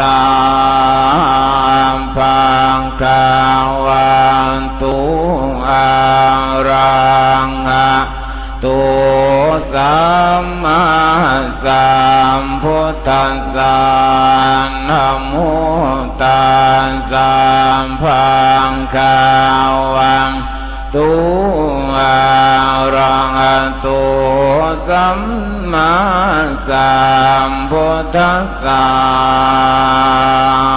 ตามพังคาวันตุอารังอะตุสัมมาสัมพุทธัสสะนะโมตัสสะพังคาวันตุอารังอะตุสัม มาสัมพุทธัสสะ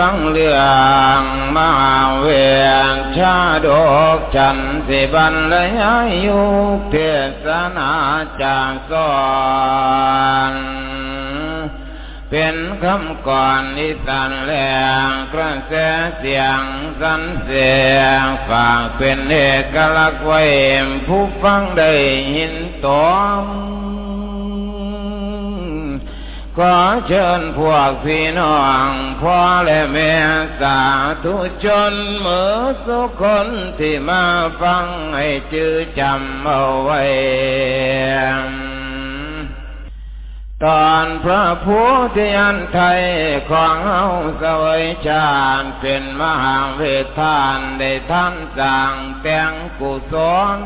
ฟังเรื่องมาเวียงชาดกจันสิบันและอายุเทศนาจากสอนเป็นคำก่อนนิสานแรงกระแสเสียงสันเสียงฝากเป็นเอกลักษณ์ไว้ผู้ฟังได้ยินตอง ขอเชิญพวกพี่น้องพ่อและแม่สาธุชนเมื่อสุกคนที่มาฟังให้จื้อจำเอาไว้ ตอนพระพุทธยันไทยของเฮาสวยชาติเป็นมหาเวทานได้ท่านสร้างแต่งกุศล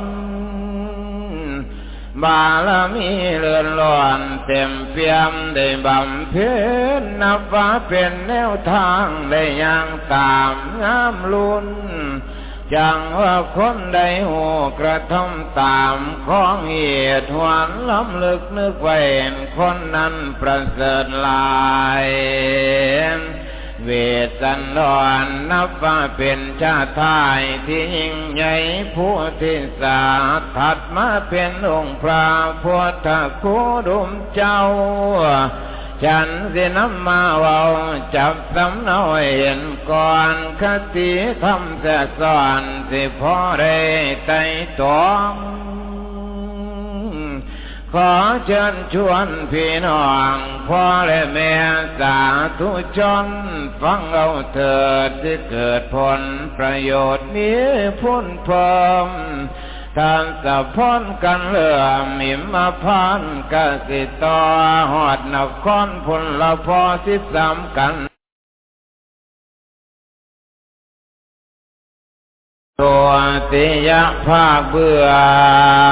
บารมีเลื่อนล้อน เต็มเปี่ยมได้บำเพ็ญนับว่าเป็นแนวทางได้อย่างตามงามลุนจังว่าคนใดหูกระทำตามของเหตุหวนล้ำลึกนึกไว้คนนั้นประเสริฐหลาย เวสันดรนับว่าเป็นชาติไทยที่ยิ่งใหญ่ผู้ที่สาถัดมาเป็นองค์พระพุทธคูดุมเจ้า ฉันสินำมาเว้าจับสำนาให้เห็นก่อนคติคำแสกสอนสิพอได้ไตตอง ขอเชิญชวนพี่น้องพ่อและแม่สาธุชน ฟังเอาเถิดที่เกิดผลประโยชน์นี้พ้นเพิ่มทานสะพ้นกันเลื่อมิมมาพานกสิตอหอดนครพลละพอสิบสามกัน ตัวติยะภาคเบื้อ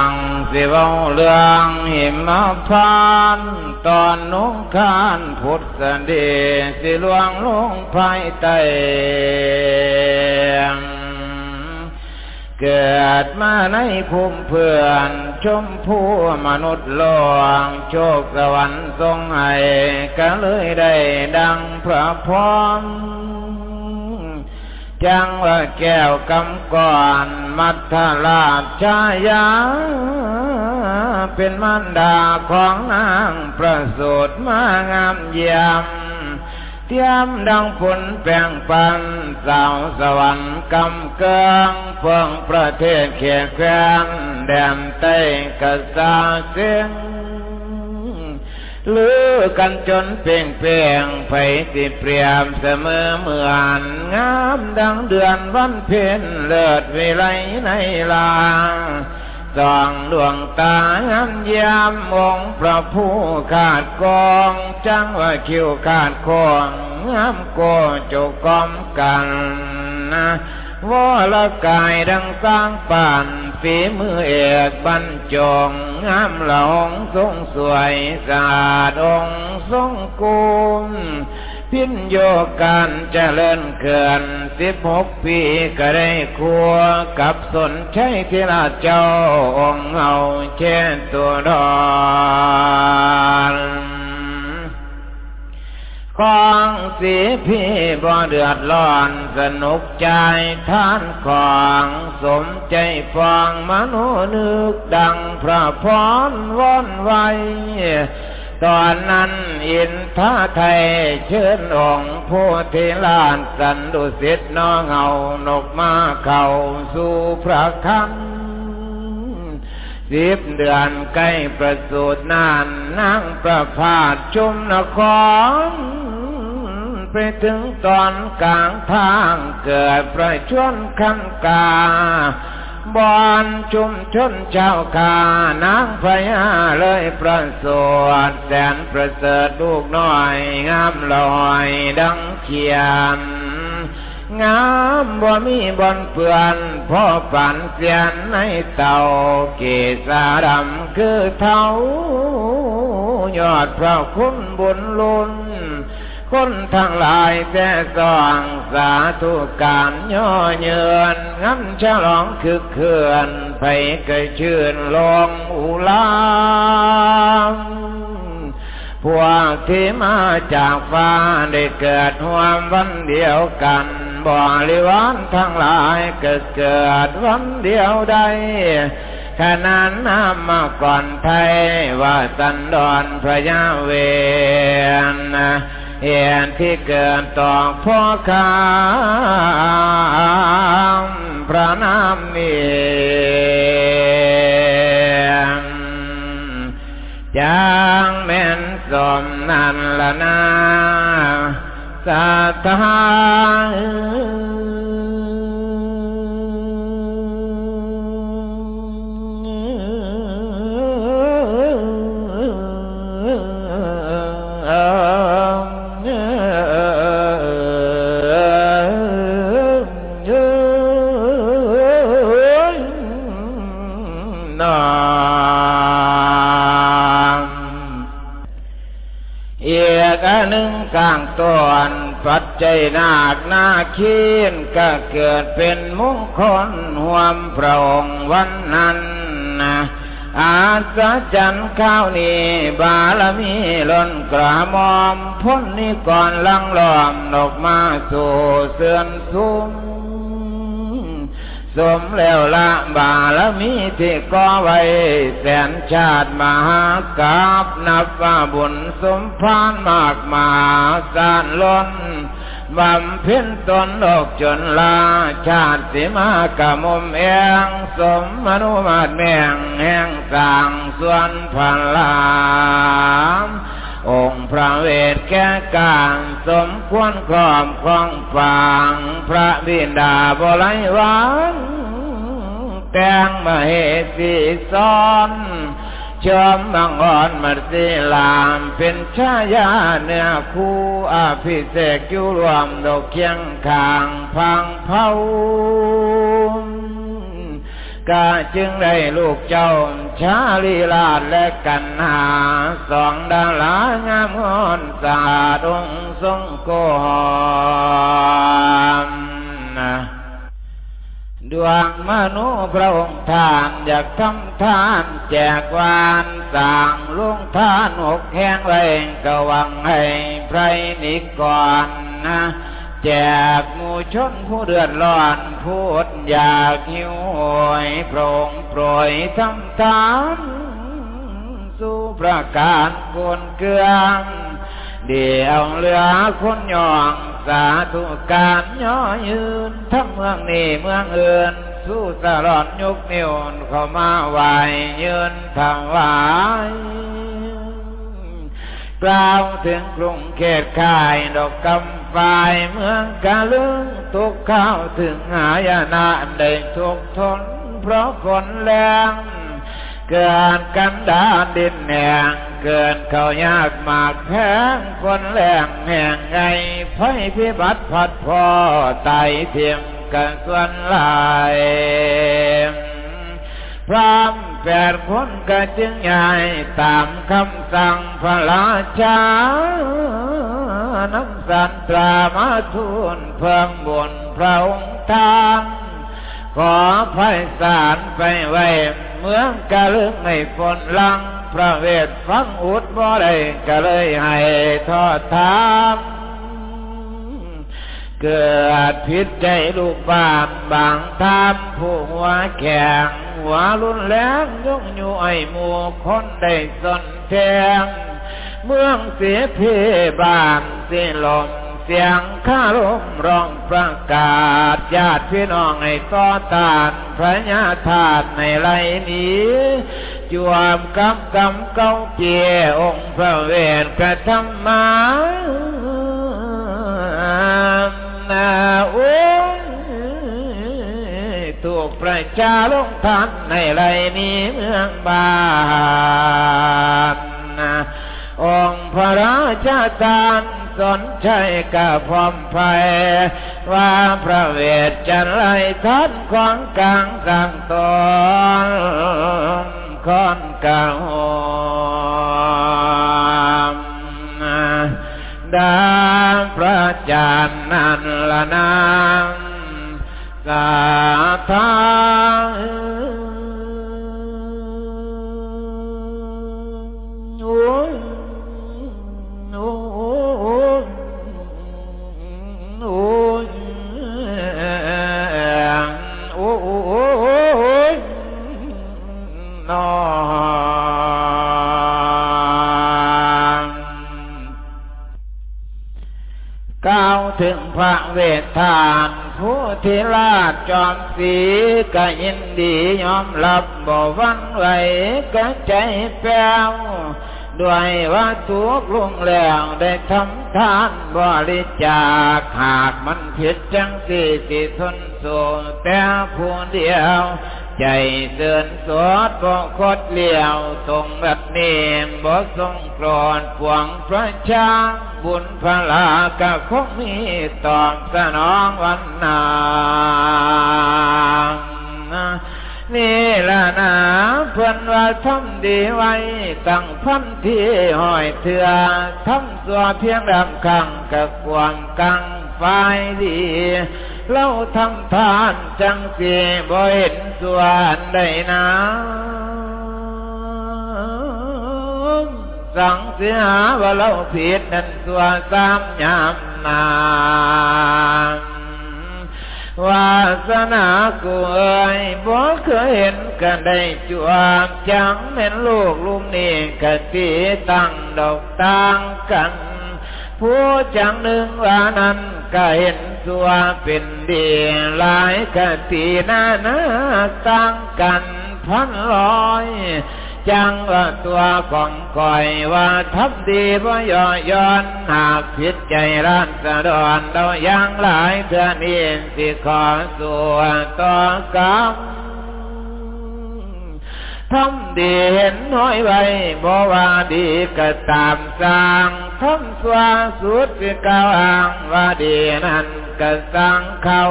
งสิวาเรื่องหิมพานตอนนุ่งคานพุทธเดชสิลวงลงภายใต้เกิดมาในภูมิเพื่อนชมผู้มนุษย์โลงโชคสวรรค์ทรงให้ก็เลยได้ดังพระพร จังว่าแก้วกำก่อนมัทราชชายา เป็นมันดาของนางประสูตมางามเยี่ยม เทียมดังฝนแปลงปันสาวสวรรค์กำเกิงเพื่องประเทศเขียแควนแดมใต้กษซาเสียง ลือกันจนเปล่งเปล่งไผสิเปรียบเสมอเหมือนงามดังเดือนวันเพ็ญเลิศวิไลในลางส่องดวงตางามยามองพระผู้ขาดกอง จังว่าคิวขาดคองงามโกจกอมกันนะ วรกายดังสร้างป่านฝีมือเอกบรรจงงามหลงทรงสวยสะอาดองทรงกุมพินโยการเจริญเขื่อนสิบหกปีก็ได้ครัวกับสนใช้ที่ราเจ้าองเอาเช่นตัวดอน ของสีพี่บ่เดือดร้อนสนุกใจท่านของสมใจฟังมโนนึกดังพระพรว่อนไวตอนนั้นอินทาไทยเชิญองค์ผู้ทิลานสันดุสิตน้องเงานกมาเข้าสู่พระคัน สิบเดือนใกล้ประสูตินานนั่งประพาสชุมนคร ไปถึงตอนกลางทางเกิดประชวนขันกาบอนชุมชนเจ้าคานางพญาเลยประสวดแสนประเสริฐลูกน้อย งามลอยดังเขียน งามบ่มีบนเปื่อนพ่อฝันเสียนในเต่าเกศาดำคือเท้ายอดพระคุณบุญลุนคนทั้งหลายแต่สองสาธุการย่อเยือนงั้นฉลองคือเขื่อนไปเกยชื่นลงอุลาม พวกที่มาจากฟ้าได้เกิดห่วมวันเดียวกันบริวารทั้งหลายเกิดเกิดวันเดียวใดขนานนามมาก่อนไทยว่าสันดอนพระยาเวนเหตุที่เกิดต่อพ่อคามพระนามนี้ จางเม่นสมนันละนาสัทธา หนึ่งกลางต้นปัจจัยนาคนาคีนก็เกิดเป็นมงคลห่วมพระองค์วันนั้นนะอาสาจันข้าวนี้บาลมีล้นกระมอมพ้นนี้ก่อนลังล้อมดอกมาสู่เสื่อนซุ้ม สมแล้วละบาลมีที่ก่อไว้แสนชาติมหากาบนับว่าบุญสมพานมากมาสานล้นบำเพ็ญตนโลกจนลา ชาติสิมากะมุมเองสมมนุมาตแมงแห่งสางส่วนพันลาม องค์พระเวทแก่กลาง สมควรครอบครองฟังพระบิดาบไลวันแต่งมาเหสีซ้อนชมบังอ่อนมัสีลามเป็นชายาเนื้อคู่อภิเษกอยู่รวมดอกเคียงคางพังเผา กาจึงได้ลูกเจ้า ชาลีลาดและกันหา สองดารางามงอนสาดงทรงโกหมดวงมนุพระองค์ทานอยากทำทานแจกวานสร้างลุงทานหกแห่งแรงกวังให้ไพรนิกรนะ แจกหมู่ชนผู้เดือดร้อนพูดอยากหิวโหยโปร่งโปรยทำทานสู่ประการกวนเกลืองเดี๋ยวเหลือคนย่องสาธุการย่อยืนทั้งเมืองนี้เมืองอื่นสู้สลอดยุกนิ้วเข้ามาไหวยืนทำไหวกล่าวถึงกรุงเขตข่ายดอกกำ ฝ่ายเมืองกาลึงทุกข้าวถึงหายนาได้ทุกทนเพราะฝนแรงเกิดกันดาดินแหงเกิดเขายากมากแพงฝนแรงแห่งไงไฟพิบัติพัดพอไตเทียมกันส่วนลาย พร้อมแปดคนก็จึงใหญ่ตามคำสั่งพระราชาน้ำสันตรามาทูลเพิ่มบุญพระองค์ทานขอไพศาลไปไว้เมืองกะลึงให้ฝนลังพระเวทฟังอุดบ่ได้ก็เลยให้ทอดทาม เกิดผิดใจลูกบ้านบางทามผู้หัวแข็งหัวรุนแรงยงอยู่ไอหมู่คนได้สนแทงเมืองเสียเพบานเสียลมเสียงข้าลมร้องประกาศญาติพี่น้องให้ต่อตานพระญาธาตในไรนี้จวมกำกำเก้าเจียองค์พระเวทกระทำมา นาโอ้ถูกประชาลงทันในไรนี้เมืองบานองค์พระราชาทานสนใจกับพร้อมไฟว่าพระเวทจันไรทันของกลางสังตอนคอนกาหม ดาพระจันนันละนางกาทา เวททาน ผู้ที่ลาดจอมสีก็ยินดียอมรับบ่วันไหวก็ใจแป้วด้วยว่าทุกลุงแล้วได้ทำทานบริจาคหากมันผิดจังสีสิทนสูแต่ผู้เดียว ใจเดินสวดบ่คดเลี้ยวทรงแบบนี้บ่ทรงกรอนปวงพระชาบุญพลากะคงมีตอบสนองวันนางนี่ละนาเพื่อนว่าทำดีไว้ตั้งพันที่หอยเถื่อทำสัวเพียงดำคังกับความกังไฟดี เราทำทานจังสีบ่เห็นส่วนใดนะสังเสียว่าเราผิดนั่นส่วนสามยามนาวาสนากูเอ้ยบ่เคยเห็นกันได้จวบจังเป็นลูกลุมนี่กะตีตั้งดอกต่างกัน ผู้จังหนึ่งว่านั้นก็เห็นสัวเป็นดีหลายกะตีนานาต่างกันพันร้อยจังว่าตัวของก่อยว่าทำดีบ่ย่อย้อนหากผิดใจร้านสะดอนเรายังหลายเท่านี้สิขอส่วนต่อกรรม ทำดีเห็นน้อยไว้บ่ว่าดีก็ตามสร้างทำสวาสุดสิกาวอ้างว่าดีนั้นก็สร้างเขา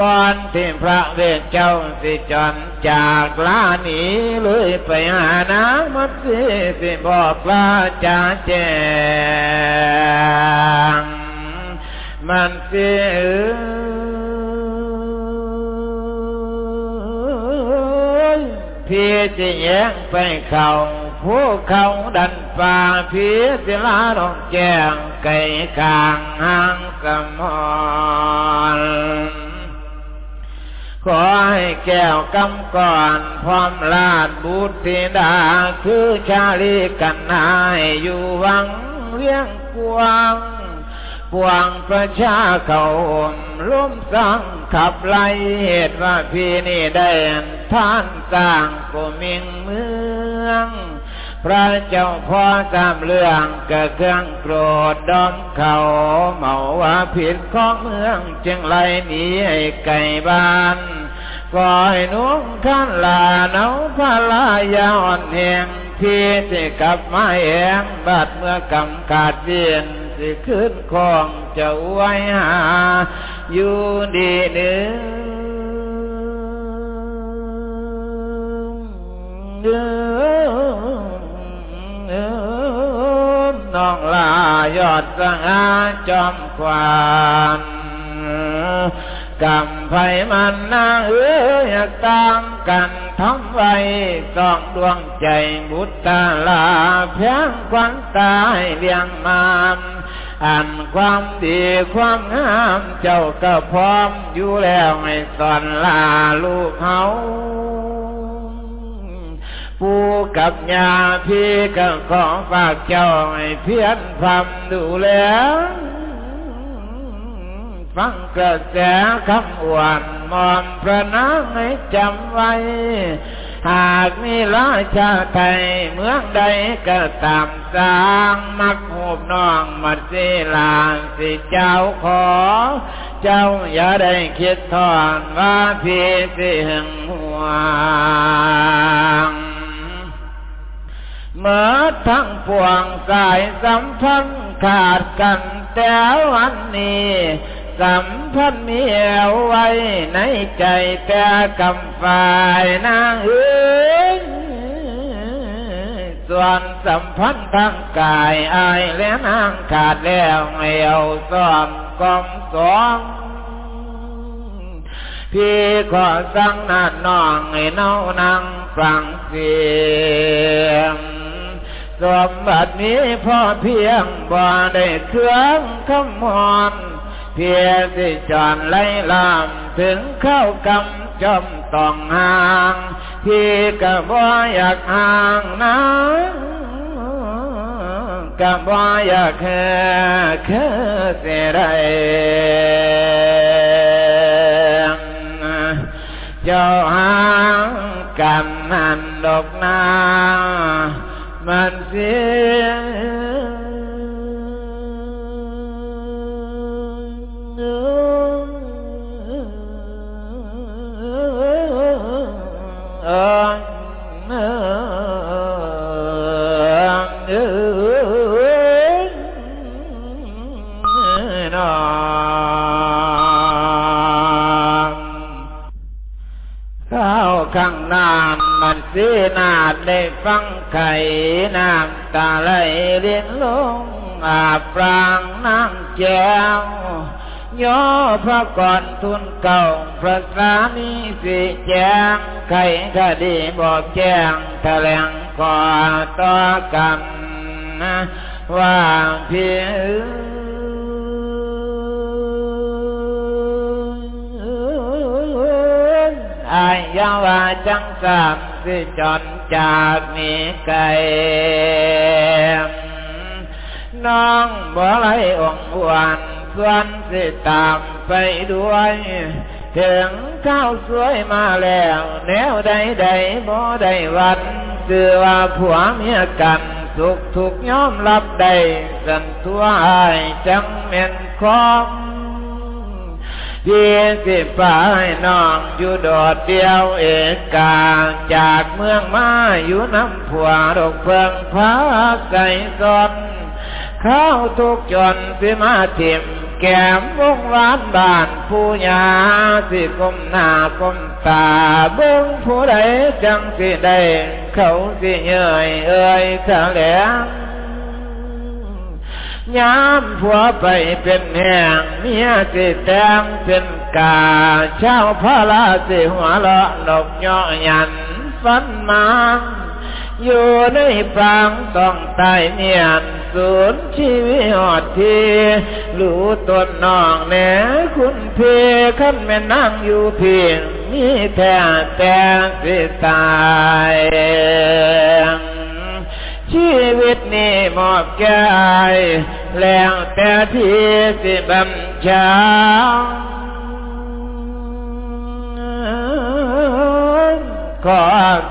ก่อนที่พระเวทเจ้าสิจอนจากลาหนีเลยไปหาน้ำมันสิสิบอกลาจาแจงมันสิ พี่จะแย้งไปเขาผู้เขาดันป่าพี่สิลาดอกแจงไก่กลางห้างสมอนขอให้แก้วกำก่อนพร้อมลาดบุตรธิดาคือชาลีกันนายอยู่วังเลี้ยงกวาง ปวงประชาเขาล้มสร้างขับไล่เหตุว่าพี่นี่ได้ท่านสร้างกุมิงเมือง พระเจ้าพ่อตามเรื่องกะเครื่องโกรธดอมเขาเมาว่าผิดของเมืองจึงไล่หนีให้ไก่บ้านก่อยนุ่งขันลาเนาพาลายาอ่อนแหงพี่ที่กลับมาแหงบาดเมื่อกำขาดเวียน สิขึ้นคองจะไว้หา อยู่ดีเนื้อน้องลายอดสังอาจอมควานกำไฟมันนาเอ้ยตามกันททำไว้ต้องดวงใจบุตรตาลาเพียงควันตายเลี้ยงมาม อันความดีความงามเจ้าก็พร้อมอยู่แล้วให้สอนลาลูกเขาปู่กับยาพี่ก็ขอฝากเจ้าให้เพียรพำดูแลฟังกระแสคำอวนมอมพระนางให้จำไว้ หากมีราชาไทยเมืองใดก็ตามสร้างมักหูบน้องมัดสีลางสิเจ้าขอ เจ้าอย่าได้คิดทอนว่าพี่สิหึงห่วงเมื่อทั้งปวงสายสัมพันธ์ขาดกันแต่วันนี้ สัมพันธ์มีเอาไว้ในใจแต่กำฝ่ายนางเอ้ยส่วนสัมพันธ์ทางกายอายและนางขาดแล้วไม่เอาซ้อมกอมสองพี่ขอสั่งนาดน้องให้เน่านังฟังเสียงสมบัตินี้พ่อเพียงบ่ได้เครื่องขมอน เพียสิจอนไล่ลามถึงเข้ากำจมต้องห่างพี่ก็บ่อยากห่างนะก็บ่อยากแค่แค่เสียใดเจ้าหางกันนันดอกนามันเสีย ข้างนานมันสีนาดได้ฟังไย่อพระก่อนทุนเก่าพระสานีสิแจ้งไข่คดีบอกแจ้งแถลงก่อต่อกันว่าเพียอายาวาจังสามสิจนจากนี้ไกลน้องบ่ไหลองอวน ส่วนสิตามไปด้วย ถึงข้าวสวยมาแล้ว แนวใดใดบ่ได้วันเสือว่าผัวเมียกันสุขทุกย้อมรับได้สันตัวอายจังเม่นคองพี่สิฝ่ายน้องอยู่โดดเดียวเอกาจากเมืองมาอยู่น้ำผัวดอกเพิงพาไก่สด ข้าวทุกจนสิมาทิมแก้มวงหวานบานผู้ยาสิกมหน้ากมตาเบิ้งผู้ใดจังสิได้เขาสิเยื่อยเอ่ยแถลงยามผัวไปเป็นแหงเมียสิแตงเป็นกาเช้าพระลาสิหัวเราะนกย่อยันฟันมา อยู่ในปางต้องตายเนียนสูญชีวิตหอดทีรู้ตนน้องแหนคุณเพขั้นแม่นั่งอยู่เพียงมีแท้แต่สิตายชีวิตนี้หมอบแก่แล้วแต่ที่สิบำชา ขอ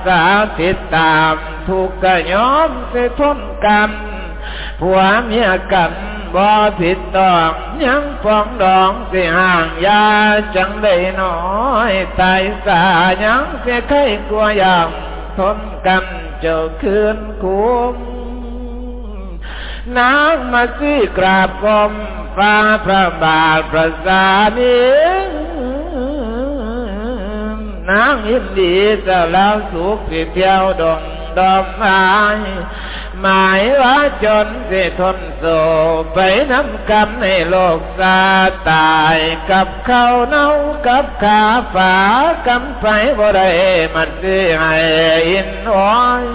สาติดตามถูกกระยอมสิทนกันผัวเมียกันบ่ผิดดอกยังฟ้องดองสิห่างยาจังได้น้อยตายสายังสิใครกลัวอย่างทนกันเจ้าคืนคุ้มนางมาซีกราบกรมฟ้าพระบาทพระสานี นางยินดีจะแล้วสุขสิเที่ยวดงดอมไม้หมายว่าจนสิทนโศไปน้ำกำในโลกซาตายกับเขาเน่ากับขาฝากำไปบ่ได้มันสิให้อินอ้อย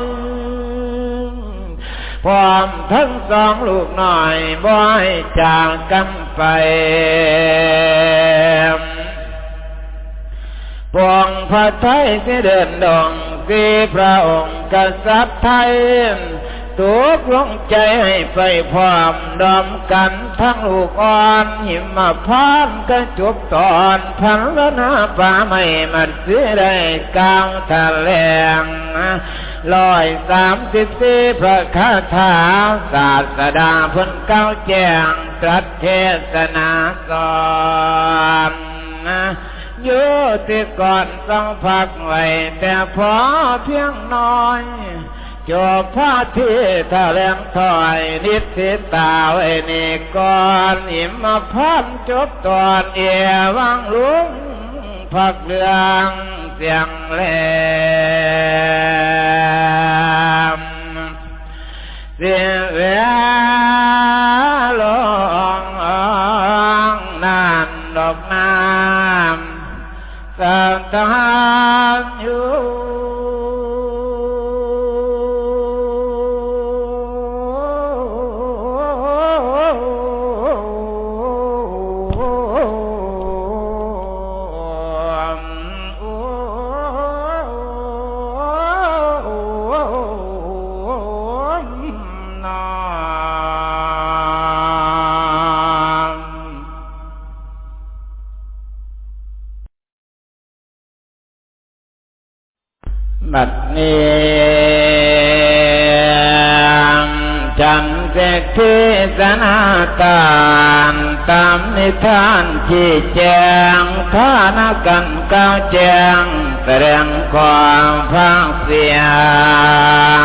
พร้อมทั้งสองลูกหน่อยบ่อยจากกันไป ปวงพระไทยที่เดินดองสีพระองค์กษัตริย์ไทยตุกลงใจให้ไปพร้อมดอมกันทั้งลูกอ่อน หิมาพานก็จบตอนพันละนาป่าไม่มันเสียได้กลางทะเลงลอยสามสิบสี่พระคาถาศาสดาพ้นเก้าแจ้งตรัสเทศนาสอน อยู่ที่ก่อนต้องพักไว้แต่พอเพียงน้อยจบพาที่ทะเลงถอยนิสิตาไว้นี่ก่อนอิมมาพันจบตอนเอวังลุงพักเรืองเสียงแหลมเสียงแหลลำ จันเจกทีสนาตานตามนิทานที่แจงท่านกันก้าวแจงแสดงความภาคเสีย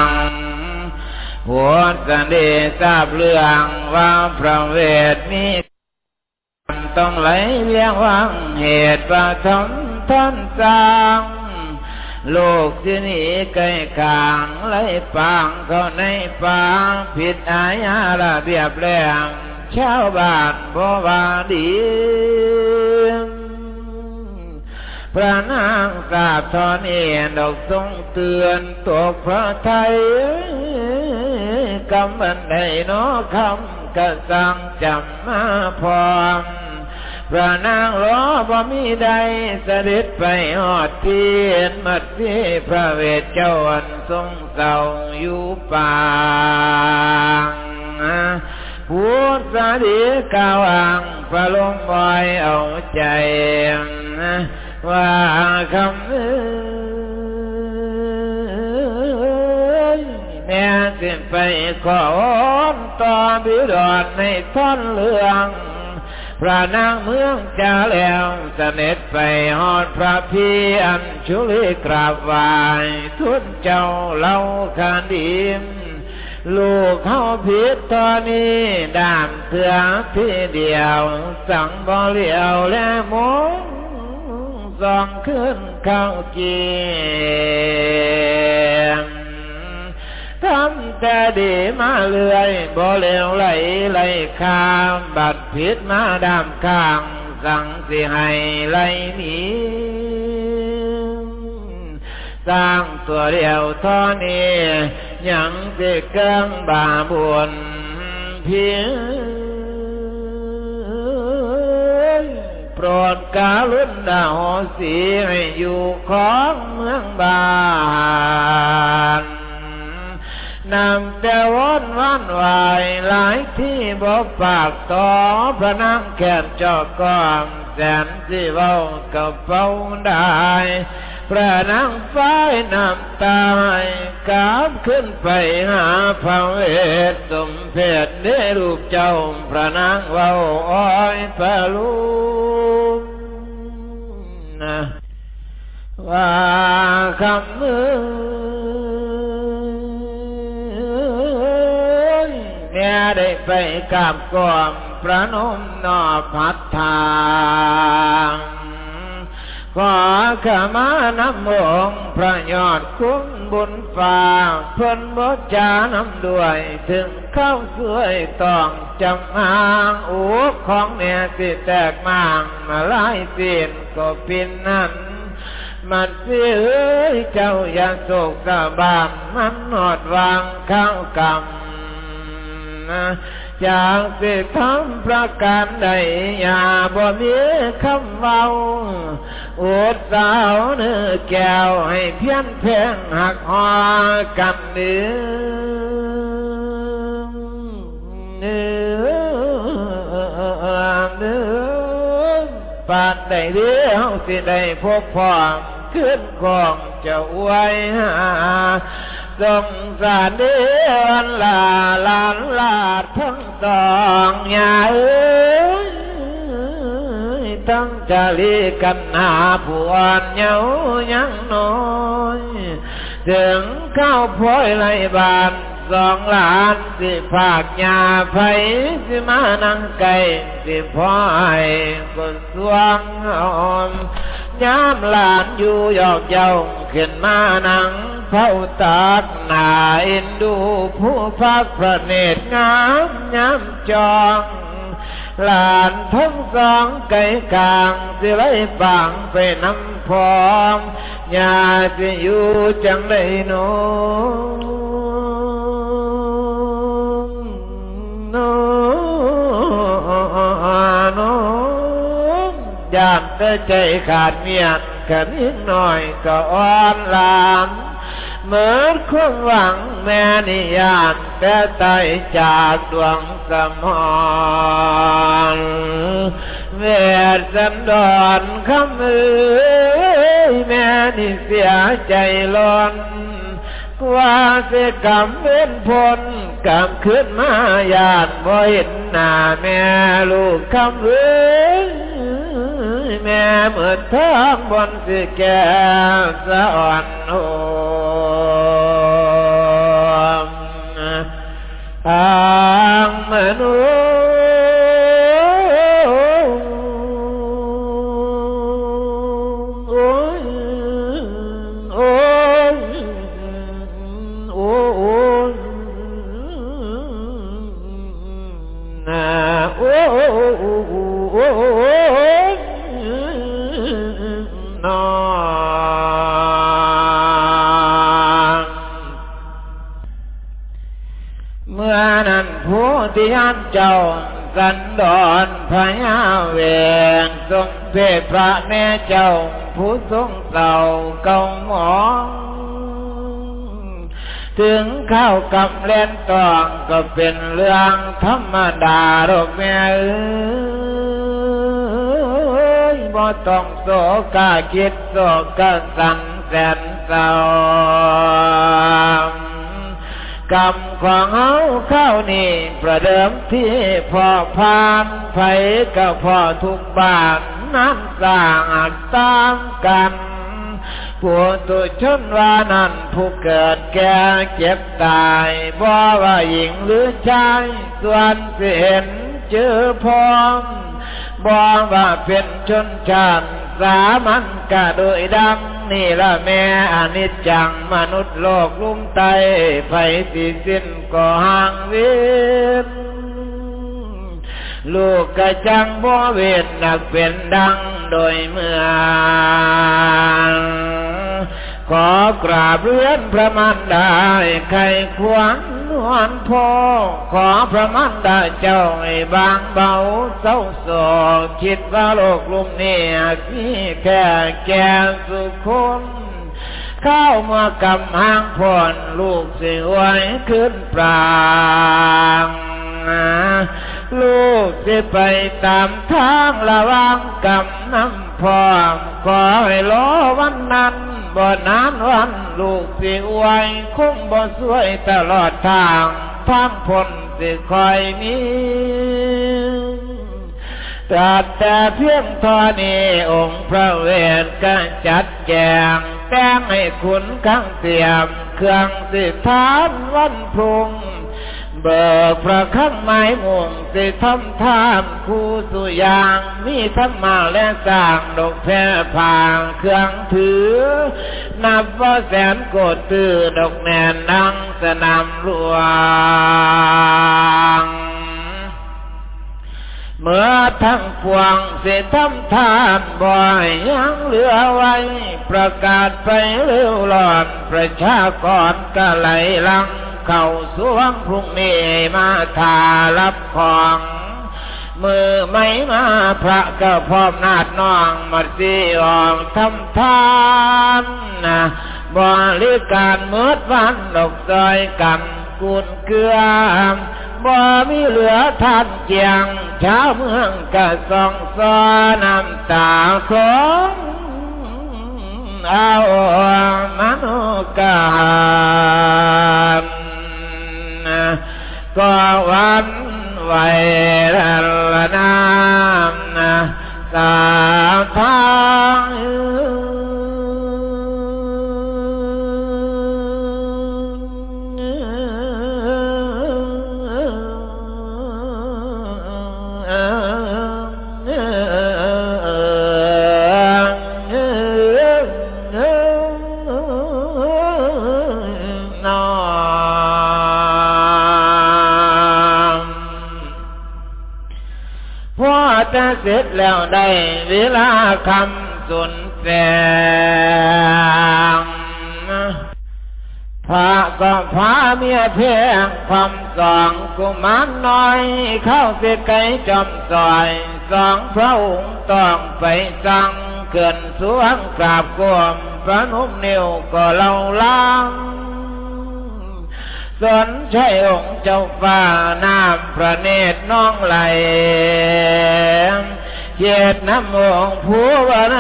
งหัวสันดีทราบเรื่องว่าพระเวทมีต้องไหลเลี้ยงวังเหตุประทมท่านสร้าง โลกที่นี่ไกลกลางไหลปางเข้าในปางผิดอายาระเบียบแรงชาวบ้านบ่วาดีพระนางกราบทอนเอ็นดอกทรงเตือนตกพระไทยกำบันใดนอคำกระสังจำมาพร้อม พระนางรอบ่มีใดเสด็จไปหอดเทียนมัดที่พระเวทเจ้าอันทรงเศร้าอยู่ป่าพูดสาดีกาวังพระลมบอยเอาใจว่าคำแม่สิไปขอต่อบิดอนในท่อนเรื่อง พระนางเมืองจะแล้วเสด็จไปหอดพระพีอันชุลิกราบไหวทุนเจ้าเล่าคานดิมลูกเขาผิดตอนนี้ดามเถือที่เดียว สั่งบ่เลียวและมงสองขึ้นเข้าเกียง ทำแต่ดีมาเลื่อยบ่เลวไหลไหลข้ามบัดผิดมาดามข้าง สั่งสิให้ไหลหนีสร้างตัวเดียวท่อนี้ยังสิเกิงบาบุญเพียงโปรดกาลุนดาวสีให้อยู่ของเมืองบาน นำแต่วนวันวายหลายที่บอกปากต่อพระนางแค่จอกก้อมแสนที่เว้ากับเฝ้าได้พระนางฟ้ายน้ำตายกาบขึ้นไปหาพระเวทสมเพศได้รูปเจ้าพระนางเว้าอ้อยพระลูกนะว่าคำมือ แม่ได้ไปกับกอมประนมนอพัดทางขอขมานำองพระยอดคุ้มบุญฟ้าเพิ่นบจานำด้วย ถึงเข้าสวยต้องจำอางอูของเนียสิแตกมางมาลายสินก็ปินนั้นมันเสียเจ้าอย่าโศกกะบานมันนอดวางข้าวกรรม จากสิทำประการใดอย่าบ่มีคำเว้าอุดสาวเนื้อแก้วให้เพี้ยนเพียงหักหอกันเนื้อเนื้อเนื้อปานใดเดียวสิได้พบพอขึ้นของจะอวยหา สงสารเดือนลาลานลาดทั้งสองอย่าเอ้ยตั้งจะลีกันหาผู้อ่อนเหยายังน้อยถึงเข้าพ้อยไรบานสองหลานสิภาคยาไผสิมานังไก่สิพ่อยก็สวงออม ยามหลานอยู่ยอกเย้าขึ้นมานังเฝ้าตากหนาเอ็นดูผู้พักพระเนตรงาม ยามจองหลานทั้งสองไก่กลานใจขาดเมียนกันนิดหน่อยก็อ่อนลามเหมือนความหวังแม่นิยามแต่ตายจากดวงสมอนเวทสันดอนคำเอ้ยแม่นี่เสียใจล้น ว่าเสียกรรมเป็นผลกรรมขึ้นมาญาติบ่เห็นหน้าแม่ลูกคำเอ้ยแม่เหมือนทางบนสิแก่สะอ่อนโอมทางมนุติยานเจ้าสันดอนพญาเวงทรงเทพพระแม่เจ้า ผู้ทรงเต่าเก่าหมองถึงเข้ากับเล่นตองก็เป็นเรื่องธรรมดาโรกแม่เอ้ ยบ่ต้องโศกาคิดโศกาสันแสนเศร้ากรรมของเฮาเข้านี่ประเดิมที่พ่อพานไผก็พ่อทุกบ้านนั้นสร้างตามกันผู้ตุชนว่านั้นผู้เกิดแก่เจ็บตายบ่ว่าหญิงหรือชายส่วนเสียนเจอพร้อม บ่ว่าเป็นชนชาติสามันกะโดยดังนี่ละแม่อนิจจังมนุษย์โลกลุ่มไตไผสิสิ้นก็ห่างเวีนลูกกะจังบ่เวนนักเป็นดังโดยเมื่อ ขอกราบเรียนพระมันดาใครควรนวลพ่อขอพระมันดาเจ้าให้บางเบาเศร้าโศกคิดว่าโลกลุ่มนี้มีแค่แก่สุคนเข้ามากำหางพ่นลูกสิว้ขึ้นปราง ลูกจะไปตามทางระวังกำน้ำพร้อมขอให้รอวันนั้นบ่นานวันลูกสิอวยคงบ่สวยตลอดทางทางพลสิคอยมีตรัสแต่เพียงทอนี้องค์พระเวทก็จัดแจงแป้งให้คุณข้างเสียม เครื่องสิทานวันพุ่ง เบิกพระคังไม้ม่วงสิทำทานคู่สุยาง มีธรรมาและสร้างดอกแพร่ผางเครื่องถือ นับว่าแสนโกดตื้อดอกแน่นนังสนามหลวงเมื่อทั้งพวงเสียทำทานบ่อยยังเหลือไว้ ประกาศไปเร็วหลอนประชากรก็ไหลลัง เข้าสวงพรุ่งนี้มาทารับของมือไม่มาพระก็พร้อมนาดน้องมาสีออกทำทานนะบริการเมื่อวันดอกซอยกันกุนเกลือบ่มีเหลือท่านเจียงชาวเมืองกะสองซอน้ำตาของเอามนุกาม ก็วันไหวละนามสาทาง ได้เวลาคำสุนแสงพระก็พาเมียเพียงความสองกุมารน้อย เข้าเสียไกจอมซอย สองพระองค์ต้องไปสั่งเกินสวงกราบกวมพระนุ่มนิ้วก็เล่าล้างสนใช่องค์เจ้าฟ้าน้ำพระเนตรน้องไหล เจ็ดน้ำองผู้ว่าไร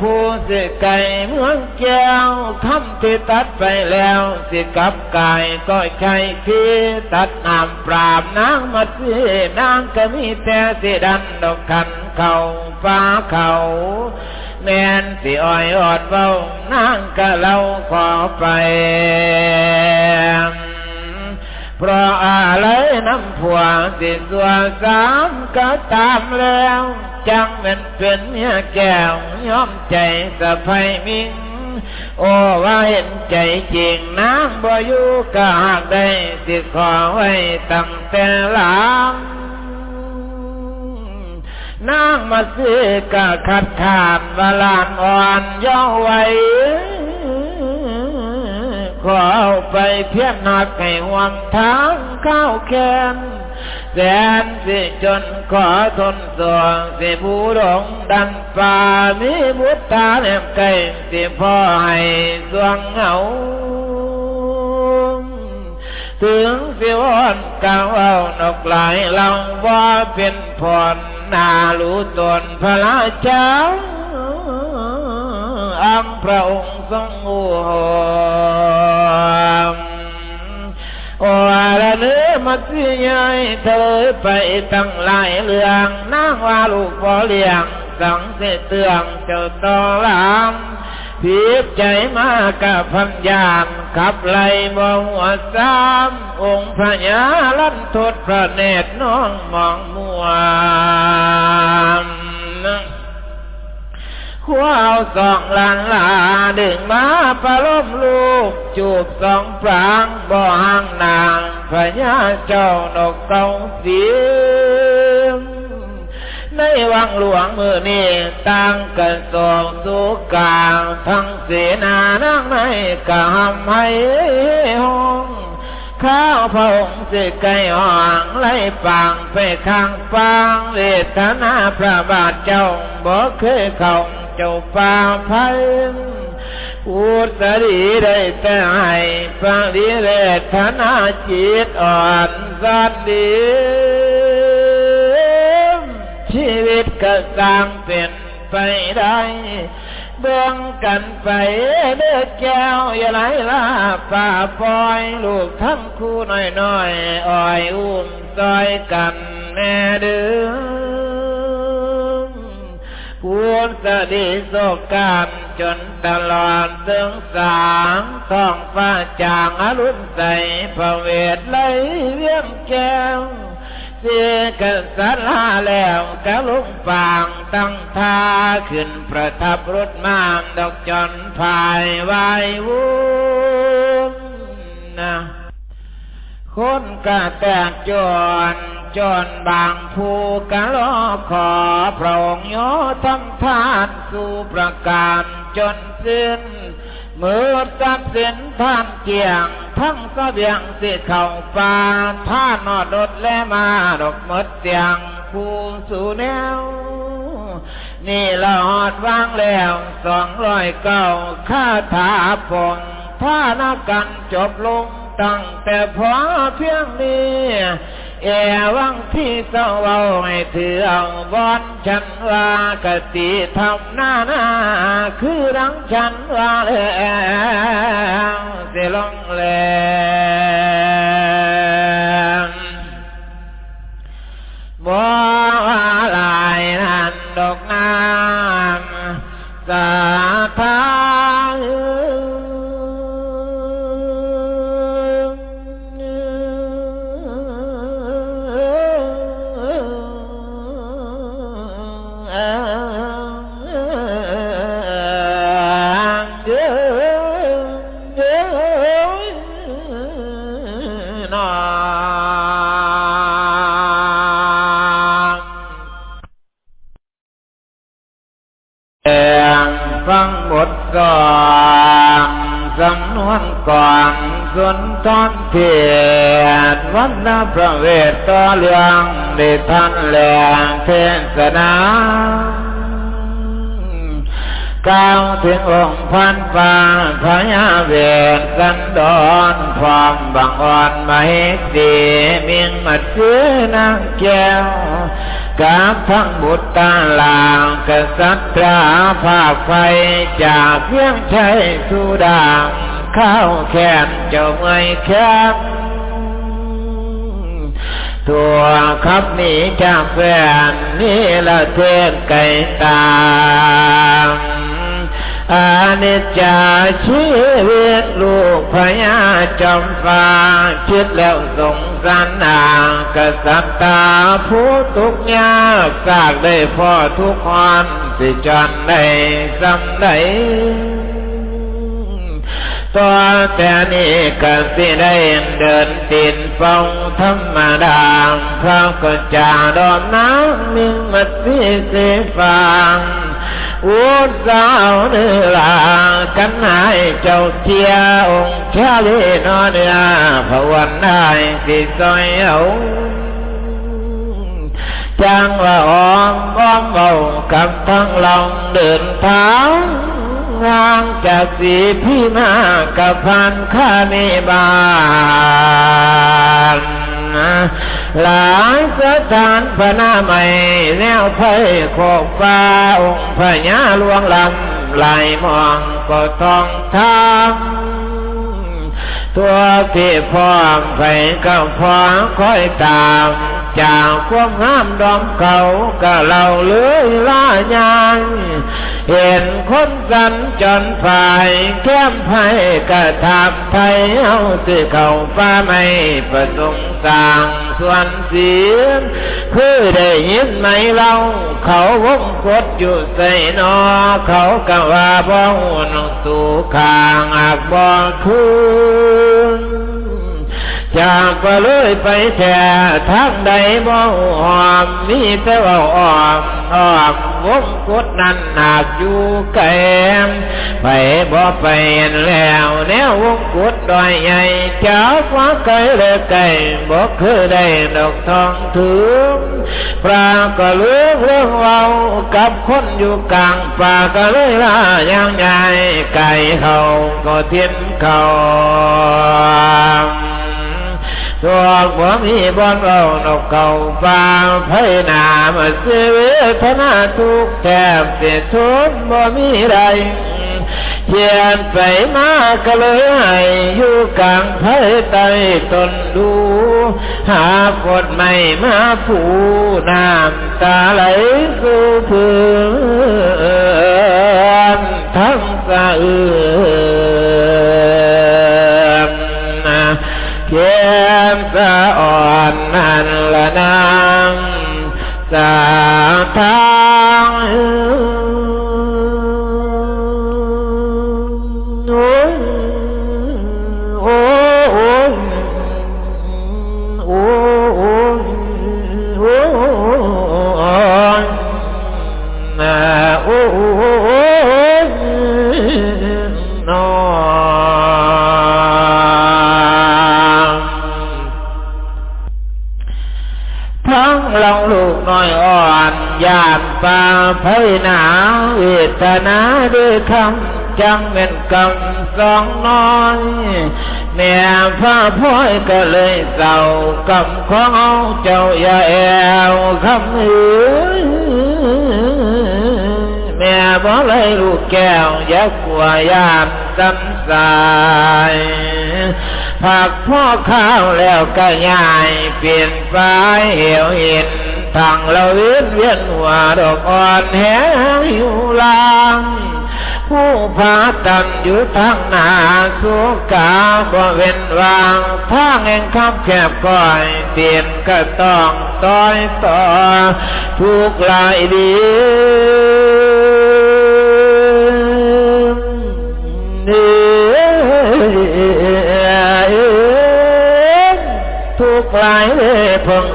ผู้สิไก่เมืองแก้วคำที่ตัดไปแล้ว สิกับไก่ก็ใช่ที่ตัดน้ำปราบนางมาสีนางก็มีแต่สิดันดอกขันเข่าฟ้าเขาแม่นสิอ้อยอดเบานางก็เล่าขอไป เพราะอะไรน้ำผัวสิสัวสามก็ตามแล้ว จังเป็นเป็นเมียแก้วยอมใจสะพายมิงโอ้ว่าเห็นใจจริงนางบ่อยู่ก็หากได้สิขอไว้ตั้งแต่หลังนางมาซื้อกะขัดขาดวลานอ่อนย่อไว้ ขอเอาไปเพียงนักให้หวงทางข้าวแคนแสนสิจนขอทนสวงสิผู้หลงดันป่ามีบุตตาแนมไก่สิพ่อให้สวงเหงาถึงสิวอนกาวเอานกหลายเราว่าเป็นผ่อนนาลูตนพระเจ้า อังพระองค์ทรงอุหมโอ้ละเนื้อมัดสิยายเธอไปตั้งหลายเรื่องนางว่าลูกบ่เลี้ยงสังเสเตืองเจ้าตอลามพีบใจมากกับพันยามขับไล่บ่หัวสามองค์พระยาลันทดพระเนตรน้องมองมัว ขวาสองลานลาดึงมาประลมลูก จูบสองปรางบ่ห่างนางพญาเจ้านกเกาเสียงในวังหลวงมือนี้ตั้งกันสองสุกาทั้งเสนานั่งในกะหำให้ห้อง ข้าวพระองค์สิไก่ห่างไล่ปังไปข้างฟังเวทนาพระบาทเจ้าบ่เคยเข้าเจ้าป่าพันพูดสดีได้แต่ให้ฟังดีเรทนาจิตอ่อนสันดีชีวิตก็สร้างเป็นไปได้ เบื้องกันไปเด้อแก้วอย่าไหลลาป่าปล่อย ลูกทั้งคู่น้อยๆอ้อยอุ้มซอยกันแน่เด้อพูนสดีโศกการจนตลอดถึงสางท้องฟ้าจางอรุณใสพระเวทไหลเวียงแก้ว สียกันสลาแล้วกะลุงปางตั้งท่าขึ้นประทับรถมามดอกจอนภายวายวุนนะคนกะแตกจอนจนบางผู้กะลอขอพระองค์โยทำทานสู่ประการจนสิ้น มือตัดสินท่านเกียง ทั้งสเบียงสิเข่าป่าท่านอดดและมาดอกมดเสียงผู้สู่แนว นี่เราหอดวางแล้วสองร้อยเก้าข้าถาพง ท่านกันจบลงตั้งแต่พอเพียงนี้เอวังที่เศร้าเอาให้ถือเอาบอนฉันว่ากติทำหน้าหน้าคือรังฉันว่าแล้วเสียลงแล้วบ่ลายนันดอกน้ำสา ก่อนสำนวนก่อนสุนทรเทียนวันนาพระเวทต่อเรื่องได้ท่านแหลงเทศนาก้าวถึงองค์พันฟ้าพญาเวทสันดอนความบังอ่อนไม่ดีมิงมัดซื้อนางแก้ว กับทั้งบุตรตาลางกษัตริย์ภาคไฟจากเพียงใช้สุดาข้าวแค้นเจ้าไม่แค้นตัวครับนีจากแฟนนี่ละเทศไก่ตาง อานิจจาชีวิตลูกพญาจอมฟ้าคิดแล้วสงสารนางกษัตตาผู้ทุกยากสากได้พ่อทุกคนสิจันได้สำได้ ตัวแต่นี้ก็สิได้เดินติดฟองธรรมดาพระก็จะดอนน้ำมิมัดสีสีฟังอุดสาวเนื้อกันหายเจ้าเทียองค์ชาลีนอนเนื้อพวันได้สิซอยเอาจังว่าอ้อมอ้อมเบากับทั้งลองเดินทาง งางจากสีพี่มากับพันข้านิบาลหลายสถานพนาใหม่แนวไพ่โคฟ้าองค์พญาลวงลำไหลมองก็ต้องทำ ตัวที่พร้อมไปก็พอคอยตาม จากความงามดอมเขาก็เราเลื้อยล่ายางเห็นคนสันจนฝ่ายแก้มไผ่กระทำไทยเอาสิเขาฟ้าไม่ประสงค์สร้างส่วนเสียงคือได้ยินไหมเรา เขาวงกดอยู่ใส่นอ เขากะว่าบ่หุ่นสู่ขางอักบ่คือน จากไปเลยไปแท่ทางใดบ่หอมมีแต่ว่าออมออมวงกุดนั้นหนักอยู่แกมไปบ่ไปแล้วแนววงกุดดอยใหญ่เจ้าฟ้าไกลเลยไก่บ่คือได้ดอกทองถือปลาก็เลือกเรื่องเว้ากับคนอยู่กลางป่าก็เลยล่าอย่างใหญ่ไก่เขาก็เทียนเขา ตัวบ่มีบ่อนเรานกเขาฟ้าไพนามาเสียเวทนาทุกแทบเสียทุนบ่มีไรเขียนไปมาก็เลยให้อยู่กลางไพไตตนดู หาฝนไม่มาผูน้ำตาไหลสู่พื้นทั้งอื่น ยาไพนาเวทนาด้วยคำจังเป็นกำสองน้อยแม่พระพ่อยก็เลยเศร้ากำของเจ้าอย่าแอวคำหือแม่บ่เลยลูกแก้วยักว่ายามจำสายผักพ่อข้าวแล้วก็ยายเปลี่ยนไฟเหี่ยวเห็น ทางเราเวียนเวียนหัวดอกอ่อนแหงอยู่ลางผู้พาตันอยู่ทางหนาสุกาบ่เว้นวางทางแห่งคำแคบก้อยเตียนก็ต้องต้อยต่อทุกลายดีทุกหลายเลยพง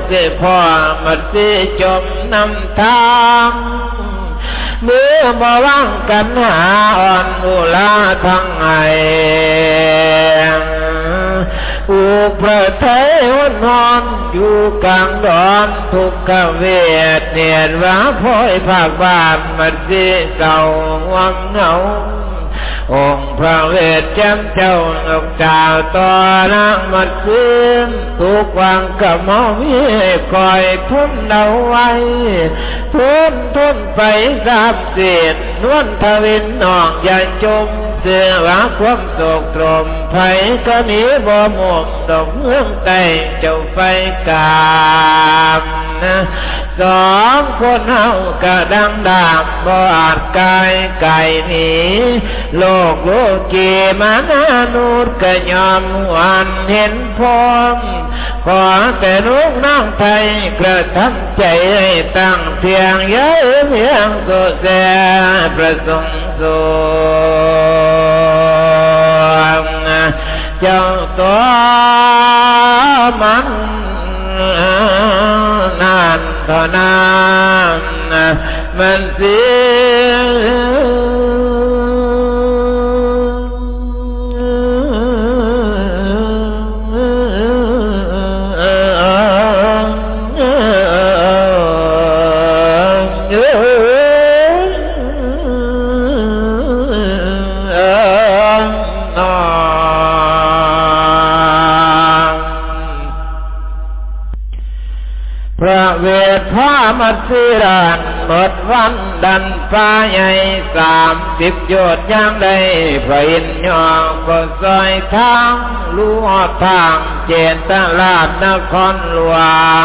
สิพ่อมาสิจมนำทางเมื่อมาว่างกันหาอ่อนอุลาทั้งไงอุพระเทวนอนอยู่กลางดอนทุกขเวทเนียนว่าพ่อยภาคบ้านมันสิเศร้าวังเหงา องค์พระเวทแจ่มเจ้าอกจาวต่อนังมัดซึมทุกวังกับมอมีคอยทุ่นเดาไว้ทุ่นทุ่นไปสาบเสียนวลทวินนอกอย่าจมเสือวาความโศกตรมไผก็มีบ่หมกดอกเมืองไตเจ้าไฟกามนะสองคนเฮากะดังดาบบ่อาจกายไก่หนีโลกโลกีมานานุษกยอมวันเห็นพร้อมขอแต่ลูกน้องไทยกระทำใจตั้งเพียงย้ายเพียงสุแสประสงค์สุเจ้าตัวมันนานเท่านานมันเสีย สีรานหมดวันดันฟ้าใหญ่สามสิบโยดย่างได้พระอินยองก็ซอยทางลู่ทางเจตลาดนครหลว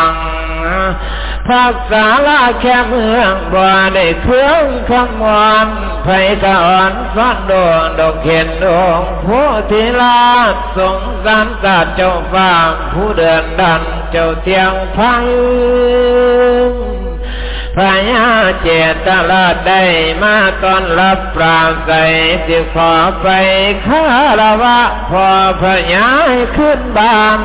งภาคสาลาแค่เมืองบ่ได้เครื่องคำวอนไผกะอ่อนซ้อนโดนดอกเข็นดงผู้ทีลาสงสารศาสเจ้าฟ้าผู้เดินดันเจ้าเตียงพัง พระยาเจตลาดได้มาตอนรับปราใสสิขอไปคารวะพอพระยาขึ้นบาน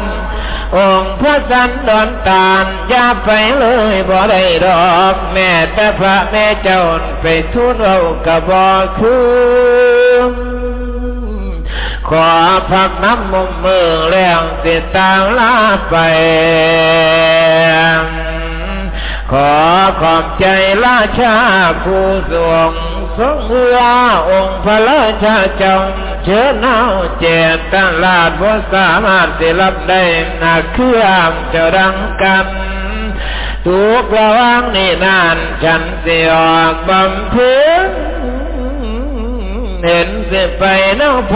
องค์พระสันดอนตาลอย่าไปเลยบ่ได้ดอกแม่แต่พระแม่เจ้าไปทุนเอากระบอกคืนขอพักน้ำมุมมือแล้วติดตามลาไป ขอขอบใจราชาผู้ทรงทรงเอื้อองค์พระราชาจงเชิญเอาเจตตลาดบ่สามารถสิรับได้นาเครื่องจะรังกันทุกระวังนี่นานฉันสิออกบำเพ็ญ เห็นสิไปน้องเพ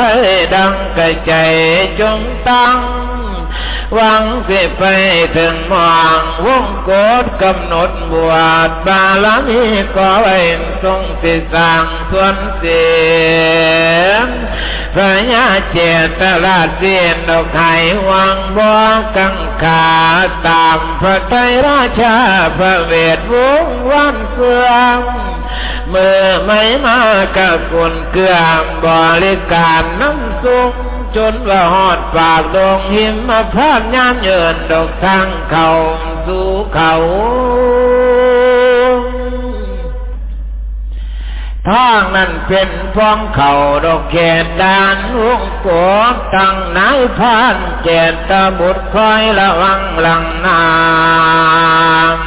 ดังกระใจจงตั้งหวังสิไปถึงมองวงโกดกำหนดบวชบาลมีก็ไว้ทรงสิสั่งส่วนเสียงพระยาเจตลาเสียนดอกไข่วังบ่กังขาตามพระไตรราชาพระเวทวงวันเสืองเมื่อไม่มากับคนเกลือบริการน้ำสุงจนว่าหอดปากดงหิมมาพาดยามเยินดอกทางเขาสู่เขา ทางนั้นเป็นฟ้องเขาดอกแกดานลุงโกตั้งนายพานเจตบุตรคอยระวังหลังนาม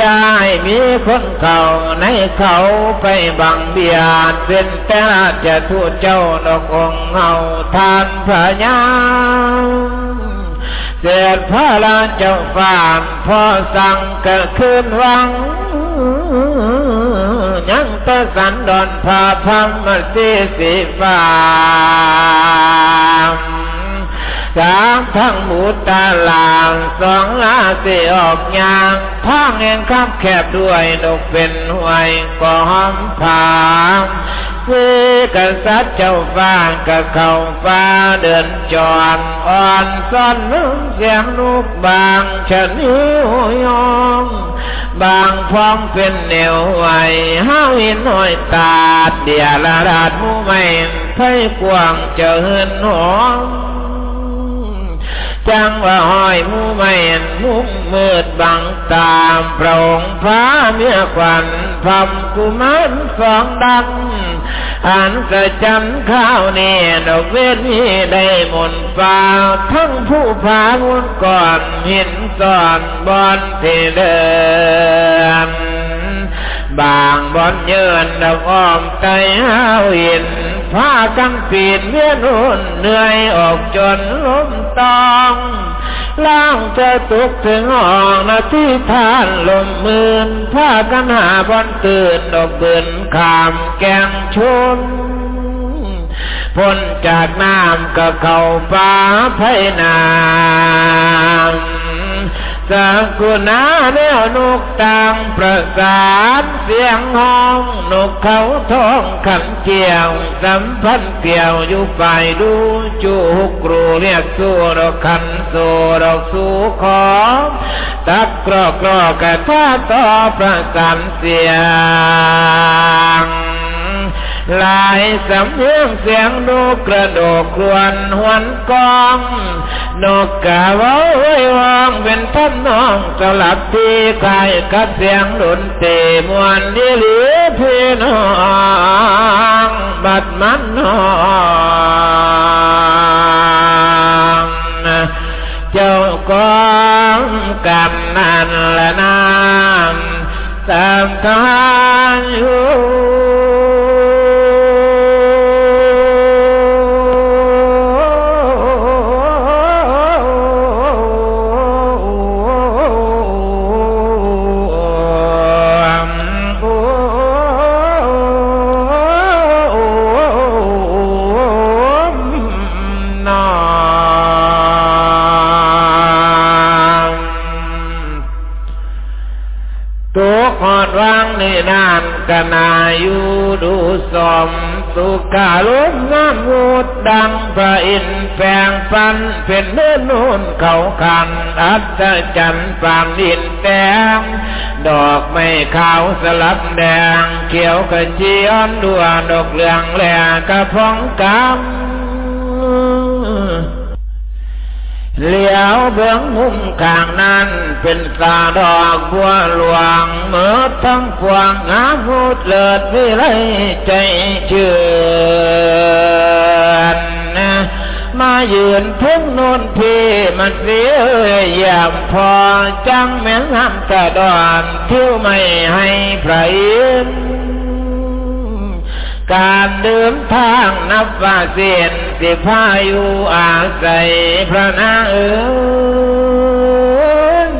ยายมีคนเขาในเขาไปบังเบียดเป็นแต่จะทูตเจ้าดอกองเงาทานพระยาเสียพระลาเจ้าฝานพ่อสั่งกะคืนวัง ยังตะสันดอนพาพัมมาสีสีฟ้า สามทั้งหมูตาลางสองลาสีออกยางทางเองคับแคบด้วยนกเป็นห่วยก็หอมผามซื้อกษัตริย์เจ้าฟ้ากะเข้าฟ้าเดินจอนอ่อนซ่อนนึงเสียงลูกบางชะนิ้วยองบางพร้อมเป็นเหนียวไหวห้าวินหน่อยตาเดียละดาดมูไม่ไพ่กวางเจอเหินหอม จังว่าห้อยมูไม่มุมมืดบังตามพระองค์พระเมียขวัญพรมกุมารสองดังอันกระจันข้าวเนี่ดอกเวทมีได้มนฟ้าทั้งผู้พามุนก่อนเหินสอนบอนที่เดินบางบอนเยินดอกอ้อมใจห้าวหินพากันปีนเวียนุ่นเหนื่อยออกจนล้มตองล่างจะตกถึงห้องนาที่ทานลมมืนพากันหาบอนตื่นดอกเบืนขามแกงชนพ้นจากน้ำก็เข้าป่าไพนาม สักุณาแนวนกต่างประสานเสียงห้องนกเขาท้องขันเกี่ยวสัมพันเกี่ยวอยู่ไปดูจูกรูเรียกสู้ดอกขันสู้ดอกสู้ขอตักกรอกกรอกระท่าต่อประสานเสียง ลายสำเนียงเสียงนกกระโดกครวนหวนกองนกกะว่าไว้วางเป็นท่านน้องสลับที่กายกับเสียงดนตรีมวนดีหรือพี่น้องบัดมันน้องเจ้ากองกันนั่นละนามตามทางอยู่ สุขาลุมงามงูดดังพระอินแฝงฟันเป็นเนื้อนูนเขาคันอัศจรรย์ฟางดินแดงดอกไม้ขาวสลับแดง เขียวกระจีออนดัวดอกเหลืองแหลกระพองกำ เลี้ยวเบื้องมุมข้างนั้น เป็นสาดอกบัวหลวงเมื่อทั้งพวงงามหูดเลิศวิไรใจเชื่อนมายืนทุ่งนนพีมันเสียยามพอจังแม่งห้ำกระดอนเที่ยวไม่ให้ไพร การเดินทางนับว่าเสียนสิพายุอาศัยพระนาเอ๋ย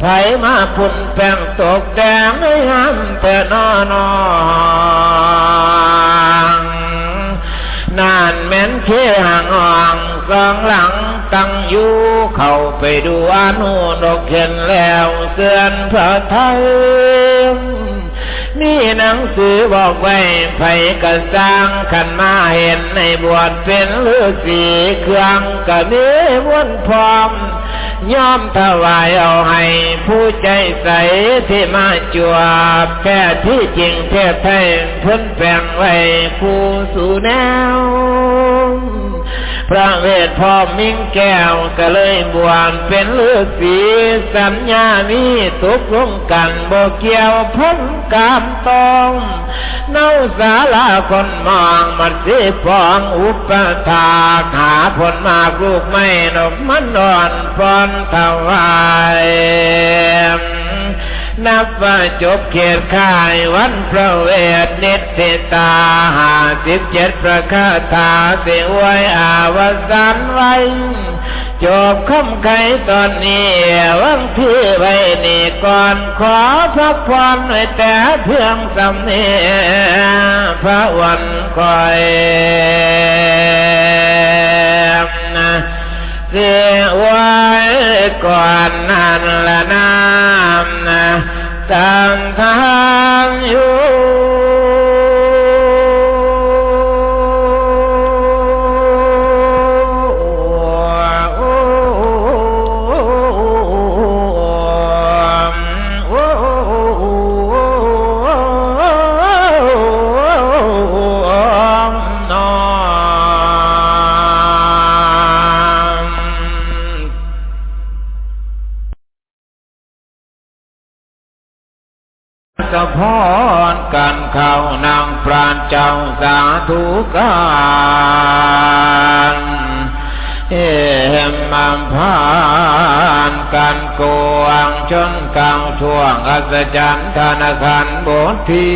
ไผมาพุ่นแป้งตกแดงไม่ห้ำแต่นอนองนานแม้นเคียห่างอ่องสองหลังตั้งอยู่เข้าไปดูอนุนกเห็นแล้วเสื่อนพระไทย นี่หนังสือบอกไว้ไผกระสร้างขันมาเห็นในบวชเป็นฤาษีเครื่องกะมีวนพร้อมย่อมถวายเอาให้ผู้ใจใสที่มาจวบแค่ที่จริงเทพไทยพ้นแปลงไว้ผู้สู่แนว พระเวทพ่อมิ่งแก้วก็เลยบวชเป็นฤาษีสัญญามีตกลงกันบกเกี่ยวพ้นกามตองเน่าสาลาคนมองมันสิฟองอุปถาหาผลมากลูกไม่นกมันนอนฟอนถวาย นับว่าจบเขตข่ายวันพระเวทเนติตาหาสิบเจ็ดประคาถาเสียอาวสันไว้จบคำไขตอนนี้วังที่ไว้นี่ก่อนขอพักผ่อนไว้แต่เพียงสำเนียพระวันคอยเสียไว้ก่อนนั้นละน้ำนะ ตามทางอยู่ สาธุการเอ็มมัมพานกันโกงชนกลางช่วงอัศจรรย์ธนาคารบทที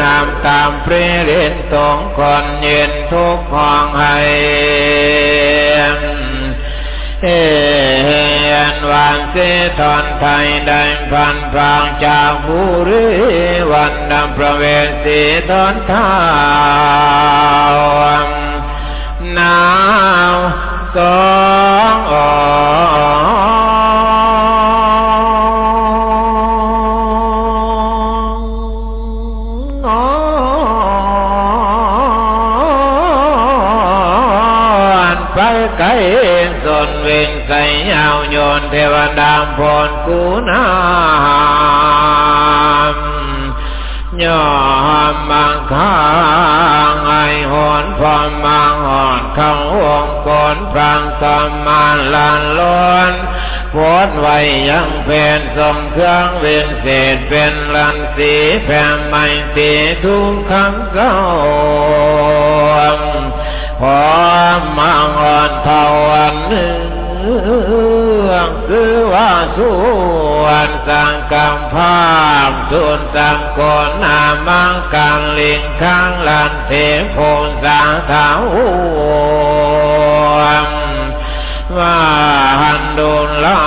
นามตามเปรเรนตองคนเย็นทุกห้องให้เอ วานเสทอนไทยได้พันพางจากบุรีวันนำประเวสีทอนทาวนาวส ส่ยาวโยนเทวดาพรกูนามยอมมังค้างไอหอนพอมมังหอนข้าองกนพรางสมมาลานล้นโพดไว้ยังเป็นทรงเครื่องเวียนเศษเป็นลันสีแผ่นไม่ตีทุกคำเศร้าพอมังอ่อนเท่าวันหนึ่ง องคือว่าส่วนสังกำภาพส่วนสังกนนามังกังลิงข้างลันเทโพสาถาวว่าหันดนลา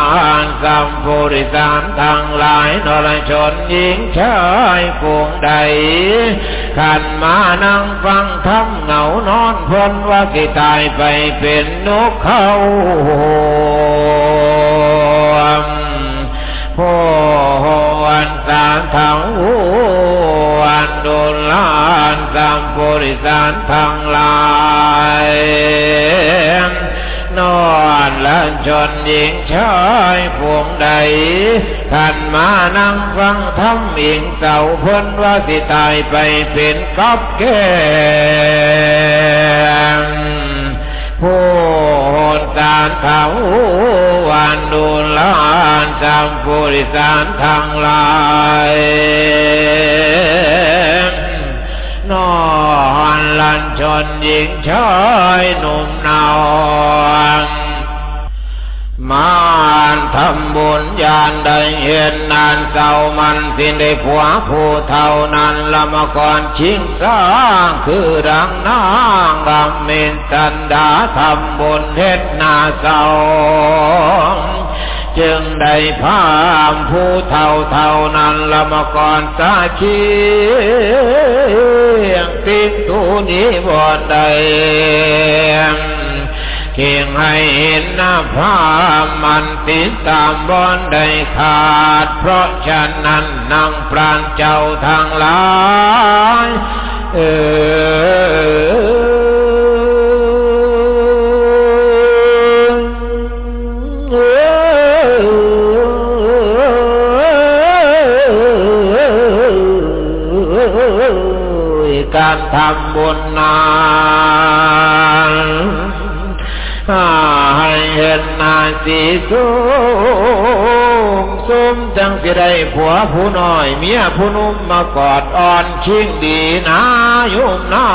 นสัมปุริสานทางหลายนรชนหญิงชายฝูงใด ขันมานั่งฟังทำเหงานอนพนว่ากิตายไปเป็นนกเขาโพวันสารทางวันโดนลานสัมปุริสานทางลาย นอนและชนหญิงชายพวงใด ท่านมานั่งฟังธรรมอิงเสาพ้นว่าสิตายไปเป็นกับแก้มผู้โหดสารเถาวันดูลานจำปุริสารทางลายนอน ลันชนหญิงชายหนุ่มนาวมานทำบุญญาณได้เห็นนานเศร้ามันสิ้นได้ผัวผู้เท่านั้นละมาก่อนชิงสร้างคือดังนางกำเมินตันดาทำบุญเฮ็ดนาเศร้า จึงได้พามผู้เท่าเท่านั้นละมาก่อนสาคีติดตูนี้บ่ได้เคียงให้เห็นหน้าพามันติดตามบอนได้ขาด เพราะฉะนั้นนางปราณเจ้าทางหลาย เออ การทำบุญนานให้เห็นนาสีสูงสุมจังสิได้ผัวผู้น้อย เมียผู้นุ่มมากอดอ่อนชิงดีนายุ่มนา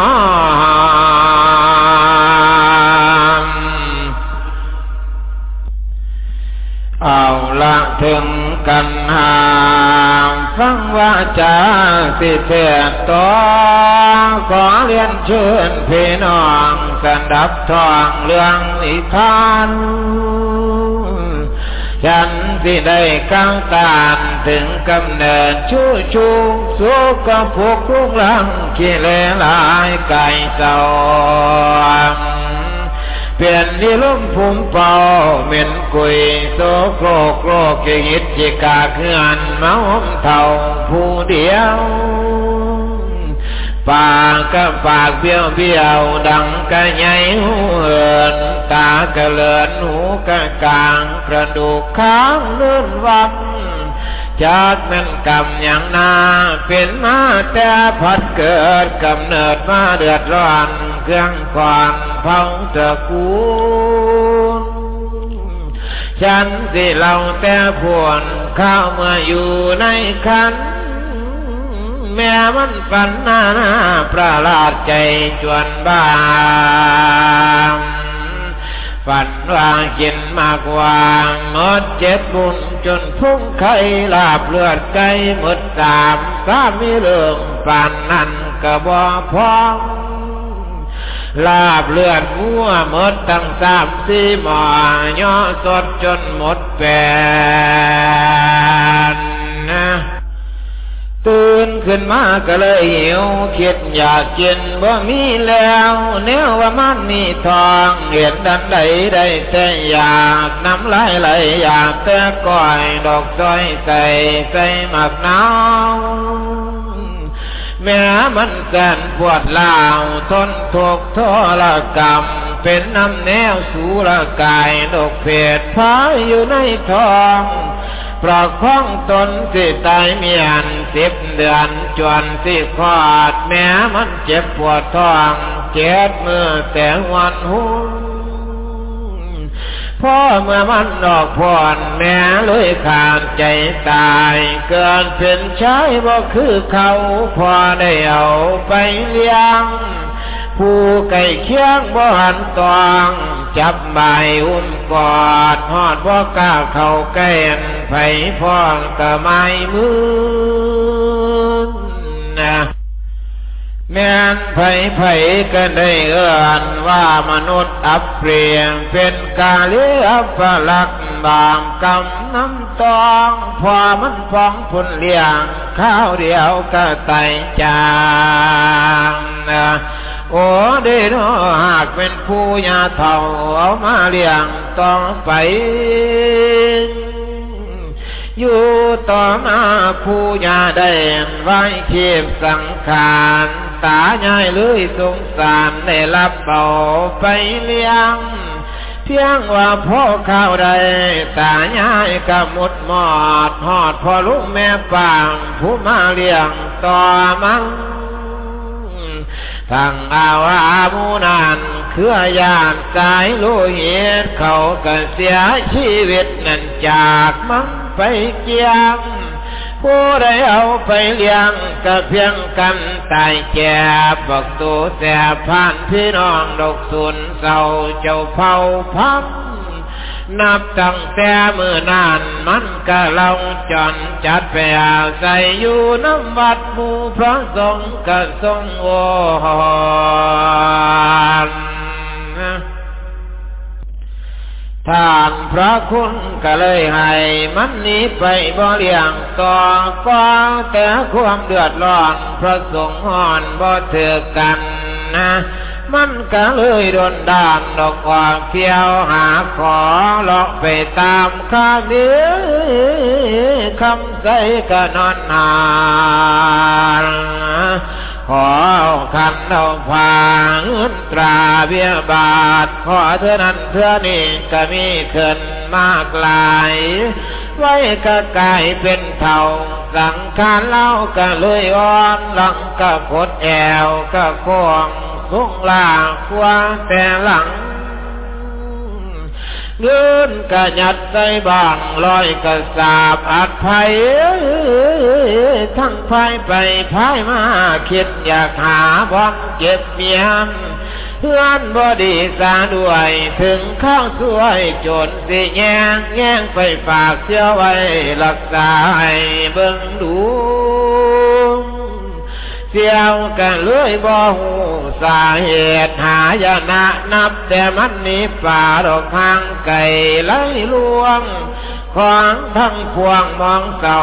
เอาละถึงกันหา ฟังว่าจาสิเทศต่อขอเรียนเชิญพี่น้องสันดับทองเรื่องนิทานฉันที่ได้ก้าวตานถึงกำเนิดชูชูสุกผูกลุกลังขี้เลลายไก่เศร้า เปลี่ยนนิลุ่มภูมิเป่าเหม็นกุยโซโครกโลกเกิดจิกาเคลื่อนเมาหอมเท่าผู้เดียวปากก็ปากเบี้ยวเบี้ยวดังกระไงหูเหินตากระเลือนหูกระกลางกระดูกค้างเลื่อนวัง จากนั้นกรรมอย่างนาเป็นมาแต่พัดเกิดกำเนิดมาเดือดร้อนเครื่องก่อนเผาตะกูลฉันสิเราแต่พวนเข้ามาอยู่ในคันแม่มันฝันหน้าประหลาดใจจวนบ้าง ฝันว่ากินมากวาหมดเจ็บบุญจนพุ่งไข่ลาบเลือดไก่หมดสามสามีเรื่องฝันนั้นก็บ่พองลาบเลือดงัวหมดตั้งสามสี่หมอย่อสดจนหมดแปนนะ ตื่นขึ้นมาก็เลยหิวคิดอยากกินบ่มีแล้วเนื้อว่ามันมีทองเห็นดันใดได้แต่อยากน้ำไหลไหลอยากแต่ก้อยดอกซอยใส่ใส่หมักนาวแม้มันแสนปวดลาวทนทุกทรกรรม เป็นน้ำแนวสูรกายดอกเพดพายอยู่ในท้อง ประคองตนสิตายเมียนสิบเดือนจวนสิคลอดแม้มันเจ็บปวดท้องเจ็บมือแต่วันหุนพ่อเมื่อมันดอกพรแม่เลยขาดใจตาย เกินเป็นชายบ่คือเขาพอได้เอาไปเลี้ยง ผู้ไก่เคียงบ่หันตอง จับใบอุ้มกอดหอดบ่กล้าเข้าใกล้ไผพ้องกะไม่มือนะแม่นไผไผก็ได้เอื้อนว่ามนุษย์อับเปลี่ยนเป็นกาเลียบลักบามกำน้ำตองพอมันฟ้องพุ่นเลี้ยงข้าวเดียวก็ไตจางนะ โอ้เดโนหากเป็นผู้ยาเท่าเอามาเลี้ยงต่อไป อยู่ต่อมาผู้ยาได้ไว้เคียบสังขารตาใหญ่เลยสงสารได้รับเบาไปเลี้ยงเพียงว่าพ่อข้าวใดตาใหญ่กะมุดหมอดหอดพ่อลูกแม่ปางผู้มาเลี้ยงต่อมัง ทางอาวามูนานเครือยานสายโลหิตเขาก็เสียชีวิตนั่นจากมังไปเกียงผู้ใดเอาไปเลี้ยงก็เพียงกันตายแก่บอกตัวแสบผ่านพี่น้องดอกสุนเศร้าเจ้าเผาพัง นับตั้งแต่เมื่อนานมันก็ลงจอนจัดไปอาศัยอยู่น้ำวัดมูพระสงฆ์ก็ทรงโอนทานพระคุณก็เลยให้มันนี้ไปบ่เลี้ยงต่อก็แต่ความเดือดร้อนพระสงฆ์หอนบ่เถือกันนะ มันก็เลยโดนด่านดอกว่าเที่ยวหาขอเลาะไปตามข้าเนื้อคำใสก็นอนนานขอคันเอาผางตราเบียบาท ขอเท่านั้นเท่านี้ก็มีขึ้นมากลาย ไว้ก็กลายเป็นเท่า สังขารเล่าก็เลยอ่อนหลังก็กดแอวก็กวง สุงลาควาแต่หลังเงินกระยัดใส่บางลอยกระสาบอัดไผทั้งไผไปไผ่มาคิดอยากหาบ้องเก็บเมียนเพื่อนบอดีสาด้วยถึงข้าวสวยจนสิแย่งแย่งไปฝากเชื่อไว้รักษาให้เบิ่งดู เสียวกันเลยบ่หูสาเหตุหายนะนับแต่มันนี้ป่าดอกทางไก่ไล่ลวง ของทั้งพวงมองเก่า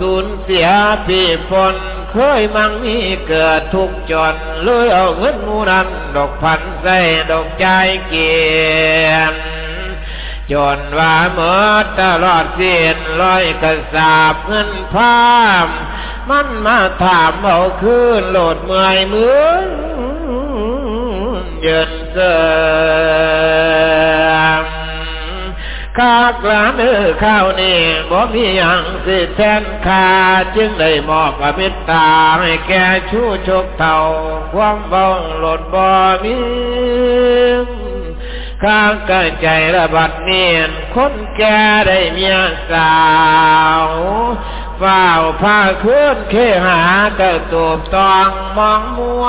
สูญเสียพี่พลเคยมั่งมีเกิดทุกจนเลยเอาเงินมูนันดอกพันใส่ดอกใจเกียนจนว่าเมื่อตลอดเสียนลอยกระสาบเงินพาม มันมาถามเอาคืนโหลดเมื่อยมือเยินเสือมข้ากลาเนื้อข้าวนี่บ่มีอย่างสิแทนคาจึงได้มอบอภิตาให้แก่ชู้ชกเท่า ความเบาหลดบ่มี ข้างกะใจระบัดเนียนคนแก่ได้เมียสาวฝ้าผ้าคืนเคหากระตูบตองมองมัว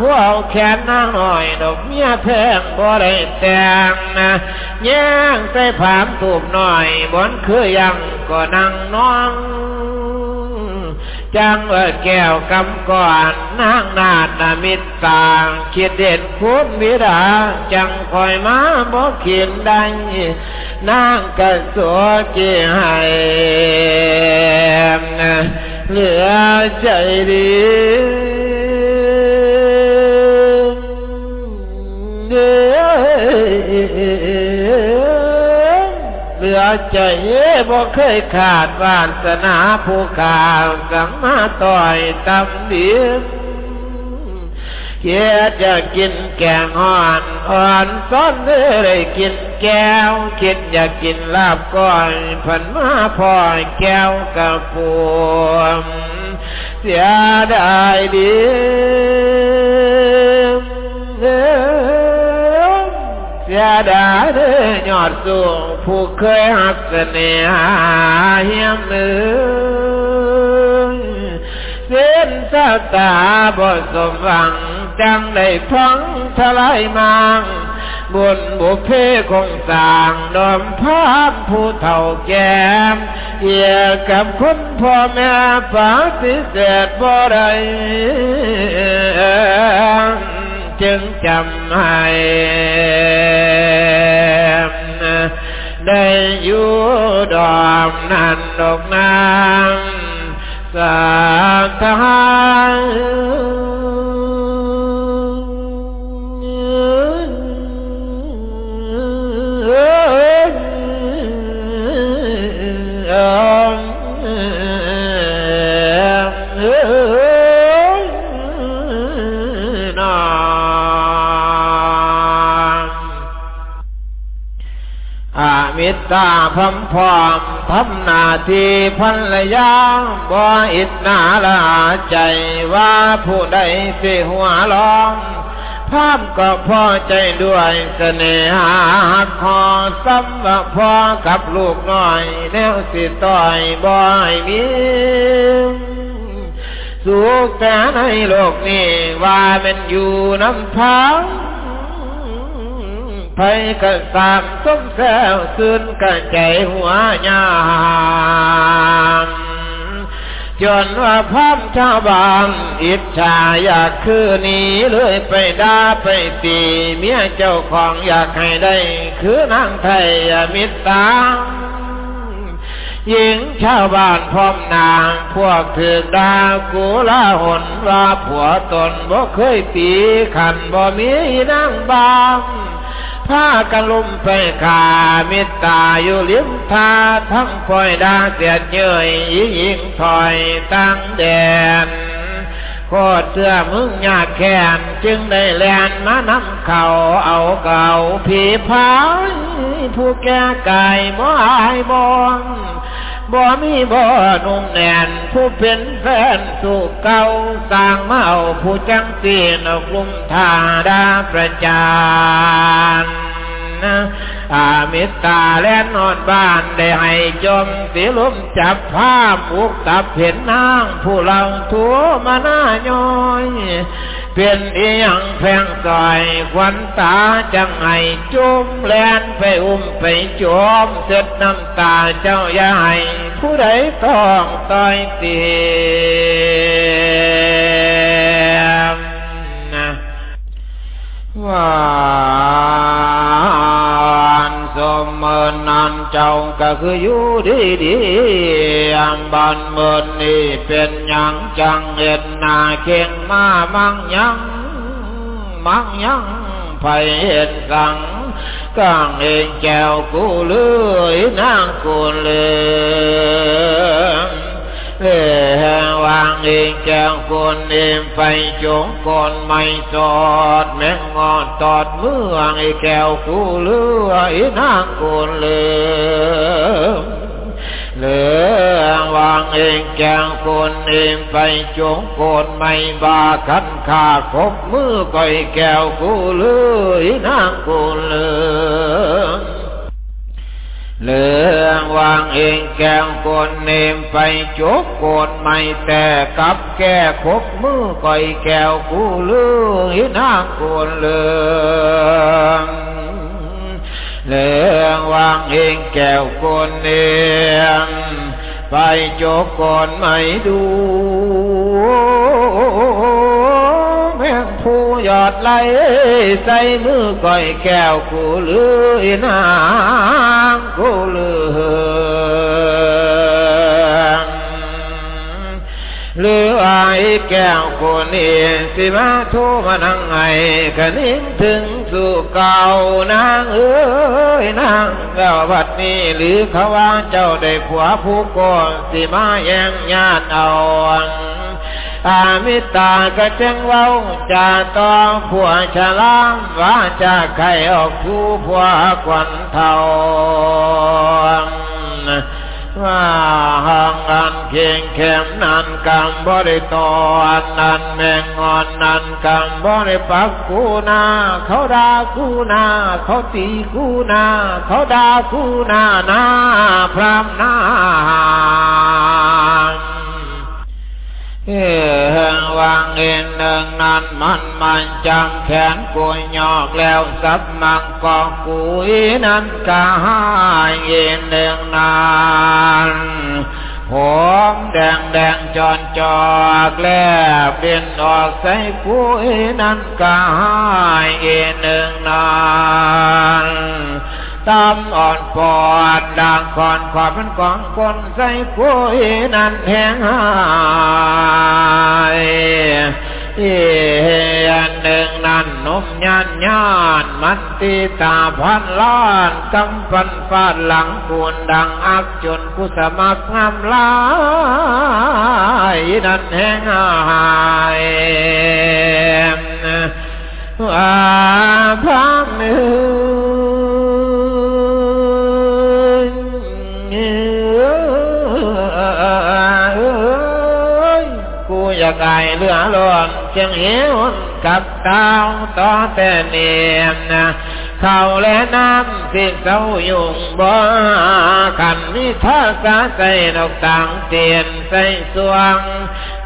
พวกแขนนางหน่อยดอกเมียแพงบ่ได้แต่งนะแย่งใส่ผามตูบหน่อยบนคือยังก็นั่งน้อง จังว่าแก้วกำก่อนนางนาดนามิตต่างคิดเด็ดคุณวิดาจังคอยมาบอกขีนดังนางกระสัวกีให้เหลือใจดีเลือใจบ่เคยขาดวาสนาผู้ขาวสังมาต่อยตำดีเกียจะกินแกงอ่อนอ่อนซ้อนเลยกินแก้ว คิดอยากกินลาบก้อยผันมาพอยแก้วกระปูมเสียดายดี สียดาเด้อยอดสูงผู้เคยหักเสน่หาเฮียมเนื้อเส้นสาตาบ่สมหวังจังได้พังทลายมังบนบุเพคงสางดอมพามผู้เท่าแก่เกี่ยกับคุณพ่อแม่ปาฏิเสธบ่ได้ จึงจำให้ได้อยู่ดอ ตาพรมพร้อมทำนาทีพันละยาบ่อิดนาลาใจว่าผู้ใดสิหัวล้อมภาพก็พอใจด้วยเสน่หาขอซ้ำว่าพอกับลูกน้อยแนวสิต่อยบ่อยมีสุขแต่ในโลกนี้ว่ามันอยู่น้ำพัง ไผกะสามสมแซวซึนกะใจหัวยามจนว่าพามชาวบ้านอิจฉาอยากคือนี้เลยไปด่าไปตีเมียเจ้าของอยากให้ได้ คือนางไทยมิตรตาหญิงชาวบ้านพร้อมนาง พวกถือดากูละหนว่าผัวตนบ่เคยตีขันบ่มีนางบาม ผ้ากันลุมไปขามิตาอยู่ลิมทาทั้งคอยดาเสียเยื่อยยิงถอยตั้งแดนโคตรเสื้อมึงยากแค้นจึงได้แลนมานำเขาเอาเก่าผีพายผู้แก่ไก่บ่อายบอน บ่มีบ่นุ่มแน่นผู้เป็นแฟนสู่เก่าสร้างเมาผู้จังสีนกลุ่มทาดาประจานอามิตาแลนนอนบ้านได้ให้จมสีลุมจับผ้ามุกตับเห็นนางผู้เราทัวมาหน้าย้อย เป็นอีหยังแพงกายควันตาจังไห้จุมแลนไปอุ้มไปจมเสร็จน้ำตาเจ้าให้ผู้ใดต้องต้อยเตียมนะว่า เมินนันเจ้าก็คืออยู่ดีดีอันบันเมินนี่เป็นยังจังเห็นนาเข่งมามังยังมังยังไผเห็นสังกางเองแก้วกูเลยนางกูเลย เอวางเองแก้วคนเองไปจงคนไม่สอด แมงงอดตอดเมื่อไอแก้วกูเลือไอนางคนเลือเหลือวางเองแกงคนเองไปจงโกนไม่บาคันขาคบมือก่อยแก้วกูเลยนางกูเลย เลืองวางเองแกงกนเนมไปจกโกนไม่แต่กับแก่คบมือก่อยแก้วกูเลืองนางกนเลืองเลืองวางเองแก้วกนเนมไปจกโกนไม่ดู ผู้ยอดไหลใส่มือก้อยแก้วกูเลยนางกูเลยหรือไอ้แก้วกูนี่สิมาทูมานังไงกันิ่งถึงสู่เก่านางเอ้ยนางเก่าบัดนี้หรือเขาว่าเจ้าได้ผัวผู้ก่อนสิมาแย่งญาติเอา อามิตากระจังเว้าจะต่อผัวฉลามว่าจะไข่ออกผู้ผัวควันเทาว่าห่างกันเคียงแคมนันกำบริตอนนันแมงงอนนันกำบริปักกูนาเขาด่ากูนาเขาตีกูนาเขาด่ากูนานาพรามนา เอวางเงินหนึ่งนั้นมันมันจำแขนกูยอกแล้วสับมังกองกุยนั้นกาหายเงินหนึ่งนั้น ผมแดงแดงจอนจอกแล้วเป็นออกใส่ผู้นั้นกาหายเงินหนึ่งนานตามอ่อนปอดดังก่อนขอบเป็นกองคนใส่ผู้นั้นแหงหาย อีอันหนึ่งนั่นนมยานยานมันตีตาพันล้านกำปันฟาดหลังคูนดังอักจนกุสมักงามลายนั่นแหงหายว่าพังเนื้อ จะกายเลือหล้วนเชียงเหวกับเก้าต่อแต่เนียมนะ เขาและน้ำที่เศร้ายุ่งบ่ขันมิท่าสาใส่ดอกต่างเตียนใส่สวง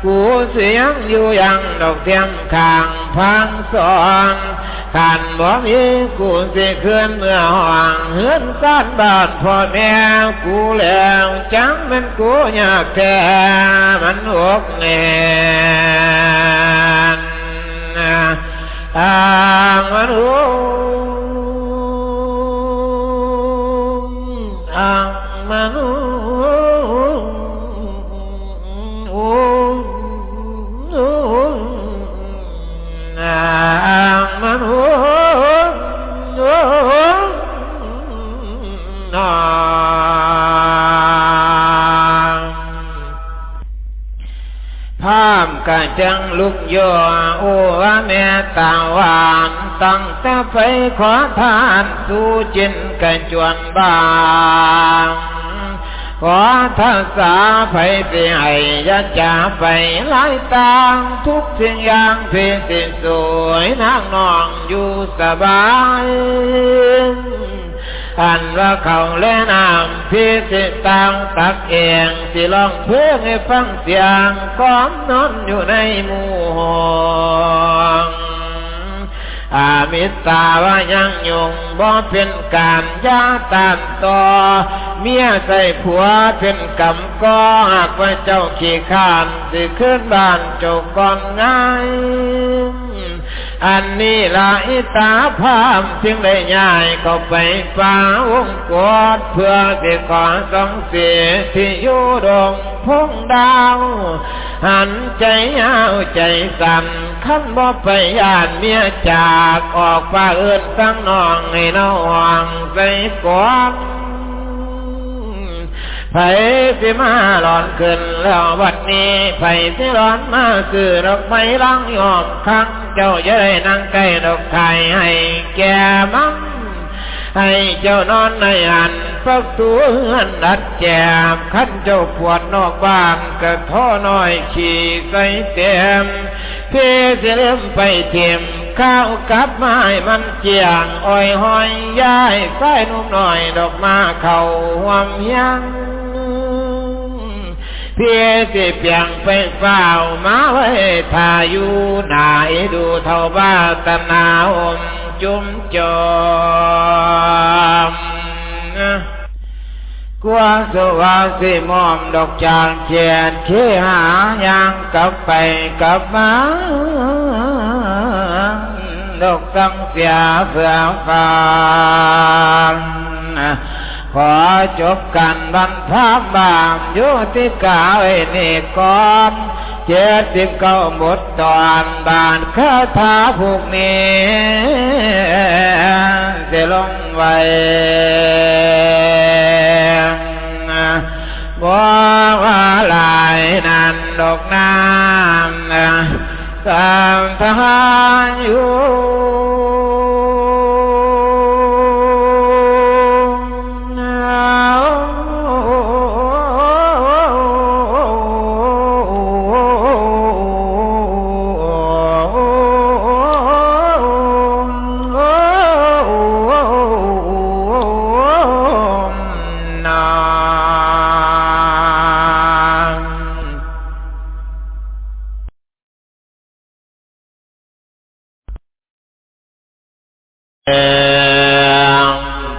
กูเสียงอยู่ยังดอกเทียมข้างพังสอนขันบ่มีกูสิเคลื่อนเมื่อห่างเฮือนก้านบาดพ่อแม่กูแล้วจังมันกูอยากแท้มันอกแน่อ่างมันโอ้อ่างมันโอ้ามก tham cả chân lúc giờ u mẹ tạng hoàn ตั้งแต่ไปขอทานสู้จินกะจวนบางขอทักษาไปสิให้ยะจาไปหลายตางทุกสิ่งอย่างเพียสิสวยนางนองอยู่สบายอันว่าเขาและนามพี่สิตังตักเองสิลองเพื่อให้ฟังเสียงก้อมนอนอยู่ในหมู่ห้อง อามิตาว่ายังยงบ่เป็นการยาตานต่อเมียใส่ผัวเป็นกำก็หากว่าเจ้าขี้ขานสิขึ้นบ้านเจ้าก่อนง่ายอันนี้ละอิตาภาพจึงได้ย้ายเข้าไปป่าวงกอดเพื่อสิขอสงเสียที่อยู่ดงพงดาว หันใจยาใจสั่นขั้นบ่ไปยานเมียจากออกป่าเอินตั้งนองให้นองใส่ก่อน ไผสิมาหลอนขึ้นแล้ววัดนี้ไผสิหลอนมาคือดอกไม้ล้างยอมคังเจ้าจะได้นั่งใกล้ดอกไข่ให้แก่มั่ง ให้เจ้านอนในหันปักตัวหันดัดแจมขันเจ้าปวดนอกบ้านกระท้อน้อยขี่ใส่เต็มเพื่อจะเริ่มไปเทียมข้าวกับไม้มันเจียงอ้อยหอยย้ายใส่นุ่มหน่อยดอกมาเข่าหวมยัง เพียสิเปียงไปเฝ้ามาไว้ทาอยู่นายดูเท่าบ้าตนาอมจุมจอมกว่าสวาสิมอมดอกจางเขียนเขีหายางกลับไปกลับมาดอกตั้งเสียเพื่อฟัง ขอจบกันบรรทาบามยุติกาเอนิกอมเจ็ดสิบเก้าบทตอนบานคาถาผูกนี้จะลงไว้บ่ว่าลายนันดอกน้ำสามทหารอยู่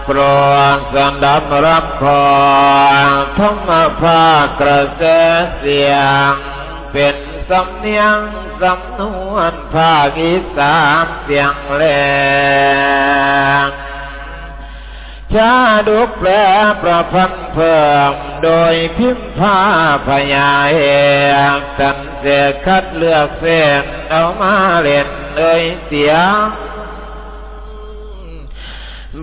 โปรดสดับรับขอธรรมภาคกระแสเสียง เป็นสำเนียงสำนวนภาคอีสานเสียงแรงชาดุกแปลประพันธ์เพิ่ม โดยพิมพ์ผ้าพยาเอกสันเสคัดเลือกเส้นเอามาเล่นเลยเสียง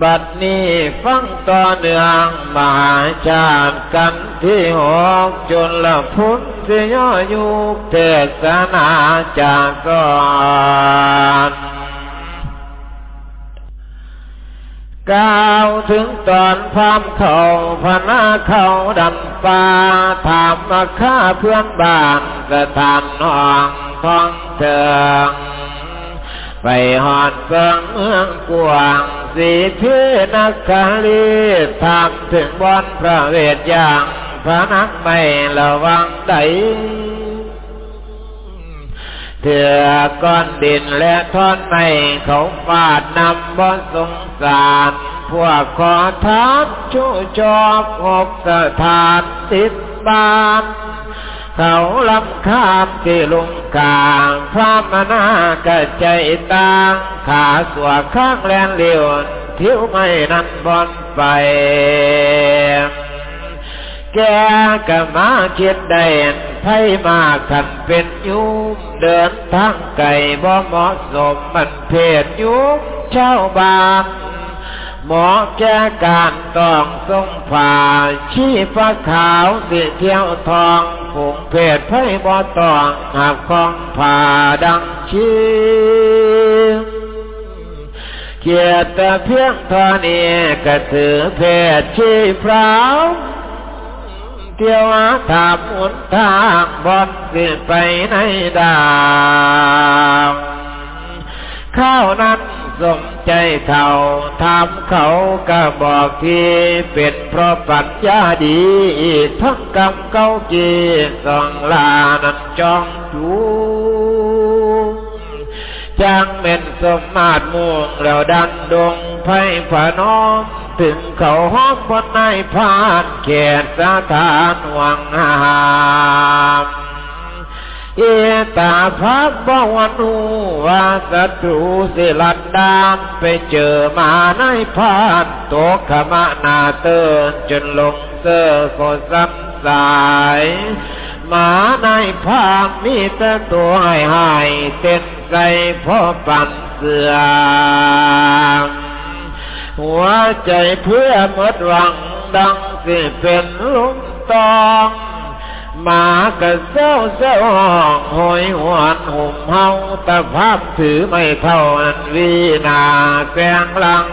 บัดนี้ฟังต่อเนื่องมาชาติกันที่หกจนละพุทธย่อยุคเทศนาจากก่อนกล่าวถึงตอนพามเขาพนาเขาดันป่าถามมาฆ่าเพื่อนบ้านสถานห้องท้องเถิง ไปหอดเฟืองเมืองกวางสีชื่อนักคาลีทำถึงบอนพระเวทอย่างพระนักไม่ระวังใดเถื่อก้อนดินและท่อนไม้เขาฟาดนำบนสงสารพวกขอทานชูจอบหกสถานติดบ้าน เขาลำข้ามที่ลุงกลางพระมนากระใจต่างขาสวข้างแลนเลียวทิวไม่นันบอนไป แกกะมาคิดได้ไพ่มาขันเป็นยุมเดินทางไก่บ่เหมาะสมมันเพศยุมเช่าบาน หมอแก้การต้องทรงผ่าชี้ฟ้าขาวสิเที่ยวทองผงเพศไพ่บ่ต้องหับคองผ่าดังชีเกียรติเพียงทอนี้ก็ถือเพศชี้พราวเที่ยวถามหุนทางบอนสิไปในดาว ข้าวนั้นสมใจเขาทำเขาก็บอกที่เป็นเพราะปัญญาดีทั้งกรรมเก้ากีสองลานั้นจองจูจางเป็นสมมาตรม่วงแล้วดันดงไพ่ผาน้อมถึงเขาห้อมบนในพานเขตสถานวังหาม เอตาพักบวันูวาศัตรูสิลัดดามไปเจอมาในพานตขมานาเตือนจนลงเสื้อโคซ้ำสายมาในพานมีแต่ตัวให้หายเต้นใจพ่อปั่นเสือหัวใจเพื่อมดหวังดังสิเป็นลุงตอง มากระเซ้าเซ้าหองหอยหวนหุ่มเฮาตะภาพถือไม่เท่าอันวีนาแสงหลัง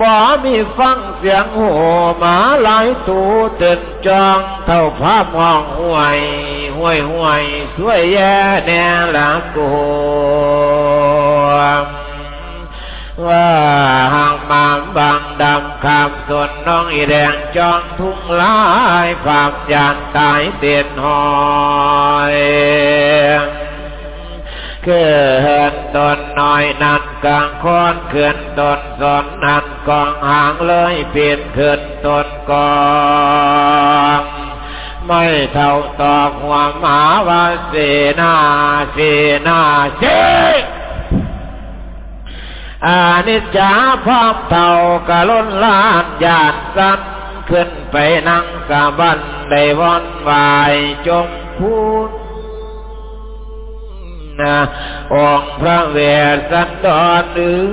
บ่มีฟังเสียงโหมาหลายตูเต็นจองเท่าภาพห้องห่วยห่วยห่วยสวยแย่แน่ละกู ว่าหางมามบางดำคำส่วนน้องอีแดงจองทุ่งลายฝากยานตายเตียนหอยเกินตนน้อยนันกลางคอนเขื่อนตนสอนนันกองหางเลยเปลี่ยนเขื่อนตนกองไม่เท่าตอกหัวหมาวาเสนาเสนาเส อานิจจาพร้อมเท่ากะล้นลานญาติสันขึ้นไปนั่งสาบันได้วอนวายจงพูดนะองค์พระเวสสันดรหรือ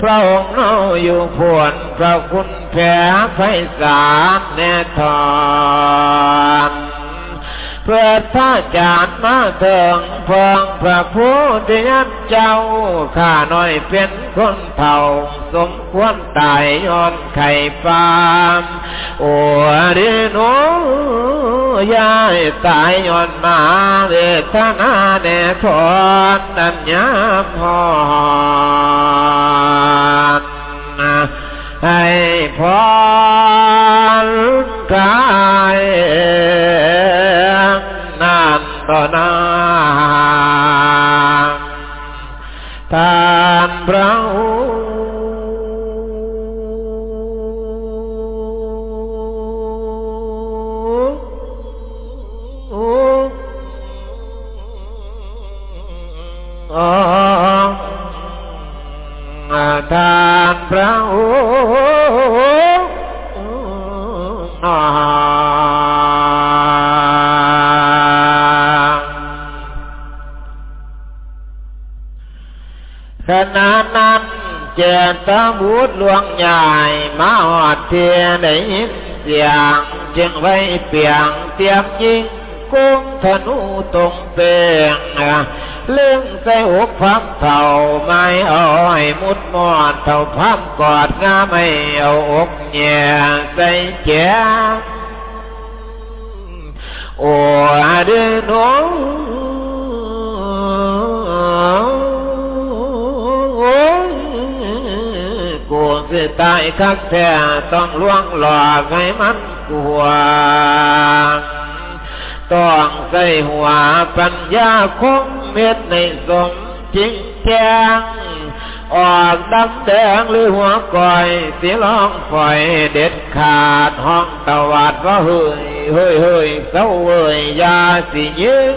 พระองค์เนาอยู่พวนพระคุณแผ่ไพศาลแน่ทอน เพื่อท่าจานมาเถิงเพิงพระผู้ที่ยันเจ้า ข้าน้อยเป็นคนเท่า สมควรตายย้อนไข่ฟามโอ้ดิโนยายตายย้อนมาเวทนาแน่ทอนดันยามหอนให้พรกายานต่อน เจตบุตรหลวงใหญ่มาหอดเทียได้ยินเสียงจึงไว้เปียงเตรียม สิตายคักแท้ต้องล่วงหลอกให้มันกลัวต้องใส่หัวปัญญาคงเม็ดในสมจริงแจ้งออกดำแดงหรือหัวก่อยสีร้องฝอยเด็ดขาดห้องตวาดว่าเฮ้ยเฮ้ยเฮ้ยเศร้าเฮ้ยยาสิยึง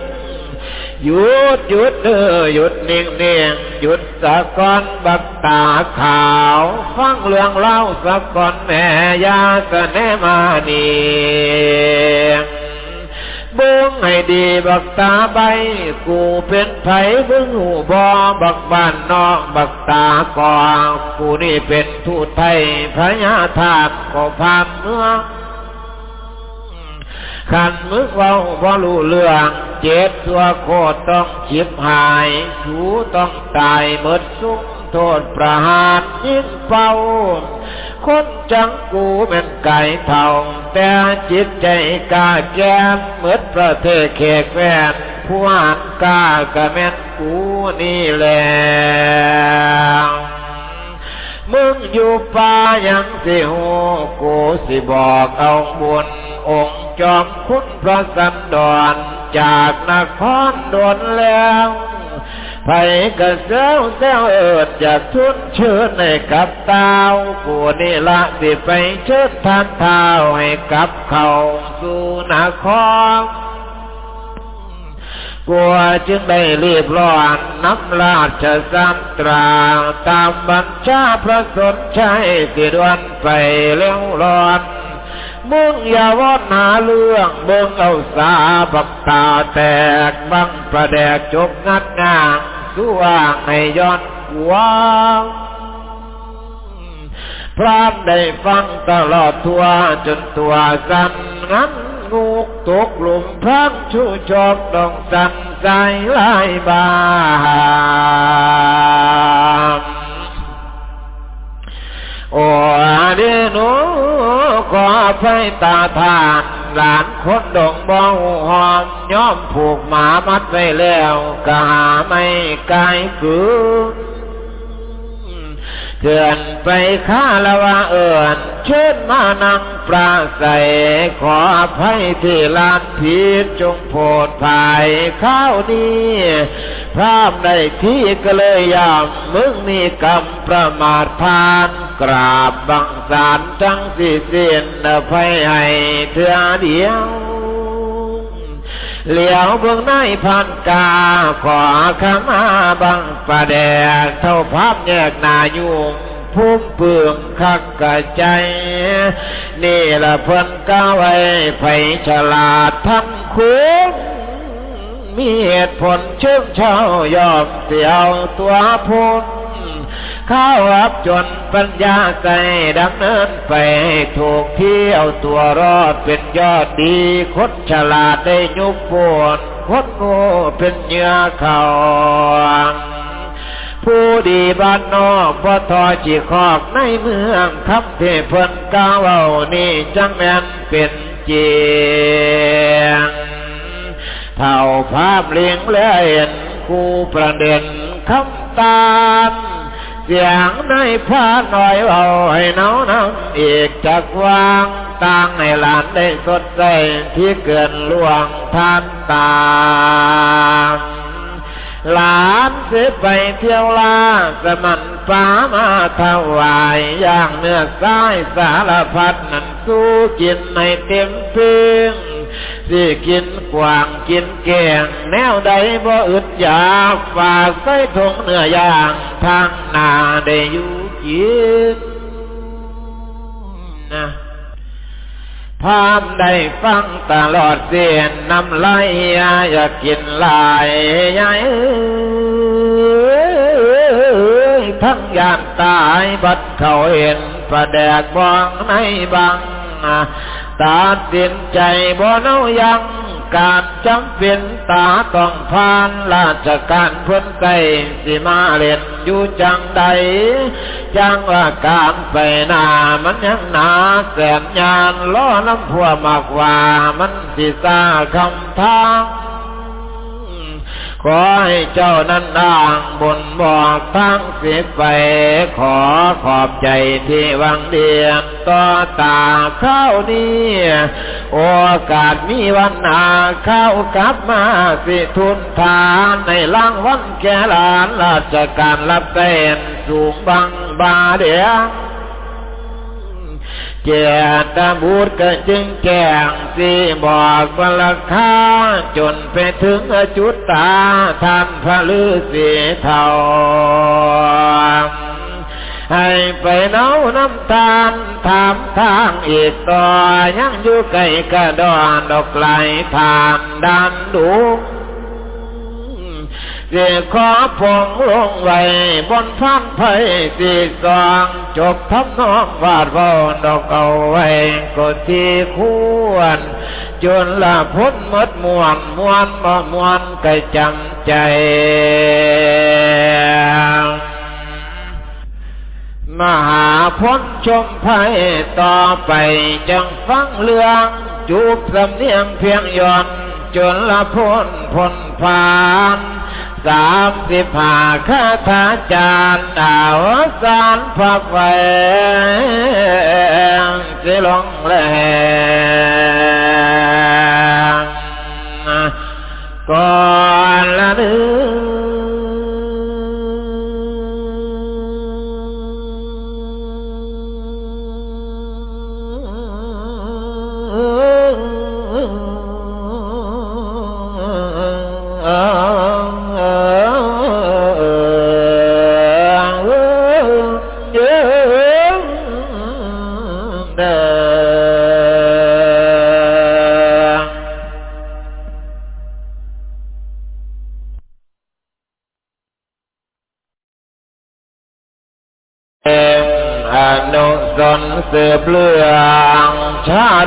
หยุดหยุดเด้อหยุดเนียงเนียงหยุดสะก้อนบักตาขาว ฟังเรื่องเล่าสะก้อนแม่ยาสะแนมานีเบื้งให้ดีบักตาใบกูเป็นไผบึงหูบอบักบ้านนอกบักตากอกูนี่เป็นทูตไทยพระยาธาตุก็พามเมือง ขันมึกเว้าบ่รู้เรื่องเจ็ดตัวโคตรต้องจิบหาย สูต้องตายเมดสุ้งโทษประหารยิ่งเป่าคนจังกูเป็นไก่เท่าแต่จิตใจกาแก้มเมืดประเทศเขกแวนผู้อ่านกากะแม่นกูนี่แหละมึงอยู่ป่ายังสิหูกูสิบอกเอาบุญองค์ จอมคุณพระสันดอนจากนครดนแล้วไผกระเซวเซวเอิดจากทุนเชิญให้กับเต้ากูนี่ละสิไปเชิญทานเท้าให้กับเขาสู่นครกัวจึงได้รีบร้อนน้ำราชสันตราตามบัญชาพระสนชัยสิดวนไปเลี้ยวร้อน มึงอย่าวอนหาเรื่องเบิ่งเอาสาบักตาแตกบังประแดกจบงัดงางสู้อ่างให้ย้อนวางพระได้ฟังตลอดทั่วจนตัวสั่นงั้นงูตกหลุมพังชูชอบดองสั่นใจลายบาโอ้เดโน ขอไฟตาทานหลานคนดงบองหอมย้อมผูกหมามัดไว้แล้วกะหาไม่ไกลกืน เกินไปข้าละว่าเอิญเชิญมานั่งปราศัยขออภัยที่ลานผิดจงโปรดภายข้าวนี้พรามได้ที่ก็เลยยามมึงมีกรรมประมาทพานกราบบังสารจังสิเสียนอภัยให้เธอเดียว เหลียวเบื้องในพันกา ขอขมาบังประแดก เท่าภาพแยกนายุ่งพุ่มเปลืองคักกะใจ นี่ละเพิ่นก้าวไว้ไฟฉลาดทั้งคุ้มมีเหตุผลเชื่อเช่ายอมเสียวตัวพุน ข้าวอับจนปัญญาใจดำเนินไปถูกเที่เอาตัวรอดเป็นยอดดีคดฉลาดได้ยุบปวดคดโง่เป็นเนื้อเขาผู้ดีบ้านนอกพอทอจีคอกในเมืองคำเทพนก้าวเอานี่จังแม่นเป็นเจียงเท่าภาพเลี้ยงเล่นคู่ประเด็นคำตาม เสียงในผ้าหน่อยเอาให้เนาน้ำอีกจากวางต่างในหลานได้สดใสที่เกินล่วงทานตาหลานเสียไปเที่ยวลาสมันฟ้ามาถวายย่างเนื้อส้ายสารพัดนั้นสู้กินในเต็มเพียง สิกินกวางกินแกงแนวใดบ่อึดอยากฝากใส่ทงเนื้อย่างทางนาได้อยู่กินนะพามได้ฟังตลอดเสียนน้ำไหลอยากกินลายใหญ่ทั้งยานตายบัดเขาเห็นประแดกบองในบัง ตัดสินใจบ่เนายังการจำเป็นตาต้องผ่านราชการเพื่อนไก่สิมาเล่นอยู่จังใดจังว่าการไปนามันยังหนาแสนยานล้อน้ำพัวมากว่ามันสิซาคำทาง ขอให้เจ้านั้นด่างบนบอกทางสียไป ขอขอบใจที่วังเดียนต่อตาเข้านี้โอกาสมีวันนาเข้ากลับมาสิทุนทานในล่างวันแก่ลานราชการรับเต้นสูงบังบาเดีย เจตบุตรก็จึงแกงสีบอกบลคาจนไปถึงจุดตาท่านพระฤาษีเทาให้ไปเนาน้ำตาลถามทางอีกต่อยังอยู่ไกลกระดอนดอกไหลทานดันดู สียขอพงลงไว้บนพันไผ่สีสองจบทำนองวาดวอนดอกเอาไว้ก็ที่ควรจนละพ้นมดมวนมวนบ่มวนก็จำใจมหาพ้นชมไพ่ต่อไปจังฟังเรื่องจูบสำเนียงเพียงย่อนจนละพ้นพ้นผ่าน สามสิบห้าคาถาจารย์ดาวสารพระเวงสิลงแลงก่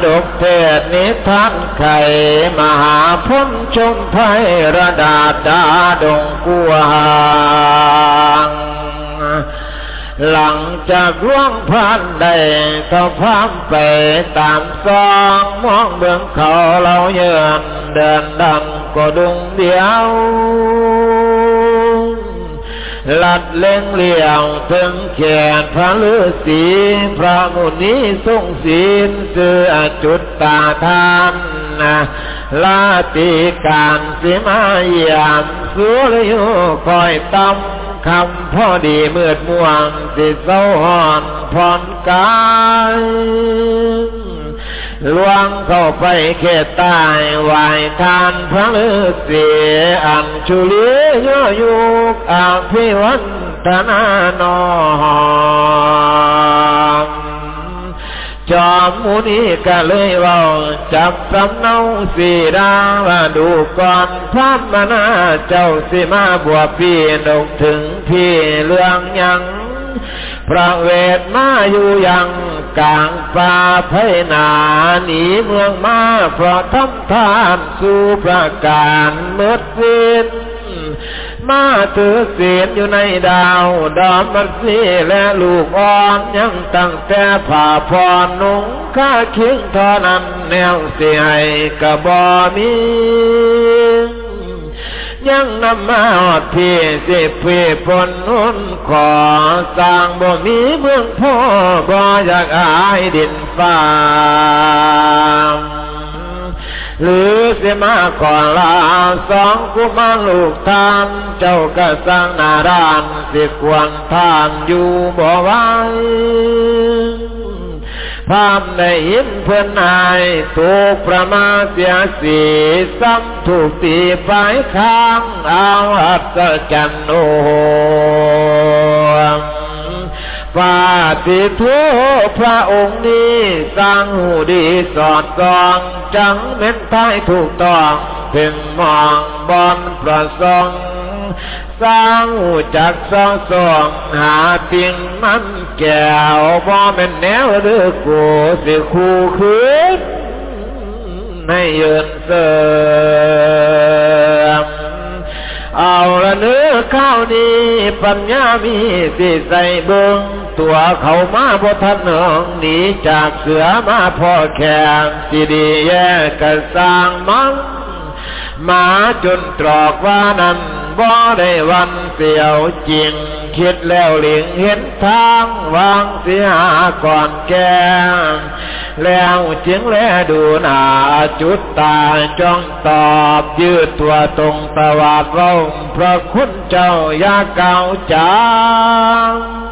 ดกเทศนิทานไข่มหาพ้นชมไพระดาดาดงกัวหางหลังจากร่วงพันได้เขาพามไปตามซองมองเบื้องเขาเราเยือนเดินดังก็ดุงเดียว ลัดเล่งเลี่ยวถึงแขนพระฤาษีพระมุนีทรงศีลเสือจุดตาทานนะลาติการสิมาเยี่ยมสุรยุคอยตำคำพอดีเมืดม่วงสิเศร้าหอนผ่อนกาย ลวงเข้าไปเขตใต้วายทานพระฤาษีอันชุลีย่อยุกอาภิวันธนานอมจอมมุนีก็เลยว่าจับสำเนาสีดาว่าดูก่อนพระมนาเจ้าสิมาบวพี่ดกถึงพี่เรื่องยัง พระเวทมาอยู่ยังกลางป่าไพนาหนีเมืองมาเพราะทำทานสู่ประการมื่อสิ้นมาถือเสียนอยู่ในดาวดอมมันสีและลูกอ่อนยังตั้งแต่ผ่าพรนุ่งข้าเคียงทอนั้นแนวเสียกระบอมี ยังนำมาอดพี่สิพี่พนนุนขอสร้างบ่มีเมืองพ่อบ่อยากอายดินฟ้าหรือเสมาก่อลาสองกุมารลูกทานเจ้าก็สร้างนาดานสิควรทานอยู่บ่ไว้ พามได้ยินเพื่อนนายถูกประมาเสียสีซ้ำถูกตีไปข้างเอาอัศจรรย์โอฟาติทุพระองค์นี้สร้างหูดีสอดส่อง จังเม็นท้ายถูกต้องเพ่งมองบอนประสงค์ สร้างหูจักสองสองหาติงมันแก้วบ่เป็นแนวหรือกูสิคู่คืนให้ยืนเสริมเอาละเนื้อข้าวนี้ปัญญามีสิใส่เบิงตัวเขามาบทันหองหนีจากเสือมาพ่อแขงสิดีแย่กระสร้างมั งมาจนตรอกว่านั้นบ่ได้วันเสียวจริง คิดแล้วหลิงเห็นทางวางเสียก่อนแกแล้วจึงแลดูหน้าจุดตาจ้องตอบยืดตัวตรงตวาดร่มพระคุณเจ้ายาเก่าจาง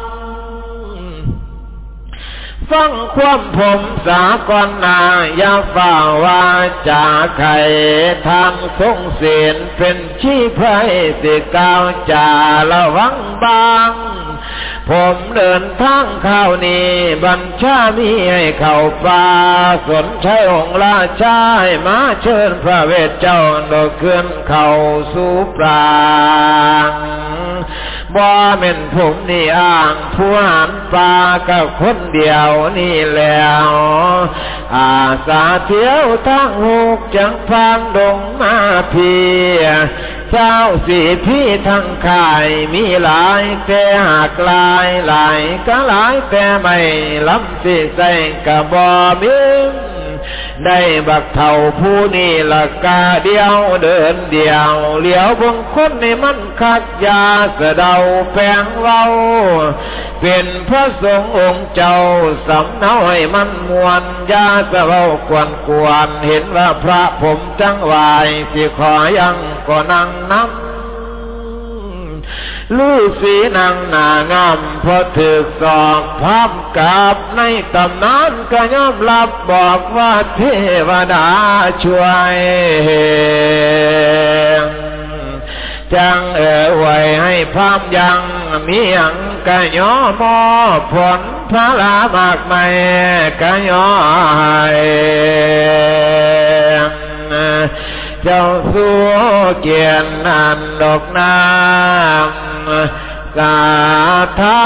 ฟังความผมสากรนายาฝ่าวาจาไข่ทางทรงเสียนเป็นชี้ไพรสิกาวจาระวังบาง ผมเดินทางข้าวนี้บัญชามีให้เข้าป่าสนใช้องค์ราชาให้มาเชิญพระเวทเจ้าดอกขึ้นเข้าสู่ปรางบ่เม่นผมนี่อ่างผู้หันปลากับคนเดียวนี่แล้วอาสาเที่ยวทั้งหกจังพานดงมาเพีย เจ้าสีพี่ทั้งขายมีหลายแต่หากลายหลายก็หลายแต่ไม่ลำสิใส่กระบอมิได้บักเท่าผู้นี่ละกาเดียวเดินเดียวเหลียวบงคนในมันคักยาเสดาแปงเว้าเป็นพระสงฆ์องค์เจ้าสำเนาให้มันมวนยาเสเว้ากวนกวนเห็นว่าพระผมจังวายสิขอยังก็นั่งน้ำ ลูกสีนางนางามพอถึกสอบพามกับในตำนานก็ยอมรับบอกว่าเทวดาช่วยจังเออไว้ให้พามยังมียังกะยอมอผลพระลามากไม่กะยอให้ จ้าสัวเกียนนันดอกนางกาทา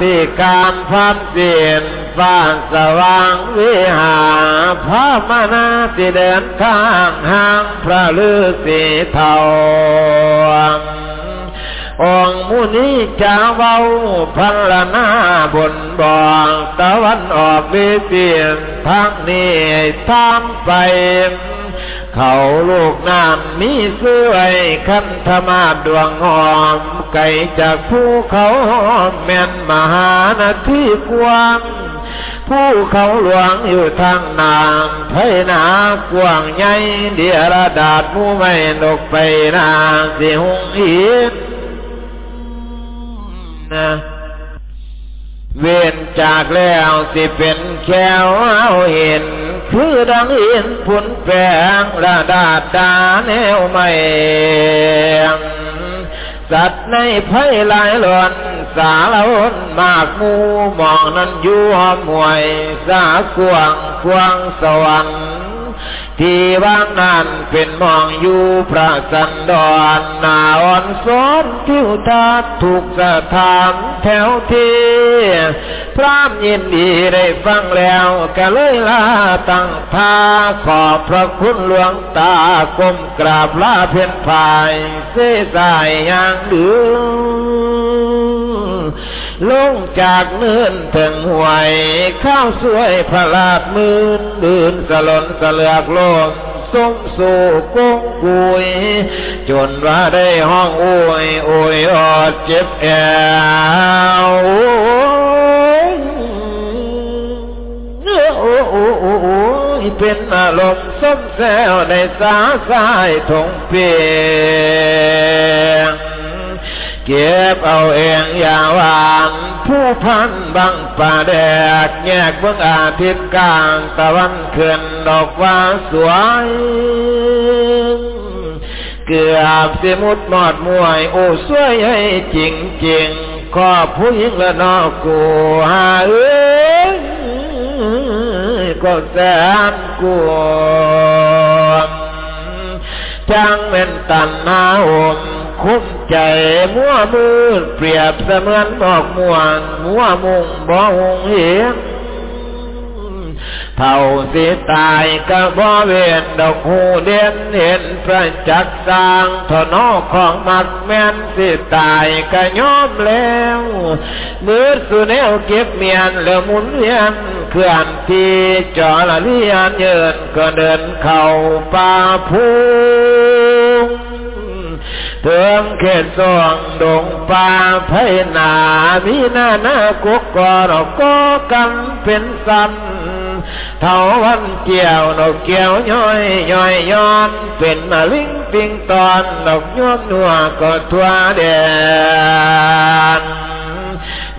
ติการพันเสียนฟ้าสว่างวิหาพระมนาติเดินทางห่างพระฤาษีเทาองมุนีจะเว้าพันละนาบนบอกตะวันออกวิเสียนทางนี้ทามไป เขาลูกน้ำมีเสื้อไอ้คันธมาดวงหอม ไก่จากภูเขาหอมแม่นมหานาทีกวางผู้เขาหลวงอยู่ทางนางไพนากว้างใหญ่เดียระดาดมูไม่นกไปนางสิหงหินนะ เวียนจากแล้วสิเป็นแควเอาเห็น คือดังอินผุนแปงระดาดดาแนวไม่สัตว์ในไพ่ลายหลอนสาลนมากมูมองนั้นยู่หอมวย สากวงควงสวรรค์ ที่วางนั้นเป็นมองอยู่พระสันดอนนาอ่อนซ้อนทิวทัศถูกสถานแถวที่พระยินดีได้ฟังแล้วก็เลยลาตั้งท่าขอบพระคุณหลวงตากรมกราบลาเพียนภายเสสายอย่างดือ ลงจากเนินถึงหวยข้าวสวยพระลาดมืนดืนสลนสเลือกโลกสมสู่กุ้งกุย จนว่าได้ห้องโอยโอยอดเจ็บแอวโอ้โอ้โอ้โอ้เป็นอารมณ์ส้มแซวในสาสายทงเปียง เก็บเอาเองอย่าหวานผู้พันบังป่าแดกแยกเบื้องอาทิตย์กลางตะวันขึ้นดอกว่าสวยเกือบสิมุดหมอดมวย โอ้สวยให้จริงจริงขอผู้หญิงละนอกกูหาเอ้ยก็แสนกลัว จังเป็นตันนาอมคุ้มใจมัวมืดเปรียบเสมือนบอกม่วงมัวมุงบ่หงเห็น เท่าสิตายก็บ่เวนดอกหูเด่นเห็นประจักษ์สร้างถนอของมักแม่นสิตายก็ยอมแล้วมือสุแนวเก็บเมียนแล้วมุนเวียนเคลื่อนที่จอละเลียนเยินก็เดินเข้าป่าพูเถิงเขตสองดงป่าไพนามีหน้าหน้ากุกกอดอกก็กันเป็นสัน เท่าวันเกี่ยวนกเกี่ยวย้อยย้อยย้อน เป็นมาลิงปิงตอนดอกย้อมนัวก็ทั่วแดน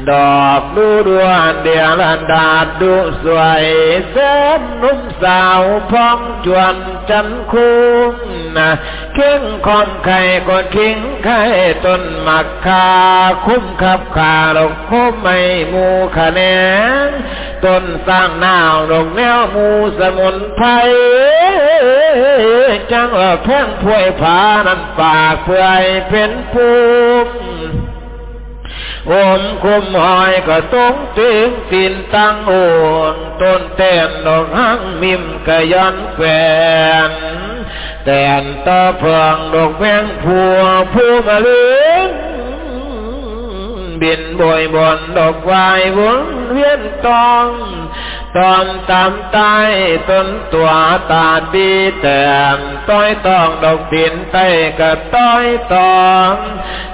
ดอกดูดวนเดียรันดาดดูสวยเส้นนุ่มสาวพองจวน จันคุ้มนะเข่งคอมไข่กดคิงไข่ต้นมักคาคุ้มขับขาดอกคุ้มไม่มูคะแนนต้นสร้างนาวดอกแนวมูสมุนไพรจังว่าแพงพวยผานั้นปากเพื่อเป็นภูมิ อมคุมหอยก็ต้องถึงสินตั้งโอนต้นเต้นดอกหังมิมกะยันแฝนแต่นตะเพื่องดอกแมงผัวผู้มาเลื่น บินบอยบนดอกวายวนเวียนตองตอนตามตายต้นตัวตาดีแต่ต้อยตองดอกดินไตกะต้อยตอง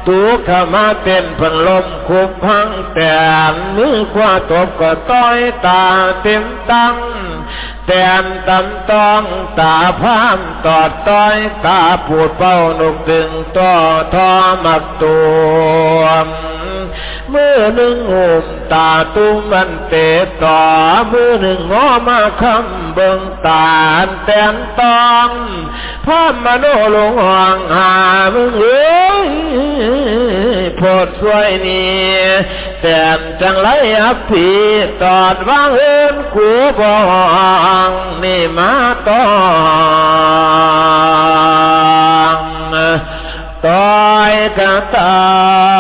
ตูขมาเป็นพันลมคุบพังแต่มือขวาตบก็ต้อยตาเต็มตั้ง แต่ตำตองตาพามตอดต้อยตาปูดเป้านุกตึงต่อทอมักตัวมือหนึ่งหุมตาตุ้มมันเตะต่อมือหนึ่งงอมาคำเบิงตาแตนตองพ่อมโนลงห่างหามึงเอ้ยโพดสวยนี่แต่จังไรอับผีตอดว่างเอินกูบองนี่มาตองต่อยกะตา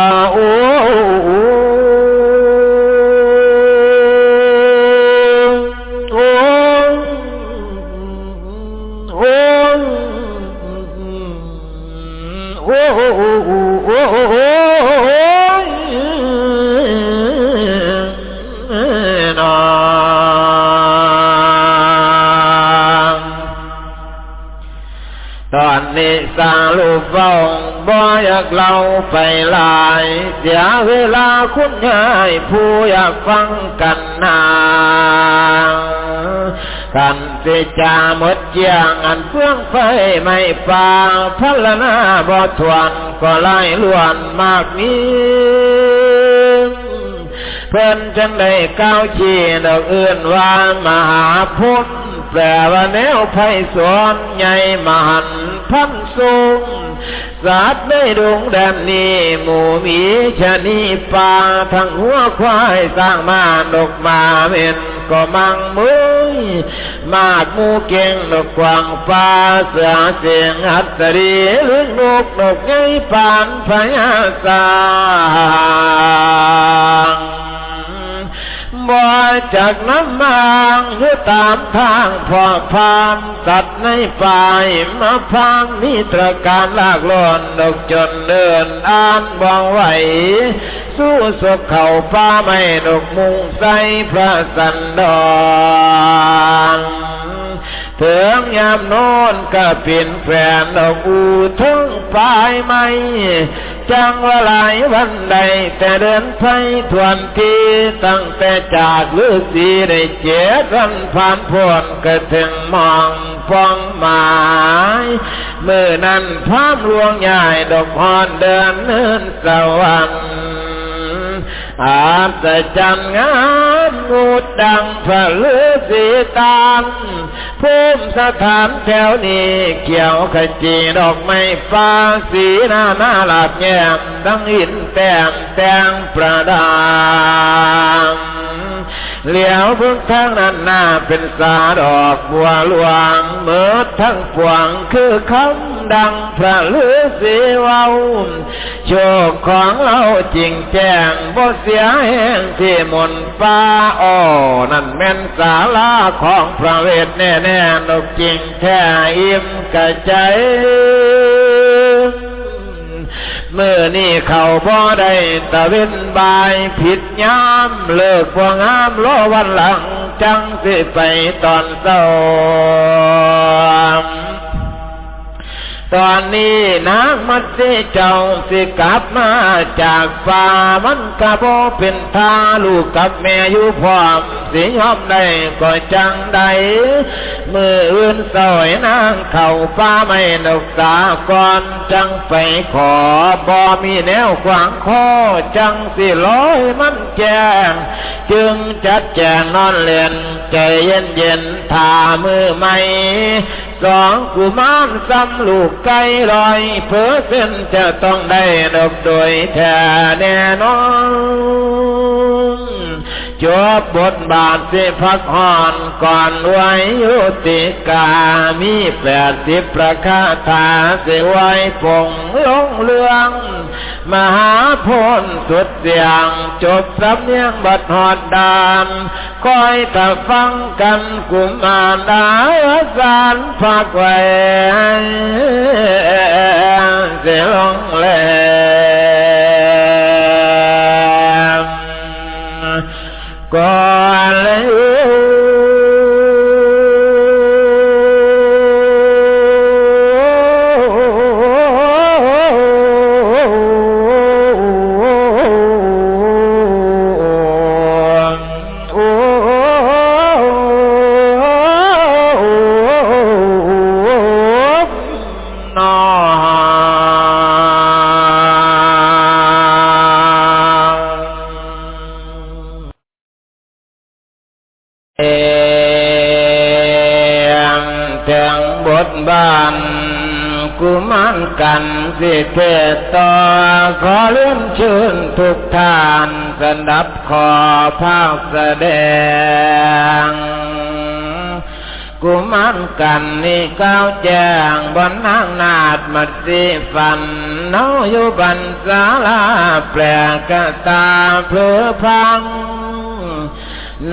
เฝ้าบ่อยากเล่าไปหลาย เสียเวลาคุณยายผู้อยากฟังกันนากันเสจาหมดเจียงอันเฟื่องไฟไม่ปาพัลนาบ่ทวนก็ไล่ล้วนมากนี้ เพื่อนจังได้ก้าวชี้ดอกอื่นว่ามหาพุทธแปลว่าแนวไพศาลใหญ่มหันพันสูงสัตว์ในดวงแดนนี้ หมูมีชะนีป่าทั้งหัวควายสร้างมาดกมาเม็นก็มังมือมากมูเก่งดกกวางป่าเสือเสียงอัศรีลึกนกดอกไงปานพญาสาง บ่จากน้ำมางหรือตามทางพอพานสัตว์ในป่ามาพังมีตรการลากล่อนดอกจนเดินอ่านบองไหวสู้สกเข่าฟ้าไม่ดอกมุงใสพระสันดอน ถึงยามน้นก็เปลี่ยนแฟนดอกอูทึงปลายไม่จังว่าหลายวันใด แต่เดินไปทวนทีตั้งแต่จากฤาษีได้เจ็ดวันผ่านพ้นก็ถึงมองฟองหมายเมื่อนั้นพามลวงใหญ่ดอกพรเดินเนินสวรรค์ อาจจันงามงูดังพระฤาษีตามภูมิสถานแถวนี้เกี่ยวขจีดอกไม้ฟ้าสีหน้าหน้าหลาบแย้มดังหินแต้มแตงประดามเหลียวพึ่งทางนั้นหน้าเป็นสาดอกบัวหลวงเมื่อทั้งปวงคือคำดังพระฤาษีเว้าโชคของเราจริงแจ้งบ่เสียแห่งที่มนฟ้าอ้อนั่นแม่นสาลาของพระเวทแน่แน่นกจริงแท้อิ่มกระใจ มื่อนี่เขาบ่ได้ตะเวนบายผิดยามเลิกพวงามรอวันหลัง จังสิไปตอนเศร้า ตอนนี้นางมัดสิเจ้าสิกลับมาจากป่ามันกะโบเป็นทาลูกกับแม่อยู่พร้อมสิยอมได้ก็จังใดมืออื่นสอยนางเข่าฟ้าไม่นกสาก่อนจังไปขอบอมีแนวขวางคอจังสิลอยมันแจงจึงจัดแจงนอนเล่นใจเย็นเย็นทามือไม่ สองกุมารซ้ำลูกไก่ลอยเพื่อเส้นจะต้องได้ดอกโดยแท้แน่นอน จบบทบาทสิพักหอนก่อนไว้ยุติกา มีแปดสิบประคาถาสิไว้ปงลงเรือง มหาพลสุดเสียง จบสำเนียงบัดหอดดานคอยถ้าฟังกันกุมารดาสารพักไว้เสียงแล ก่ สิเทศต่อขอเลื่อนเชิญทุกท่านสนับขอภาคแสดง กุมารกันนี่ก้าวแจ้งบนนางนาดมัดสีฟันเนาอยู่บันสาลาแปลกะตาเพลอพัง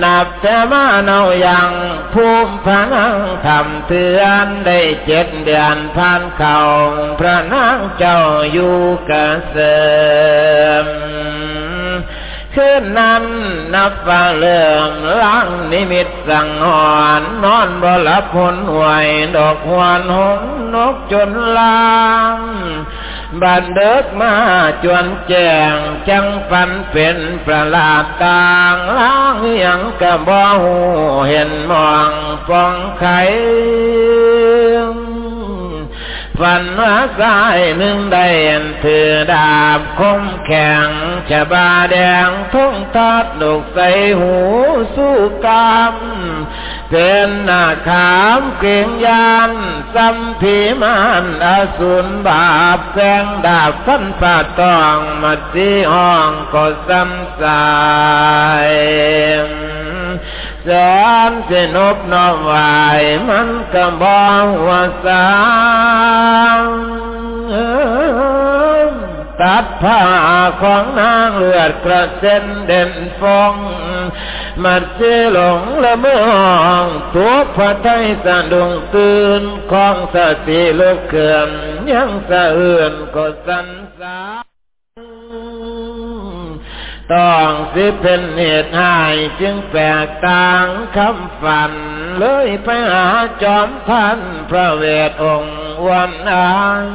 นับแต่มาเนายังภูมิพระนังทำเตือนได้เจ็ดเดือนผ่านเขาพระนางเจ้าอยู่กระเสริมคืนนั้นนับฟ้าเลื่อมล้างนิมิตสังหอนนอนบ่หลับผลหวยดอกหวานหงนกจนลาง บันเดิกมาจวนแจงจังฝันเป็นประหลาดต่างล้างยังกระบ่หูเห็นมองฟองไข่ฝันว่าสายหนึ่งได้เถือดาบคมแข็งชะบาแดงทุ่งทัดลูกใส่หูสู้กรรม เป็นน้าขามเกรงยานสัมผีมานอสุนบาปแสงดาบฟันฝ่าตองมาสีห้องก็ซ้ำสายแสนสนุบนอบไหวมันก็บอกว่าสาง ตัดผ้าของนางเลือดกระเซ็นเด่นฟองมันเจหลงละเมื่อห้องตัวพระไทยสะดุงตื่นของสติลูกเขื่อนยังสะเอื่นก็สันสาต้องสิเป็นเหตุให้จึงแปลกต่างคำฝัน เลยไปหาจอมพันพระเวทองค์วันอาย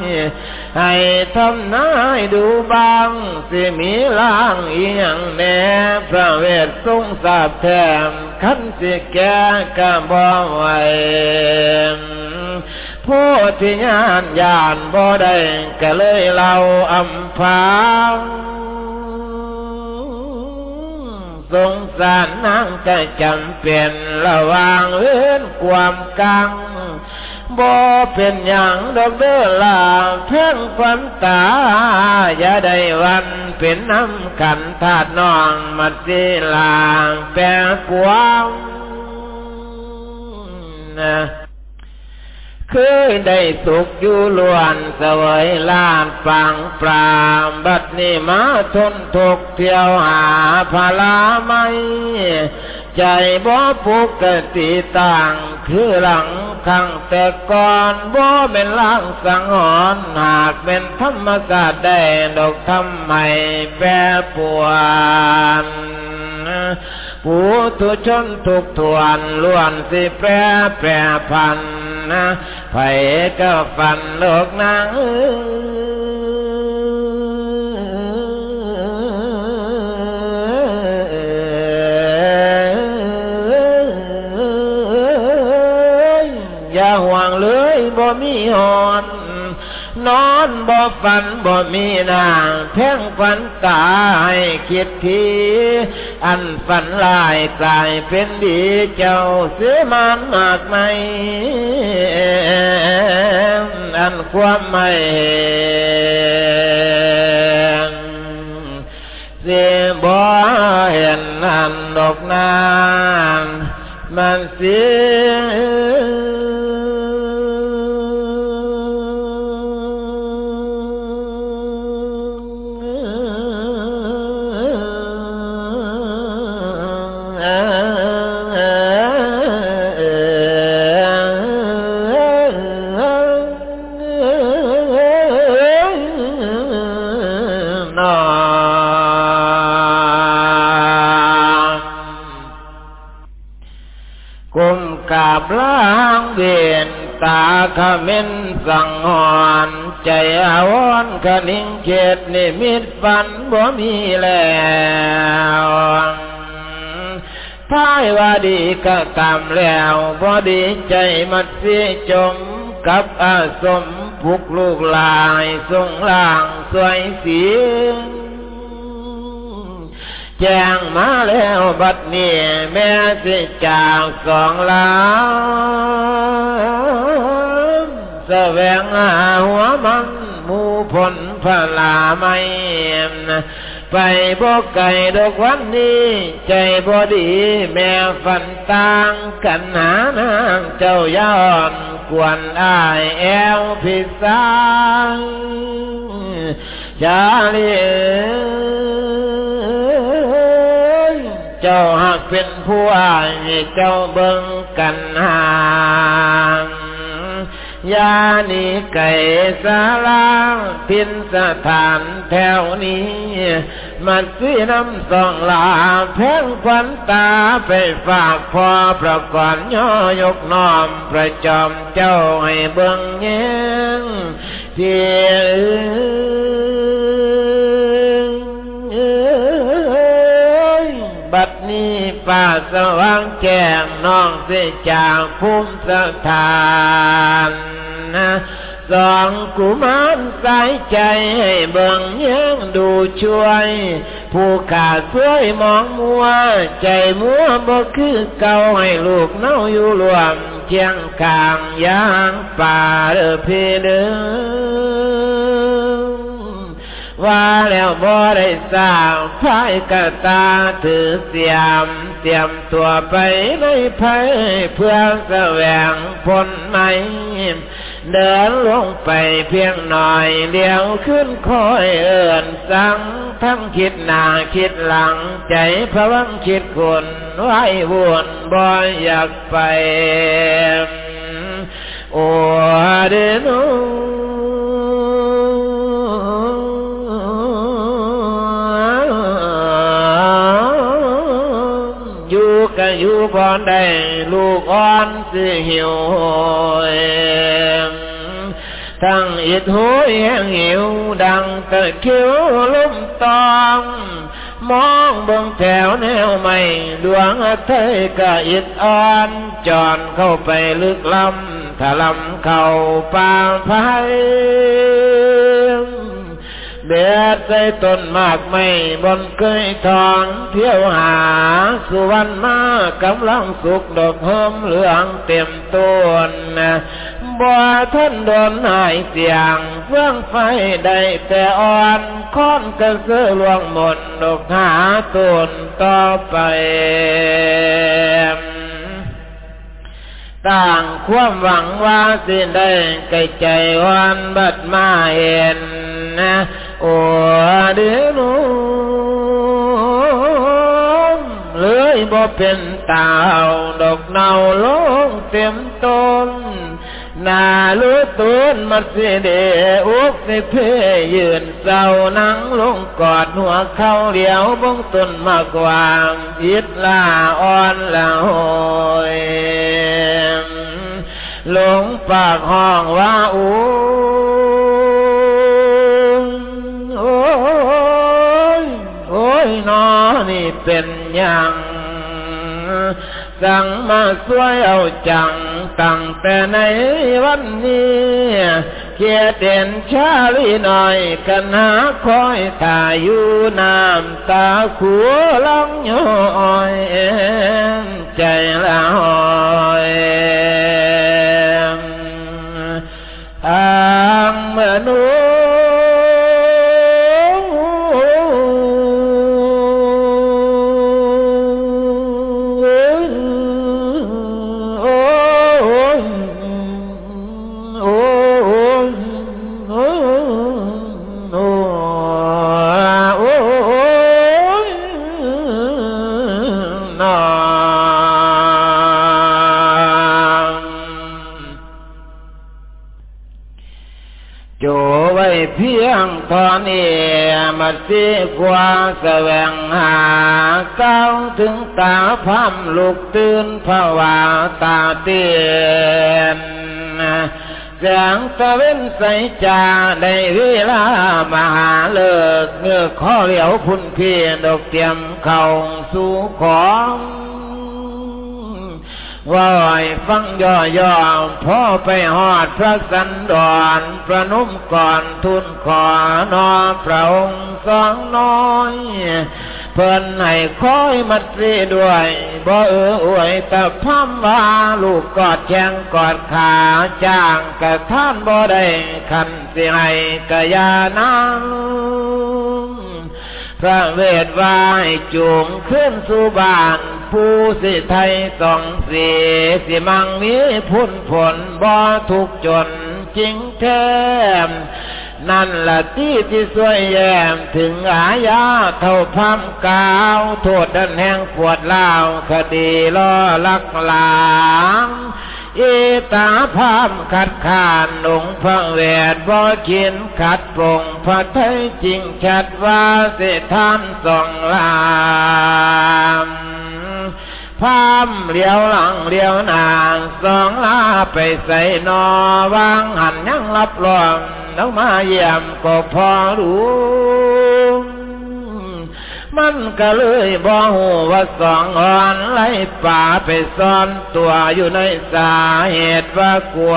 ให้ทำนายดูบางสิมีล่างอีหยังแน่พระเวททรงทราบแทมขันสิแก่กะบ่ไหวผู้ที่ญาณญาณบ่ได้ก็เลยเล่าอำพางสงสารนางก็จำเป็นระวางเอื้อนความกัง บ่เป็นอย่างดอกเด้อลาเพ่งฝันตา อย่าได้วันเป็นน้ำกันธาตุน้องมัดสีลางแปรกวางนะคือได้สุขอยู่ล้วนสวยลาดฟังปรามบัดนี้มาทนทุกเที่ยวหาพาลาไม่ ใจบ่ปกติต่างคือหลังขังแต่ก่อนบ่เป็นล่างสังหรณ์หากเป็นธรรมศาสตร์ได้ดอกทำไมแปรปวนผู้ทุชนทุกทวนล้วนสิแปรแปรพันนะไผก็ฝันโลกนาง อย่าห่วงเลยบ่มีหอนนอนบ่ฝันบ่มีนางแพ่งฝันตายคิดทีอันฝันลายกลายเป็นดีเจ้าเสือมันมากไหมอันความไม่เสียบ่เห็นอันดอกนาน มั ขมินสังหอนใจอาวรคนิ่งเขตนิมิตฝันบ่มีแล้วท้ายว่าดีก็กรรมแล้วบ่ดีใจมัดเสียจมกับอาสมพุกลูกลายทรงล่างสวยเสียง แจ้งมาแล้วบัดนี้แม่สิจากสองลาแสวงหาหัวมันมูผลพลาไม่ไปบ่ไก่ดอกวันนี้ ใจบ่ดี แม่ฝันต่างกันหานางเจ้าย้อนกวนอายแอวพิสางจาลี เจ้าหากเป็นผู้อายเจ้าเบิ่งกันห่างยานีไก่สาลาพินสถานแถวนี้มัดสีน้ำสองลาแพงควันตาไปฝากพอประกอนย่อยกน้อมประจอมเจ้าให้เบิ่งเงี้ยที่ บัดนี้ป่าสว่างแก้งน้องเสียจากภูมิสถานนะสองกุมารสายใจให้เบิ่งยังดูช่วย ผู้ขาดช่วยมองมัว ใจมัวบ่คือเก่าให้ลูกเน่าอยู่รวมเชียงกลางยางป่าเด้อพี่เด้อ ว่าแล้วบ่ได้สร้างพายกะตาถือเสียม เตรียมตัวไปในภัยเพื่อแสวงผลไหมเดินลงไปเพียงหน่อยเดียวขึ้นคอยเอื่นสังทั้งคิดหน้าคิดหลัง ใจพะวังคิดคนไว้วนบ่อยากไป โอ้เดนู อยู่บ่ได้ลูกอ่อนสิหิวทั้งอิดหูแห้งหิวดังตะคิวลุ่มตอง มองเบิ่งแถวแนวใหม่ดวงเทยก็อิดอ่อนจอนเข้าไปลึกลำถลำเข้าป่าไผ่ เบ็ดใส่ต้นมากไม่บนเคยทองเที่ยวหาสุวรรณมากำลังสุกดอกเฮิมเหลืองเต็มต้นบ่ท่านโดนหายเสียงเฟื่องไฟได้แต่อ่อนค้อนกระเสือลวงหมดดอกหาต้นต่อไป ต่างความหวังว่าสิได้ไกลใจวันบัดมาเห็นนะโอ้เดนูเลยบ่เป็นตาวดอกเนาลงเต็มต้นนาลูตุนมัดสิเดอุกสิเพยืนเศร้านั่งลงกอดหัวเข้าเดียวบงต้นมากวางอิดลาอ่อนละหอย ห้องว่าอู้โอ้ยโอ้ยนอนี่เป็นอย่างสั่งมาสวยเอาจังตั้งแต่ในวันนี้เกียเด่นชาลีหน่อยกันหาคอยตาอยู่น้ำตาขัวลังย้อยใจละหอย ดีกว่าแสวงหาเก้าถึงตาพัมลูกตื่นภาวาตาเตียนแสงตะเว้นใสจาในเวลามหาเลิกเมื่อข้อเหลียวพุ่นเพียดอกเตรียมเข่าสู่ของว่าไอ้ฟังย่อย่อพ่อไปหอดพระสันดอนประนุ่มก่อนทุนขอนอพระองค์ สองน้อยเพิ่นให้คอยมัดรีด้วยบ่เอออวยแต่พัมว่าลูกกอดแขงกอดขาจ้างกะท่านบ่ได้คันสิให้กะยานางพระเวทวายจูงขึ้นสู่บ้าน ผู้สิไทยสองสีสิมังมีพุ่นผลบ่ทุกจนจริงแท้ นั่นละที่ที่สวยแยมถึงอาญาเท่าพัมกาว โทษดันแห่งปวดเล่าคดีล่อลักลางอีตาพามขัดขานหลงพระเวทบ่ขินขัดปงพระไทยจริงชัดว่าสิท่านสองลาม พามเลี้ยวหลังเลี้ยวนานสองลาไปใส่นอวางหันยังรับรองน้องมาเยี่ยมก็พอรู้มันก็เลยบ่หูว่าสองอ่อนไหลป่าไปซ่อนตัวอยู่ในสาเหตุว่ากลัว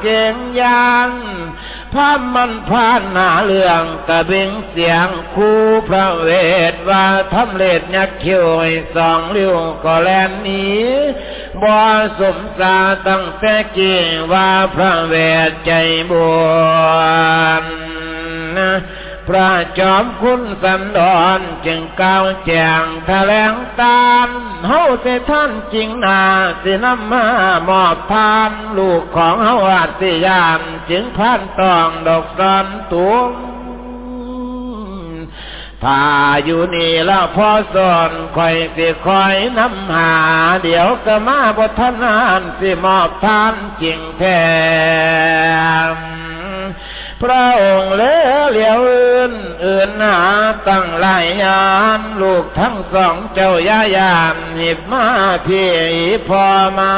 เก่งยาน พามันพานหนาเรื่องกระเบงเสียงคู่พระเวทว่าทำเล็ดยักคิ้วสองเลี้ยวก็แลนนี้บ่สมสาตั้งแต่กี่ว่าพระเวทใจบวนนะ พระจอมคุณสันดอนจึงก้าวแจงแถลงตามเฮาเสท่านจริงนาสินำมามอบทานลูกของเฮาอาสิยามจึงพันตองดอกสอนตัวถ้าอยู่นี่แล้วพอสอนคอยสิคอยนำหา เดี๋ยวก็มาบทนานสิมอบทานจริงแท้ พระองค์เลี้ยวอื่นอื่นหาตั้งหลายยามลูกทั้งสองเจ้ายายามหิบมาพี่พอมา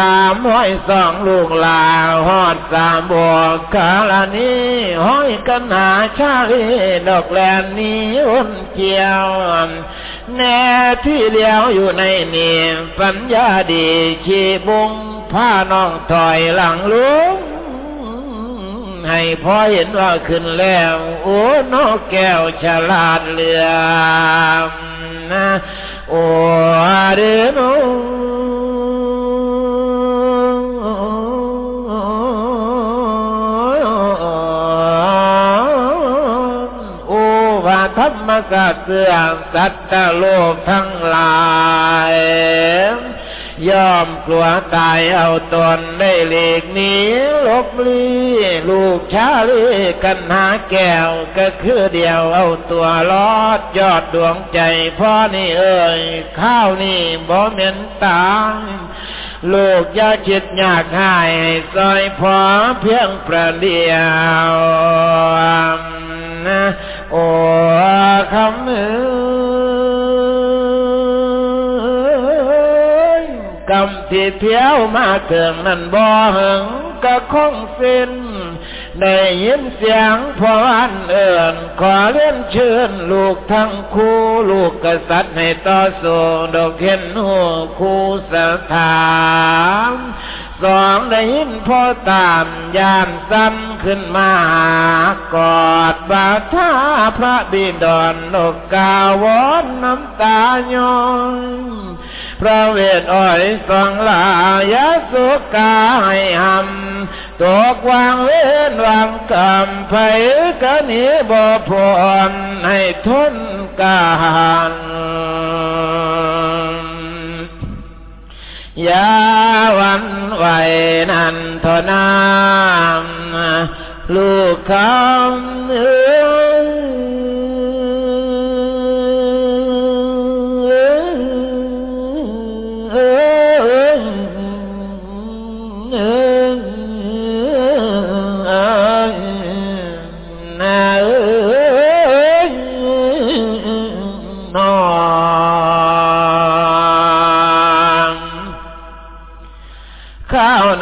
ตามห้อยสองลูกลาหอดสามบวกกาลานี้ห้อยกันหาชาลีดอกแลนนี้อุ่นเกี่ยว แน่ที่เลี้ยวอยู่ในนี่ปัญญาดีขี้บุงผ้าน้องถอยหลังลุงให้พอเห็นว่าขึ้นแล้ว โอ้นกแก้วฉลาดเหลือมนะโอ้เดนโธรรมกาเสื่อมสัตว์โลกทั้งหลายย่อมกลัวตายเอาตนได้เลีกหนีลบลีลูกชาลีกันหาแก้วก็คือเดียวเอาตัวลอดยอดดวงใจพ่อนี่เอ่ยข้าวนี่บ่เหม็นตาย ลูกยาคิดยากหายซอยพอเพียงประเดียวนะโอ้คำเออกที่เที่ยวมาเกิงนั่นบ่หึงก็คงสิ้น ได้ยินเสียงพออันเอื่น ขอเลี้ยนเชิญลูกทั้งคู่ลูกกษัตริย์ให้ต่อสู้ดอกเห็นหัวคู่สถานสองได้ยินพ่อตามยานซ้ำขึ้นมากอดบาทาพระบิดรนกกาวอนน้ำตาย้อย ระเวทอ้อยสองลายาสุกาให้หำตกวางเว้นวางกำไผกะนี้บ่พรให้ทนกานยาวันไหวนันทนามลูกคำเอ้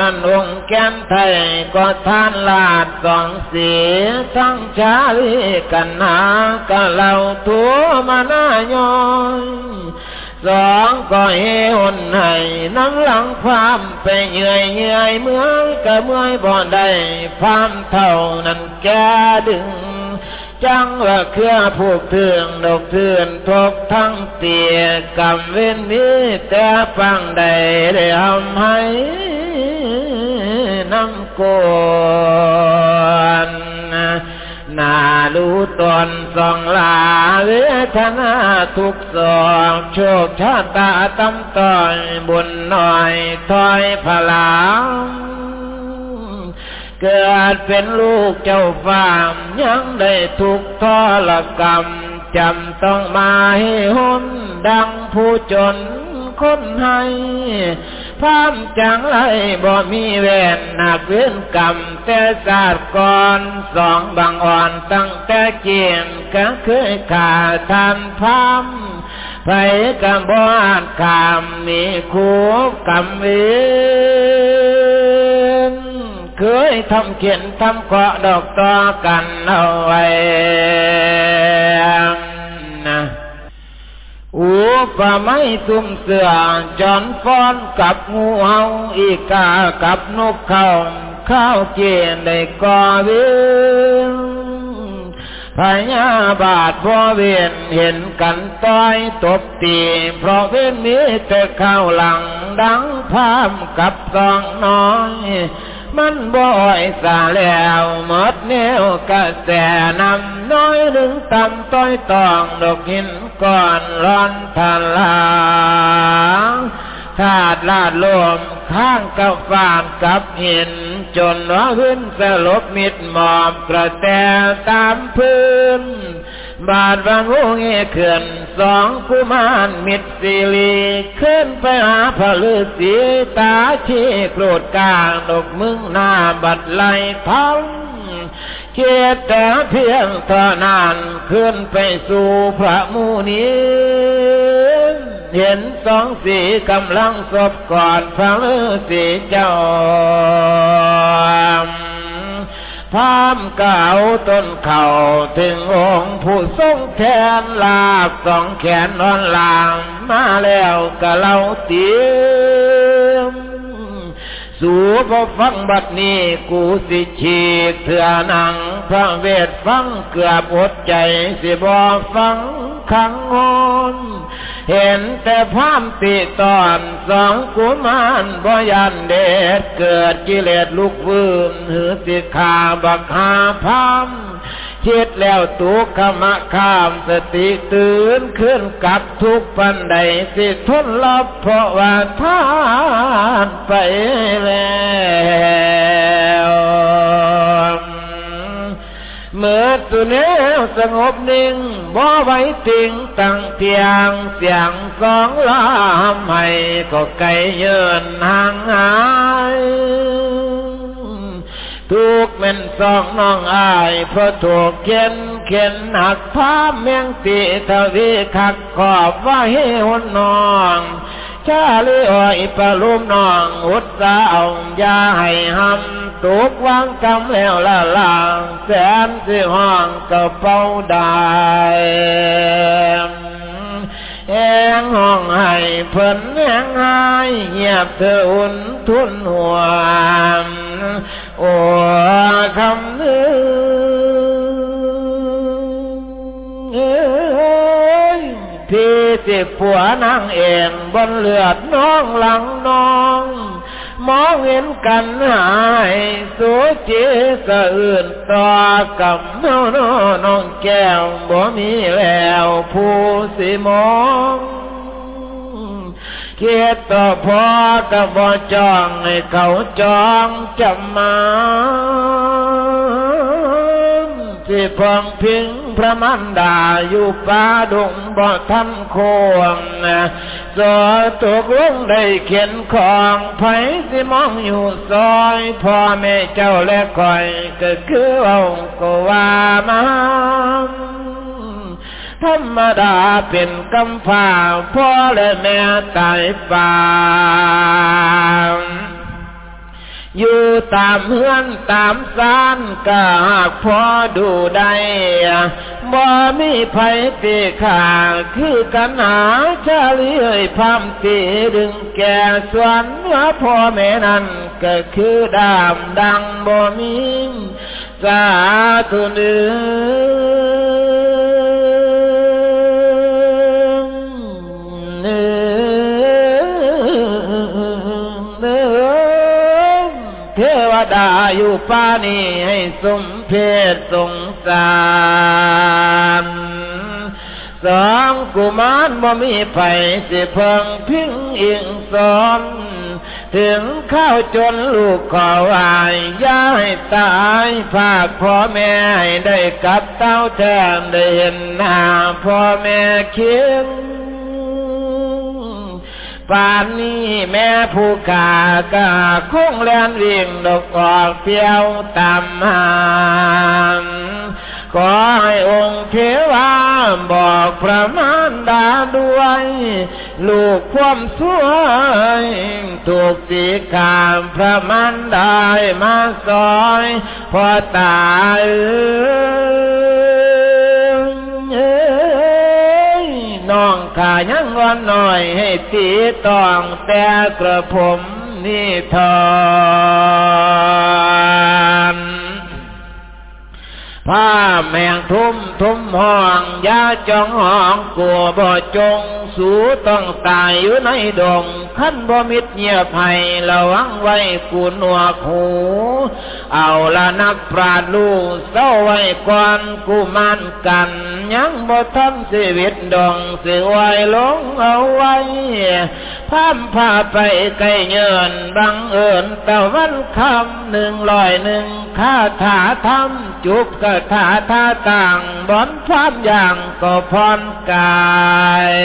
นั้นองค์แก้นไทยก็ทานลาดสองเสียทั้งชาลีกันนากะเหล่าตัวมาหน้าย้อย สองก็เฮหุ่นให้น้ำหลังความไปเหนื่อยเหนื่อยเมื่อยกะเมื่อยบ่ได้ความเท่านั้นแกดึง จังว่าเครือผูกเถืองดอกเถือนทกทั้งเตียกำเว้นนี้แต่ฟังได้ได้ทำให้น้ำกวน นาลูตนสองลาเวทนาทุกสองโชคชาตาตำต่อยบุญหน่อยถอยพลามเกิดเป็นลูกเจ้าฟามยังได้ทุกทรกรรมจำต้องมาให้หุนดังผู้จนคนให้ พามจังไรบ่มีแวนหนักเว้นกรรมแต่ศาสตร์ก่อนสองบางอ่อนตั้งแต่เกียนก็เคยขาทานพามไปกับบานคำมีคู่กรรมเวนเคยทำเขียนทำเกาะดอกต่อกันเอาไว้นะ อูปะไม่ซุ่มเสือจอนฟ้อนกับงูเห่าอีกากับนกเขาข้าวเกียนได้ก่อเวียนพญาบาทพ่อเวียนเห็นกันต้อยตบตีเพราะเวียนนี้แต่ข้าวหลังดังพามกับสองน้อย มันบ่อยสาแล้วหมดแนวกระแสนำน้อยถึงต่ำต้อยตองดอกหินก่อนร้อนทะลางธาตุลาดลมข้างกับฟานกับหิน จนว่าขึ้นสลบมิดหมอบกระแตตามพื้น บาดบางงูเงี้ยเขื่อนสองกุมารมิตรสิลีขึ้นไปหาพระฤาษีตาชี้โกรธกลางดกมึงหน้าบัดไหลท้องเกียแต่เพียงเท่านั้นขึ้นไปสู่พระมูนีเห็นสองสีกำลังศพก่อนพระฤาษีเจ้า พามเก่าต้นเข่าถึงองค์ผู้ทรงแทนลาบสองแขนนอนลาง มาแล้วกะเล่าเตียมสู่พอฟังบัดนี้กูสิฉีกเถื่อนังพระเวทฟังเกือบอดใจสิบอฟังขังงอน เห็นแต่พามติตอนสองกุมารบยันเดชเกิดกิเลสลุกวืนหือสิขาบักหาพามคิดแล้วตุกขมะข้ามสติตื่นขึ้นกับทุกปันใดสิทนลบเพราะว่าทานไปแล้ว เมื่อสุเนวสงบนิ่งบ่ไว้ติงตั้งเทียงเสียงสองลามให้ก็ไกลเยินห่างหายทุกเม่นสองน้องอายเพราะถูกเขียนเขียนหักพาเมียงตีทวีคักขอบว่าให้หุนนอง ชาลีอ้อยปลุมนองอุตสาอายาให้หำตุกวางกำแล้วละลางแสนสิห้องกระเป๋าได้แองห้องให้เพิ่นแองหายเงียบเธออุ่นทุนหัวโอ้คำนึง พี่สิผัวนางเองบนเลือดน้องหลังน้อง มองเห็นกันหายสูจีสะอื่นต่อกับเมาน้องแก้วบ่มีแล้วผู้สิมองเคียดต่อพอกับบ่จองให้เขาจองจำมา ที่พองพิงพระมันดาอยู่ป่าดงบ่ทันโควงสอตกลงได้เขียนของไผสิมองอยู่ซอยพ่อแม่เจ้าและคอยก็คือเอาก็ว่ามาธรรมดาเป็นกำฟ้าพ่อและแม่ตายป่า อยู่ตามเฮือนตามซานก็หากพอดูได้บ่มีไผตีขาคือกันหาชาลีเอ่ยพามตีดึงแก่สวนว่าพ่อแม่นั้นก็คือดามดังบ่มีสาธุเนื้เอยู่ป้านี้ให้สมเพศสงสารสองกุมารบ่มีไผสิเพิงพิงอิงสอนถึงข้าวจนลูกขอวายย่าให้ตายภาคพ่อแม่ให้ได้กับเต้าแทนได้เห็นหน้าพ่อแม่เคียง ป่านนี้แม่ผู้กากาคงแลนวิ่งดอกออกเที่ยวตามหางขอให้องค์เทวาบอกพระมารดาด้วย ลูกความสวยถูกสีขามพระมารดามาซอยพอตาย ขายังงอนหน่อยให้ตีตองแต่กระผมนี่ทอน ผ้าแมงทุ่มทุ่มห้องยาจองห้องกลัวบ่จง สูต้องตายอยู่ในดงขั้นบ่มิดเงียบให้ระวังไว้กูหนวกหู เอาละนักปราดลูกเศร้าไว้ก่อนกูมันกัน ยังบ่ทำชีวิตดงสิไว้ลงเอาไว้พามพาไปไกลเงินบังเอิญตะวันคำหนึ่งลอยหนึ่งคาถาทำจุบกระถาท่าต่างบอนความอย่างก็พรกาย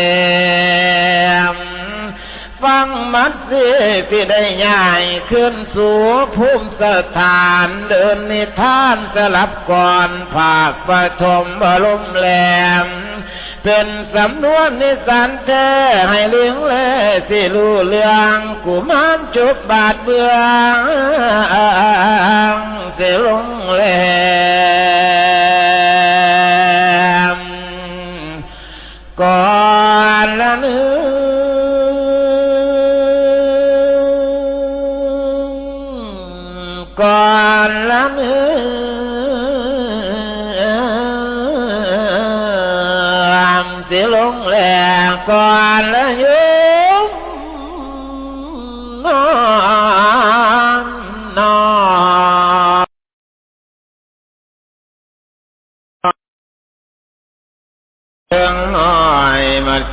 ฟังมัดสิที่ได้ใหญ่ขึ้นสู่ภูมิสถานเดินนิทานสลับก่อนภาคปฐมบรมแหลม เป็นสำนวนนิสันแท้ให้เลี้ยงเลสิรู้เรื่องกุมารจุบบาดเบืองเสียลงแหลมก่อนละเนื้ก่อนละเนื้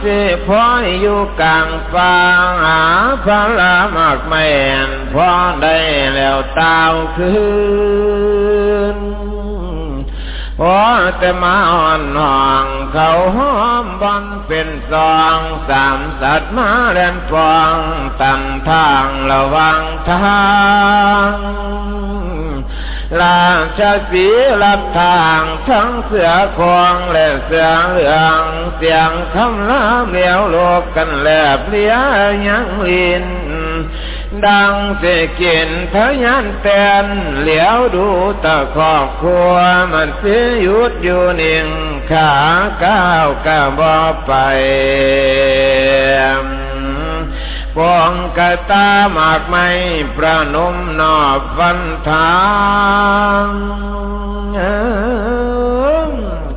สิพ่ออยู่กลางฟ้าหาพระละมากแม่นพ่อได้แล้วตาวคืนพอแต่มาอ่อนห่องเขาหอมบอนเป็นสองสามสัตว์มาเล่นฟองตั้งทางระวังทาง ราชสีรับทางทั้งเสือคองและเสือเหลืองเสียงคำลาเลี้ยวโลกกันแลบเลี้ยยังลินดังเสกินทะยันแตนเหลียวดูตะครอบครัวมันเสียยุดอยู่นิ่งขาก้าวก้าบอไป ปองกะตาหมากไม่ประนมนอบฟันทาง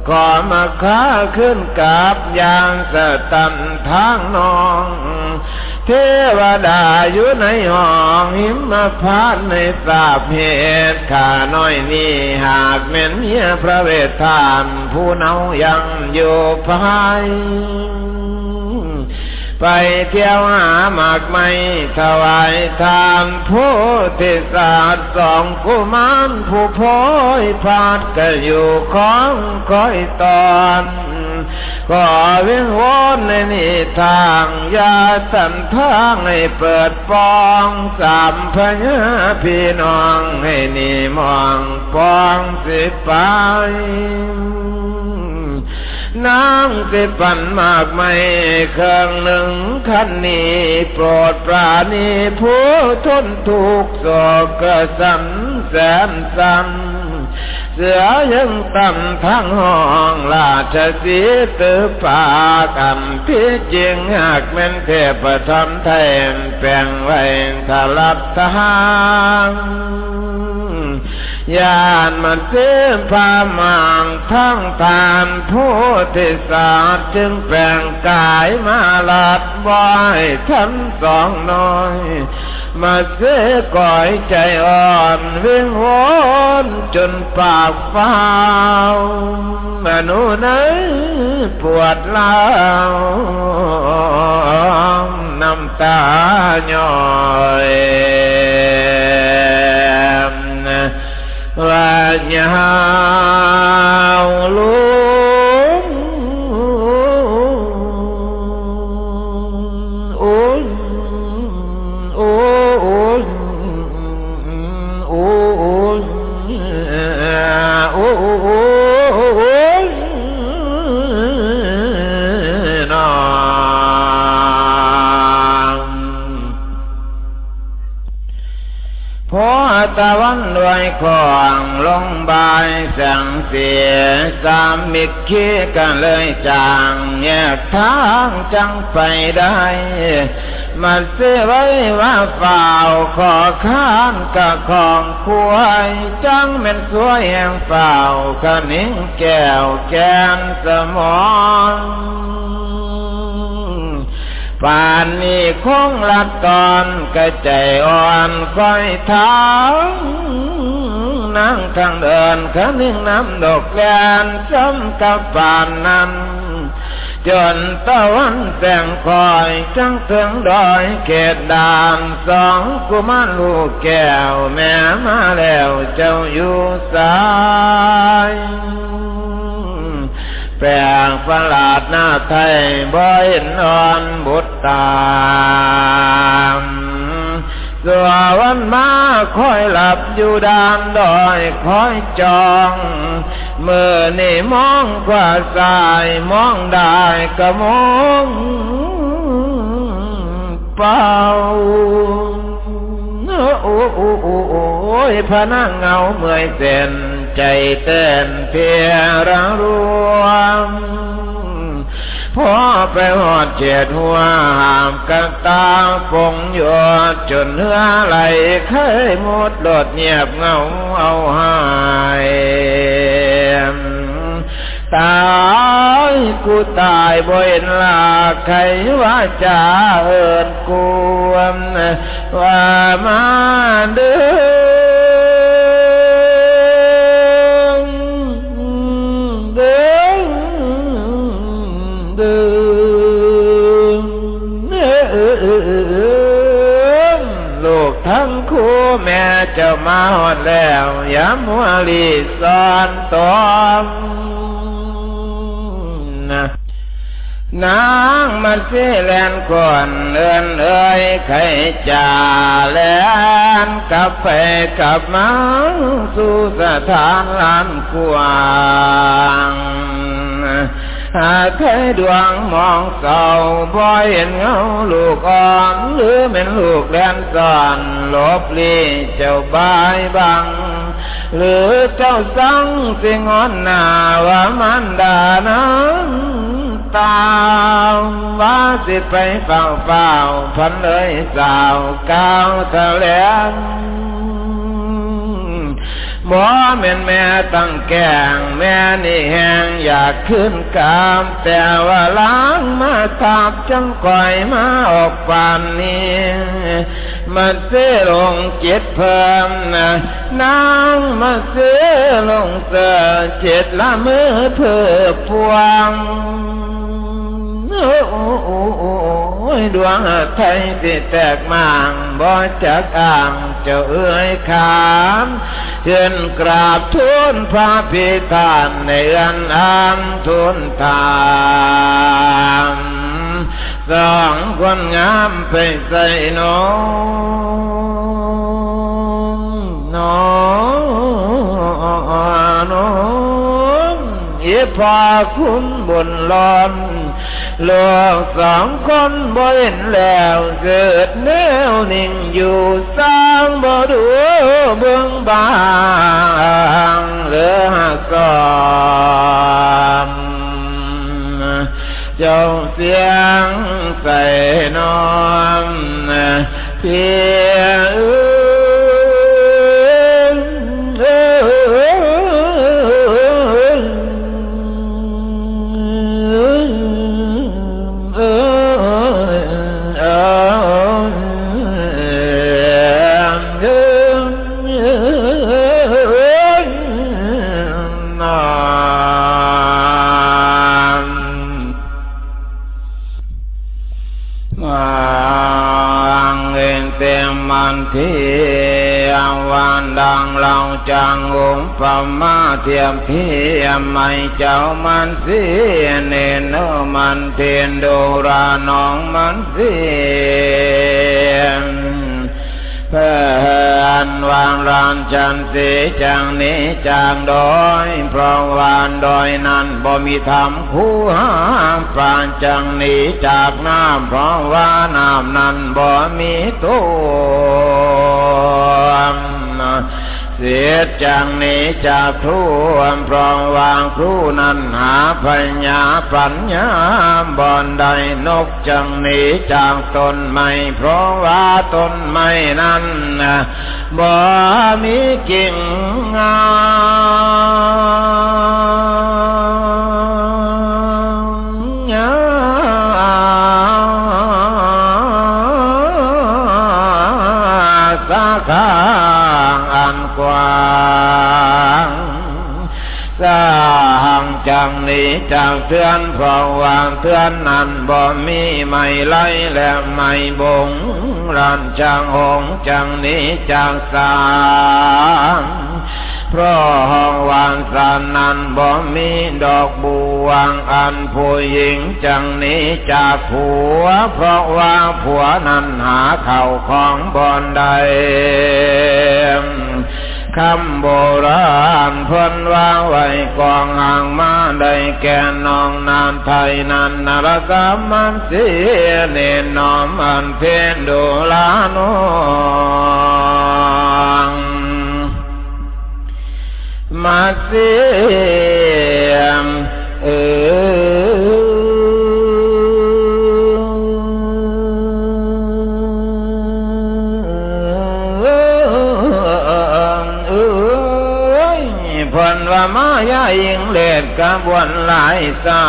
ขอมาค้าขึ้นกับยางสตันทางนอง เทวดาอยู่ในห้องหิมพานในสาบเหตุข้าน้อยนี่หากเม็นเมียพระเวททานผู้เนายังอยู่ภาย ไปเที่ยวหาหมากไม้ถวายทานผู้ทิศาสตร์สองกุมารผู้พอยพาดก็อยู่ของคอยตอนก็วิ่งวนในนิทางยาสันทางให้เปิดปองสามพญาพี่น้องให้นี่มองปองสิไป น้ำสิปันมากไม่เครื่องหนึ่งขันนี้โปรดปราณีผู้ทนทุกโศกสันแสนสันเสือยังต่ำทั้งห้องราชสีตือปากำที่จริงหากเม่นเทพธรรมไทยแปลงไว้ทลับทาง ยานมันเสื่อพามางทั้งทานผู้ที่สาจึงแปลงกายมาลัดบอยทั้งสองน้อย มาเสียก่อยใจอ่อนวิ่งวนจนปากฟ้ามนุนั้นปวดเล่าน้ำตาหย่อย ว่าญ ของลงบายแสงเสียสามมิตรคีกันเลยจางแยกทางจังไปได้มาเสียไว้ว่าฝ่าวขอข้านกะของควายจังเป็นสวยแห่งฝ่าวขนิ่งแก้วแกนสมองป่านนี้คงละตอนกระใจอ่อนคอยท้า นั่งทางเดินขนิ่งน้ำดอกแกนจำกับป่านนั้นจนตะวันแสงคอยจังถึงดอยเขตดานสองกุมารลูกแก้วแม่มาแล้วเจ้าอยู่สายแปลงประหลาดหน้าไทยบ่เห็นนอนบุตรตาม สัววันมาคอยหลับอยู่ด้านดอยคอยจองเมื่อนี่มองกว่าสายมองได้ก็มองเป่าโอ้โอ้โอ้โอ้ยพนังเงาเมื่อยเส้นใจเต้นเพียรังรวม พอไปหอดเจ็ดหัวหามกันตาฟงหยดจนเนื้อไหลเคยหมดโดดเงียบเงาเอาหายตายกูตายบ่เห็นลาใครว่าจะเอินกวมว่ามาเด้อ เจ้ามาหอดแล้วย้ำหัวลีสอนตอมนะนางมันสิแลนก่อนเอินเอ้ยไข่จ่าแลนกลับไปกลับมาสู่สถานลานกว้าง เคยดวงมองเศร้าบ่เห็นเงาลูกอ่อนหรือเป็นลูกแดนซ่อนลบลีเจ้าบายบัง หรือเจ้าสังสิงอนหนาว่ามันดานั้นตามว่าสิไปเฝ้าเฝ้าพันเลยสาวก้าวทะเลง บ่แม่นแม่ตั้งแกงแม่นี่แหงอยากขึ้นกามแต่ว่าล้างมาทับจังก่อยมาออกปานนี้มาเสียลงเจิตเพิ่มนะนางมาเสียลงเสือจิตละมือเพื่อพวง โอ้ยดวงไทยสิแตกมางบ่จักอ่างเจ้าเอ้ยขามเชิญกราบทูลพระพิธานในอันอามทูลถามสองคนงามไปใส่น้องน้องน้องเอพาคุณบนลอน โลกสองคนบ่เห็นแล้วเกิดแนวนิ่งอยู่สร้างบ่ดูเบื้องบางเหลือสอมเจ้าเสียงใส่นอนที่ เทียมเพียมไม่เจ้ามันเสียเนนมันเทียนโดราน้องมันเสียเพื่อนวางรานจันสีจังนี้จางดอยเพราะวานดอยนั้นบ่มีธรรมคู่หาปานจังนี้จากน้ำเพราะว่าน้ำนั้นบ่มีตัว เสียจังนี้จากทุมพรองวางครูนั้นหาปัญญาปัญญาบอนใดนกจังนี้จากตนไม่เพราะว่าตนไม่นั้นบ่มีกิ่งงาสาขา จังนี้จากเทือนเพราะวางเทือนนั้นบ่มีไม่ไล่และไม่บงรันจังหงจังนี้จากสางเพราะห้องวางสานนั้นบ่มีดอกบัวงอันผู้หญิงจังนี้จากผัว เพราะว่าผัวนั้นหาเข่าของบอนใดคำโบราณพ้นว่าไว้กองห่างมา ใดแก่นองนานไทยนันนรกามันเสียเนนอมอันเพนดูลานองมาเสีย กระบวนหลายสา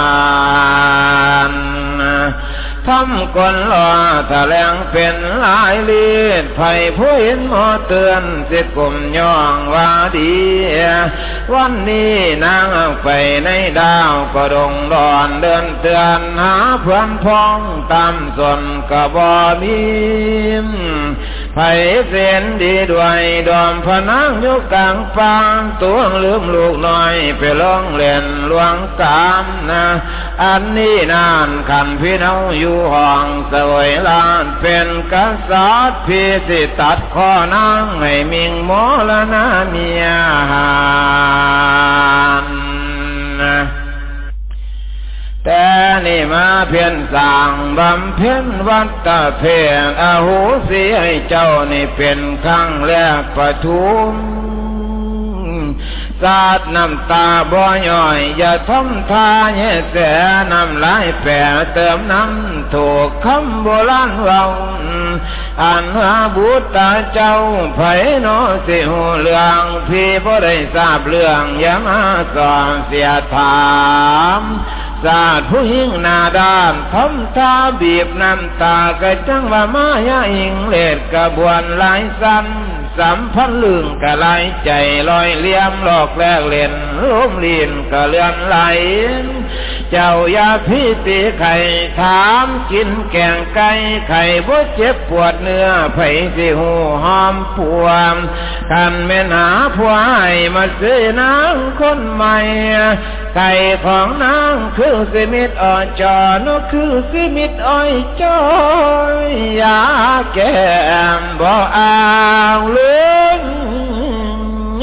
รทำกลลอแถลงเป็นหลายลีดไผ่ผู้เห็นหมอเตือนเสิกลุ่มย่องว่าดี วันนี้นางไปในดาวก็ดงดอนเดินเตือนหาเพื่อนพ้องตามส่วนกระบอมี ไผเสียนดีด้วยดอมพนังยุกลางฟางตัวลืมลูกน้อย ไปลองเล่นลวงกามนะ อันนี้นานขันพี่น้องอยู่ห้องสวยลานเป็นกษัตริย์พี่สิตัดข้อนางให้มิงโมลนาเมียหา แต่นี่มาเพียนสร้างบำเพ็ญวัตตะเพียนอโหสีให้เจ้านี่เป็นครั้งแรกประทุมสาดน้ำตาบ่ย่อย อย่าทำทาเย่เสียน้ำลายแผ่เติมน้ำถูกคำโบราณเราอันวาบุตรเจ้าไผโนสิหูเรื่องพี่บ่ได้ทราบเรื่องอย่ามาสอนเสียถาม สาดผู้หญิงนาดานทำตาบีบน้ำตากระจังว่ามายาอิงเล็ดกระบวนลายสั้นสัมพันลึงกะไหลใจลอยเลี่ยมหลอกแลกเล่นล้มลีนกะเลือนไหล เจ้ายาพิตีไข่ถามกินแกงไก่ไข่บ่เจ็บปวดเนื้อไผ่สิหูหอมปวมคันแม่หาผัวให้มาซื้อนางคนใหม่ไก่ของนางคือสิมิตอ่อนจอนคือสิมิตอ้อยจอยยาแก้มบ่อ่างลืนน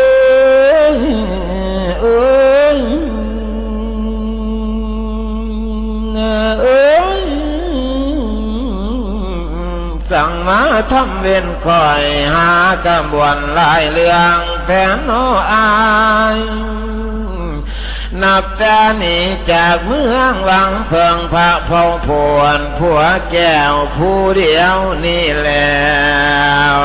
สั่งมาทำเวนคอยหากำบวนลายเรื่องแผนโนอายนับแต่นี้จากเมืองวังเพิงพระพงพวนผัวแก้วผู้เดียวนี่แล้ว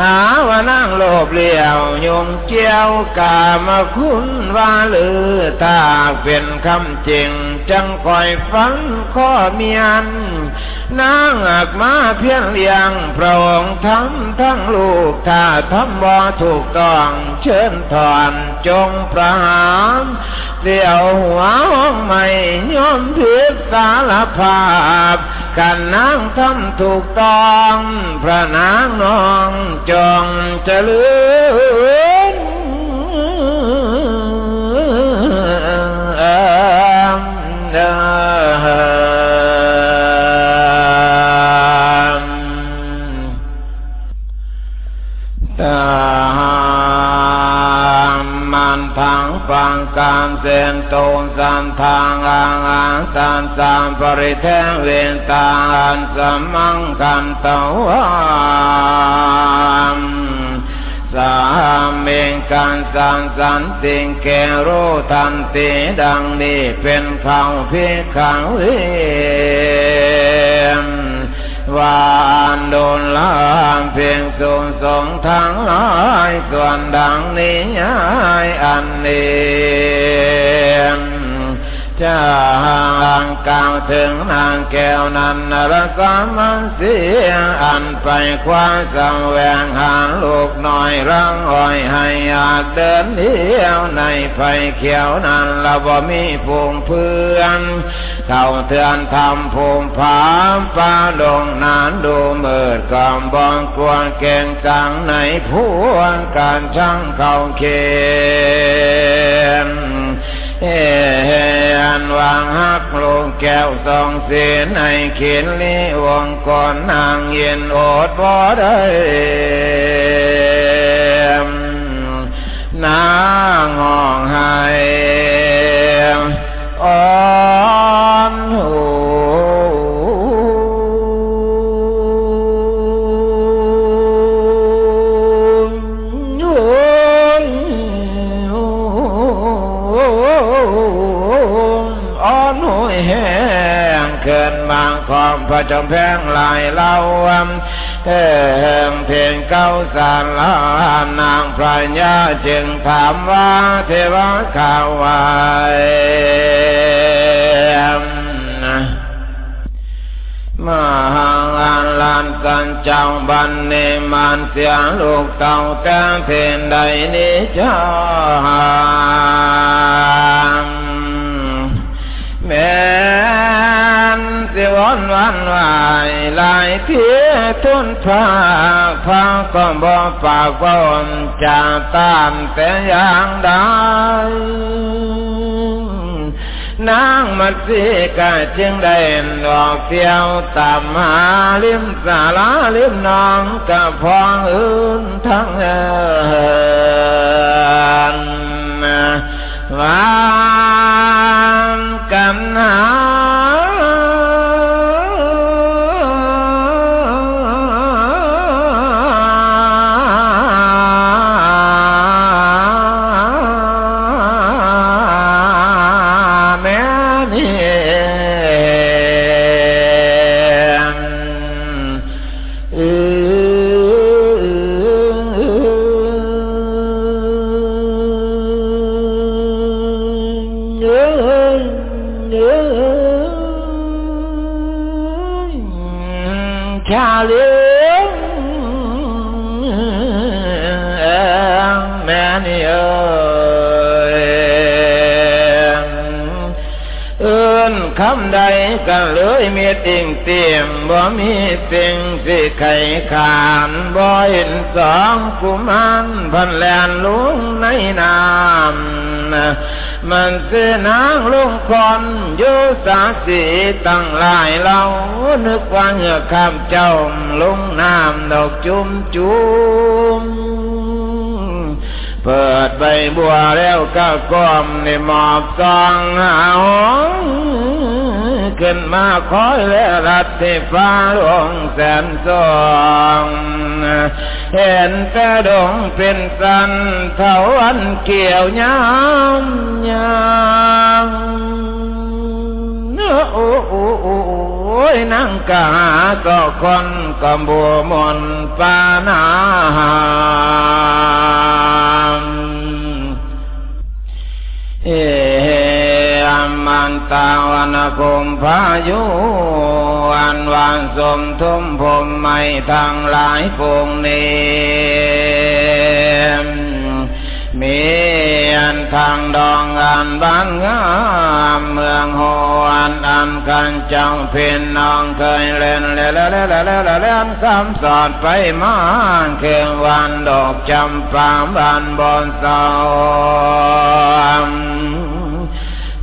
หาว่านั่งโลบเลี้ยวยมเจียวกามาคุณว่าลือถ้าเป็นคำจริง จังคอยฟังข้อเมียนนางอักมาเพียงเลี้ยงพระองค์ทำทั้งลูกถ้าทำบ่ถูกต้องเชิญถอนจงประหาร เดี่ยวหัวห้องใหม่ย่อมพิษสารภาพกันนางทำถูกต้อง พระนางน้องจองเจริญ ฟังการเสนโตนสันทางอังอังสันสามปริเทเวนตาอันสมังกันตวามสามเมงการสันสันติงแกรู้ทันติดังนี้เป็นข่าวพิขังเว วานโดนลามเพียงสูงสงทั้งหลายส่วนดังนี้อันนี้จางกล่าวถึงนางแก้วนั้นรสามันเสียอันไปคว้าสังแวงหาลูกน้อยรังอ้อยให้อยากเดินเดียวในไฟเขียวนั้นละบ่มีภูมิเพื่อน เท่าเทือนทำภูมิผาฟ้าดงนานดูมืดกอมบองกวงเก่งจังในพวงการช่างเขาเคนเอันวางฮักลงแก้วสองเสียนให้เขียนลิวงก่อนนางเย็นอดบ่ได้นางห้อง ของพระจอมแพงลายเล่าเอ่งเพียงเก้าสารลานางพระญาจึงถามว่าเทวะข่าวไวมาหังอันลานกันเจ้าบันเนมันเสียลูกเต่าแต่เพนใดนี้เจ้า สิวันวันวายหลายเพียทุนพาพาก็บ่ปากว่าจะตามแต่อย่างใดนางมัตสีกาจึงได้ดอกเที่ยวตามหาลิมสาลาลิมน้องกับพองอื่นทั้งเอนวานกันหา ยมีติ่งเตียมบ่มีสิ่งสิไข่ขานบ่เห็นสองกุมันพันแลนลุงในน้ำมันเสือนางลุงคนอยู่สาสีตั้งหลายเรานึกว่าเหงือข้ามเจ้าลุงน้ำดอกจุ่มจุ่มเปิดใบบัวแล้วก็ก้มในหมอบซองหาว ขึ้นมาคอยและรัดที่ฟ้าลงแสนสองเห็นแต่ดงเป็นสันเท่าอันเกี่ยวยามยามโอ้โอ้โอ้ยนังกาก็คนกำบัวมนปานา ตาวันภูมิพายุอันวานสมทุมผมไม่ทางหลายพงนี้มีอันทางดองอันบ้านงามเมืองโฮอันอันกันจังเพินนองเคยเล่นเล่นเล่นเล่นเล่นเล่นซ้ำสอดไปมาเคืองวันดอกจำปาบานบอนเสา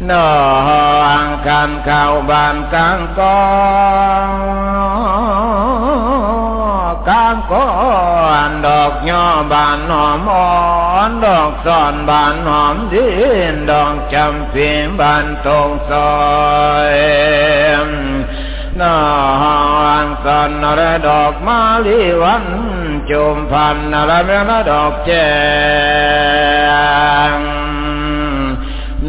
นองกันเข้าบานกลางกอกลางก้อนดอกย่อบานหอมอ่อนดอกซ่อนบานหอมดินดอกจำปีบานตรงซอยนางสอนนรดอกมาลีวันจุมพันนรเมนดอกแจง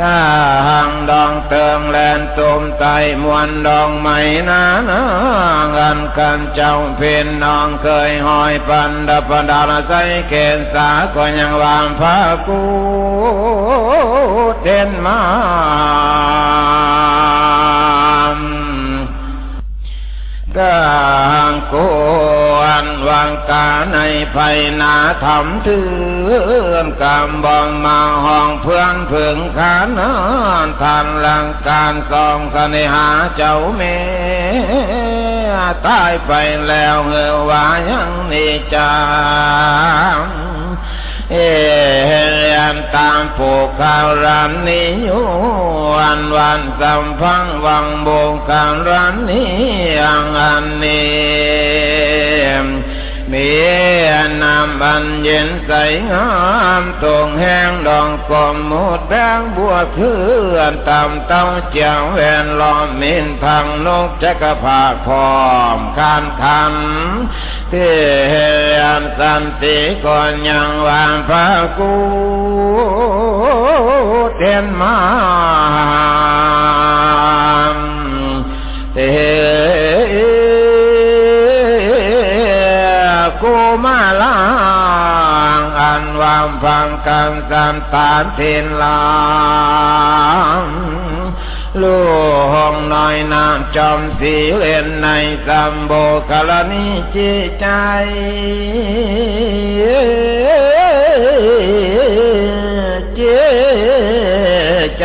ถ้าหังดองเติงแลนตุมไตมวนดองไม่นานงันกันเจ้าเพินน้องเคยหอยปันดับดาลใจเกณฑ์สาก็ยังวางพากูเด่นมาก้างโก อันวางกาในภายนาทำเถือนกำบองมาห้องเพื่อนเพื่งขานานทานลังการสองสนหาเจ้าเมตายไปแล้วเงอว่ายังนีจามเอียนตามผูกข่าวรันนี้อยู่วันวันสัมพังวังบงข่าวรันนี้อังอันนี้ มีน้ำบันเย็นใสงามตรงแห้งดองกลมมูดแบงบัวเคื่อนตามเต้าเจียวแวนล้อมมินพังนกจักรพาพร้อมคานคันเทียนสันติก่อนยังวางพระกูเทียนมาเตามฟังกันสันตานเทนลางลูกห้องน้อยน้ำจอมสีเล่นในสัมโบกรณีจิใจเจจ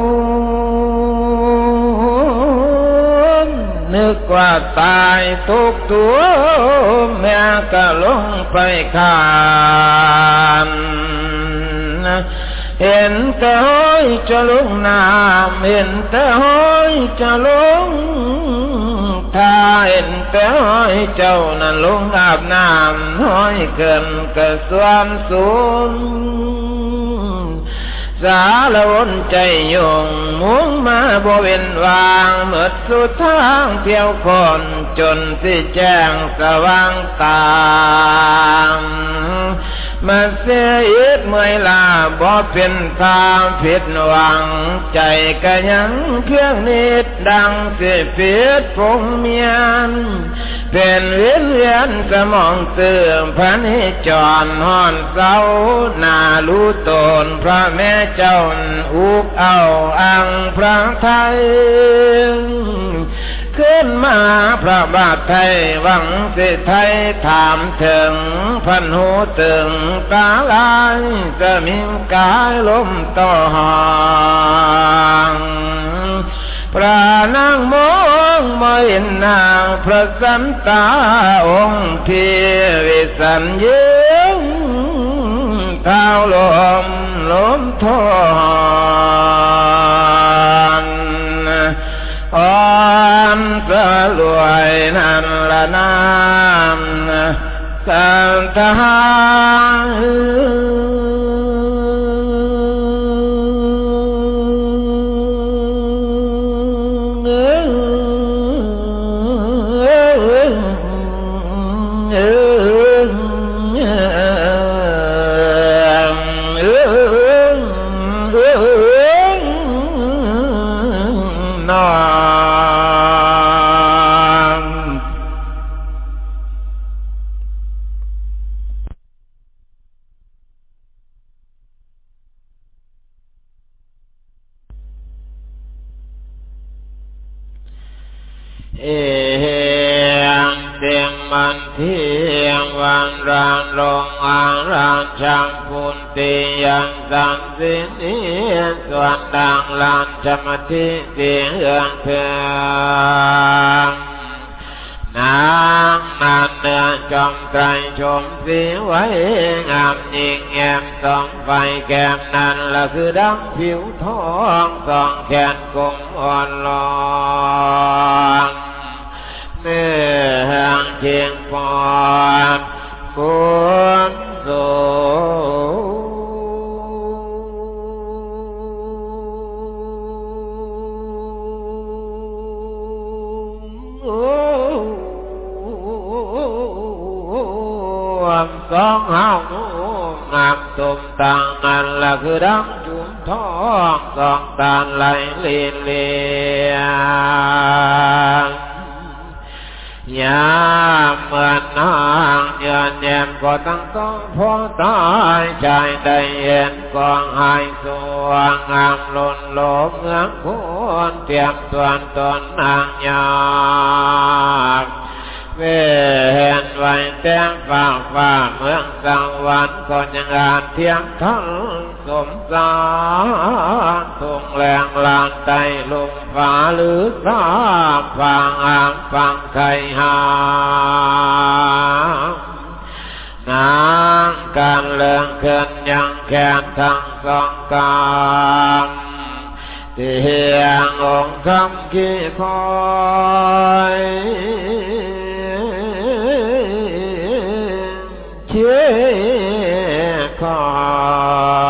นึกว่าตายตกน้ำแม่ก็คอยลงงูนึกว่าตายทุกตัวแม่ก็ลงไปขานเห็นแต่ห้อยจะลงน้ำเห็นแต่ห้อยจะลงถ้าเห็นแต่ห้อยเจ้านั้นลงอาบน้ำห้อยเกินกระสวนสูง สารวนใจยงมุงมาบเวนวางเมื่อสุดทางเที่ยวคนจนสิแจ้งสว่างตามมาเสียอิดเมื่อยลาบ่เป็นทางผิดหวัง ใจก็ยังเพียงนิดดังเสียเพียดพงเมียน เป็นเวียนเวียนสมองเสื่อมพระนิจรห่อนเศร้านาลูตนพระแม่เจ้าอุกเอาอังพระไทย ขึ้นมาพระบาทไทยหวังสิไทยถามถึงพันหูตึงตาลายจะมีกายลมต่อหาง พระนางมองไม่เห็นนางพระสันตาองค์ที่วิสัญญิงเท้าลมลมทอนอ่อนสลวยนันละนามสันทา ชังพุนติยังสมาธิเสียงเอื้องเพื่องนางนานเนื้อจอมไตรชมสีไว้งามยิ่งแงมสองไฟแก้มนั้นละคือดังผิวทองสองแขนกลมอ่อนลองเนื้อหางเชียงปอนกุนโซสองเฮางามตุมต่างนั่นละคือ ดังจุมทองสองตานไหลเลี ยามเมื่อนางเยือนเย็นก็ตั้งต้องพอตายใจได้เย็นกองหายสวงงามลุนโลมเมืองคุณเตรียมส่วนตนนางยาก เวเห็นไว้แต้งฟ้าฟ้าเมืองสวรรค์ก็ยังงานเทียงทั้งสมสารทุ่งแรงลานไตลุงฟ้าหรือสาฟังอ่ามฟังไข่หานางการเลื่องเกินยังแขนทั้งสองกามเตียงองค์คำขี้คอย chế khó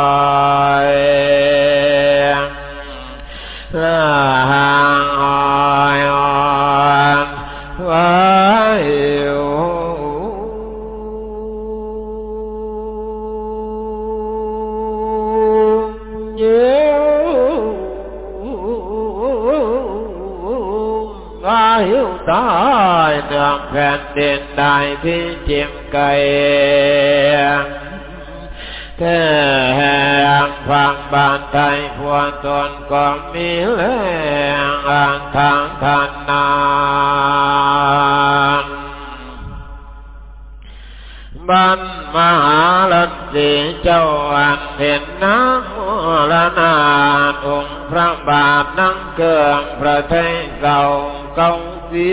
แผ่นดินได้ที่จิมไก่แค่แหงฟังบานไทยพวตนก็มีแรงอ่านทางทานนานบันมหาลันสีเจ้าอันเห็นน้ำมูลนาองค์พระบาทนั่งเกืองพระไทยเก่าเก่าสี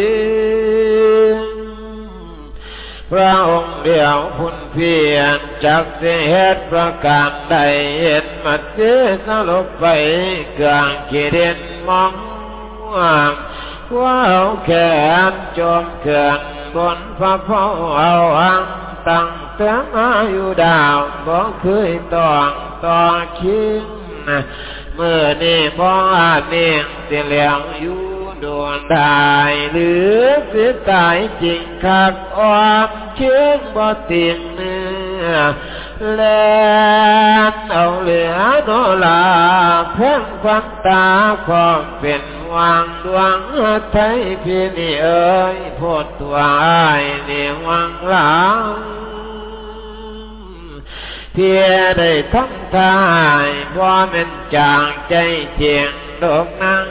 พระองค์เดียวพุนเพียรจักเสีเหตุประการใดเห็นมาเสียสลบไปกลางขีเด่นมองว่างว่าเอาแขนจมเขื่อนบนพระพ่อเอาอังตั้งเตืองอายุดาวบ่เคยต้องต่อคิงเมื่อนี่บ่อาเนียงเสียแล้วอยู่ ดวงได้หรือเสียตายจริงคักออนเชื่อบ่เตียงเนื้อแลนเอาเหลือโนลาเพ่งควันตาความเป็นวางดวงไทยพี่นี่เอ้ยพดตัวอ้นี่วังหลังเพียได้ทั้งทายว่ามันจางใจเจียงดอกนาง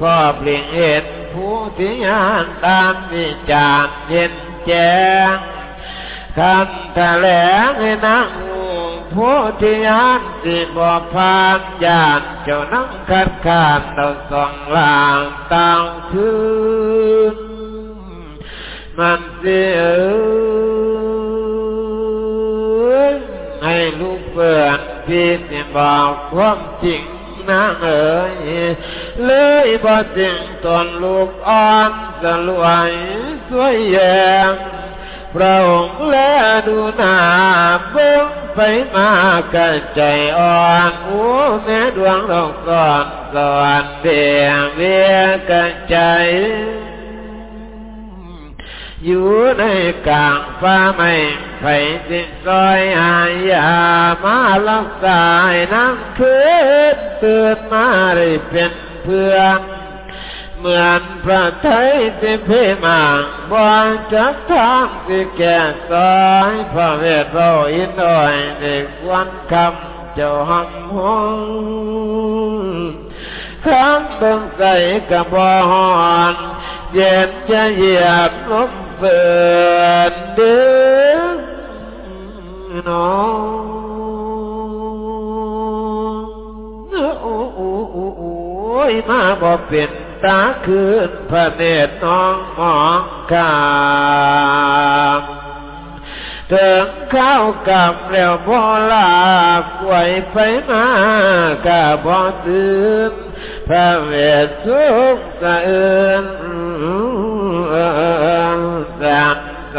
ขอบเลียงเห็นผู้ที่ยานตามวิจารเย็นแจ้งคำแถลงให้นั่งผู้ที่ยานสิบอกพานญาติเจ้านั่งคัดค้านเราส่องลางตางคืนมันเสีย ให้ลูกเพื่อนพี่สิบอกความจริงนางเอ๋ยเลยบ่จริงตนลูกอ่อนสลวยสวยแยงพระองค์แลดูหน้าเบิ้งไปมากระใจอ่อนโอ้แม่ดวงดอกก่อนสอนเบียงเบียกระใจ อยู่ในกลางฟ้าไม่ไฟสิซอยหายามาลักสายนั่งคืนตื่นมาได้เป็นเพื่อนเหมือนพระไทยสิพิมาบอนจักทางสิแก่ซอยพระเวทพระอินทร์อ้อยเด็กวันคำเจ้าหำหงข้างเบิ่งใส่กระบอน เย็นจะเหยียบลม ฟนเดนอมาบ่เป็นตาคืนพระเนตรน้องมองกามถึงข้าวกับแล้วบ่ลาป่วยไปมากะบ่ตื่นพระเวทสุขสะเอือน แส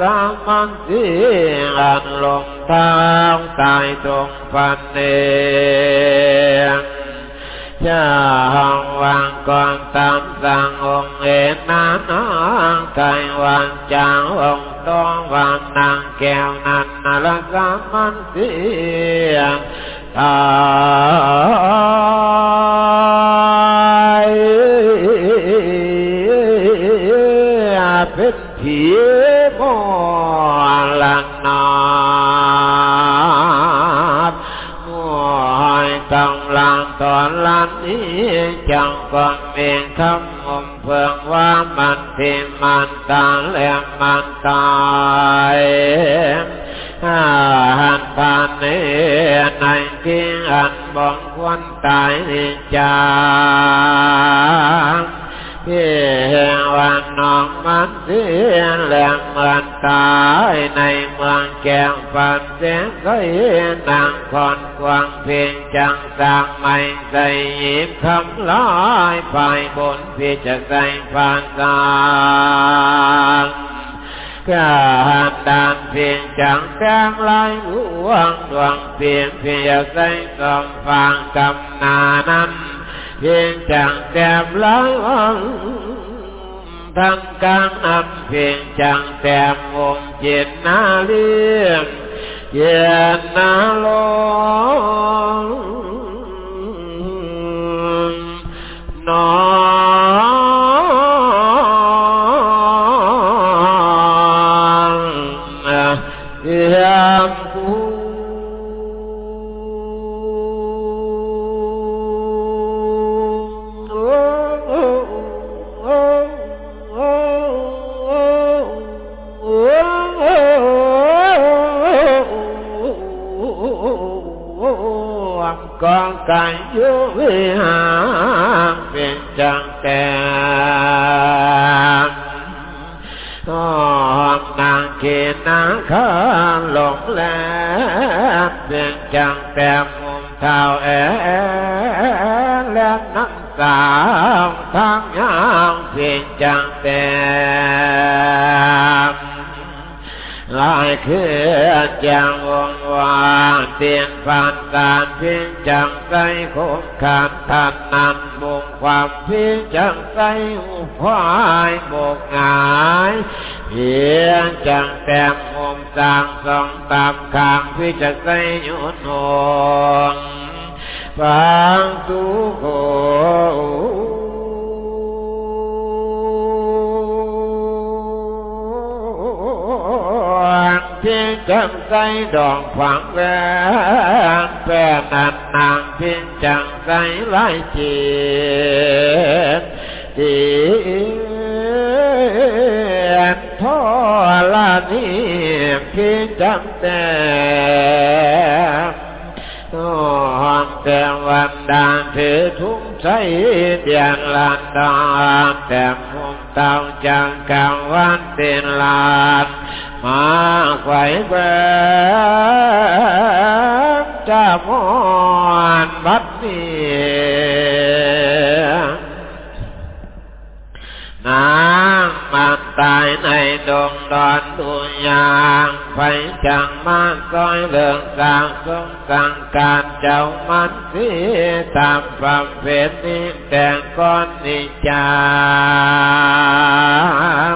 สามันสีอันลงทางตายตรงพันเนชาหังวังกองตามสังองเอ็นนานังไกวังจางองตองวังนางแก้วนันนลสามันสีตาย อนลันนี้จังก่อนเองคำอมเพื่องว่ามันที่มันตาแล้วมันตายหันผ่านเนในที่อันบองควรตายจางพี่วันน้องมันเสียแหลมเหมือนตายใน แก้งฝันเสียงเคยนางคอนกวางเพียงจังสางไม่ใส่ยิบคำลอยไปบนพี่จะใส่ผ่านสางกาดานเพียงจังแสงลายหลวงดวงเพียงเพียงใส่กำฟังกำนานั้นเพียงจังแสบลายวัน ทำกลางนำเพียงจังแสบวงเจ็ดนาเลี้ยงเย็นนาลงนอน กองกายยุวิหารเป็นจังแต่หอมนางเกนางข้าหลงแลเป็นจังแต่มุมเท้าแอและน้ำสาวงยาวเป็นจังแต่ลายคือจังวงวานเตียนผ่านการเพียงจังใจคงขานทันนันบุงความเพียงจังใจอุควายบกงายเพียงจังแต้มมุมสางสองตามขางพิจักใจยุนหงฟังทุโค เพียงจังใจดอกฝังแหวนแป้นันนางเพียงจังใจไล่จีบจีบทอลานีเพียงจังแต่ห้องแต่วันดานถือทุ่งใช้เดียนลานดานแต่มุมเตาจังกางวันเตียนลาน มาไขว้แบงจะมอนบัดนี้นางมันตายในดงดอนดุยางไฟจังมาก้อยเรื่องสางสงสังการเจ้ามันสีตามความเพศนี้แต่ก้อนนิจา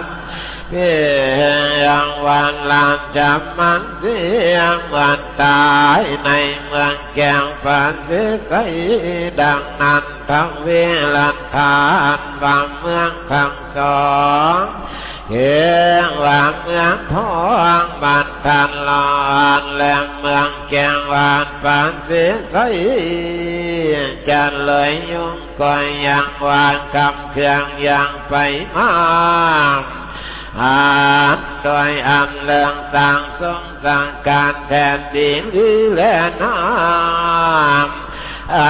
เพียงวันลานจับมันเสียงวันตายในเมืองแก้งฝันเสียใสดังนั้นทั้งเวลันทานวางเมืองคำสองเฮียงวางเมืองทองบันทันลอนและเมืองแก้งวานฝันเสียใสจะเลยยุ่งก็ยังวางคำเครื่องยังไปมา อาโดยอำเลืองต่งทรงสั่งการแทนดินดีและน้ำอา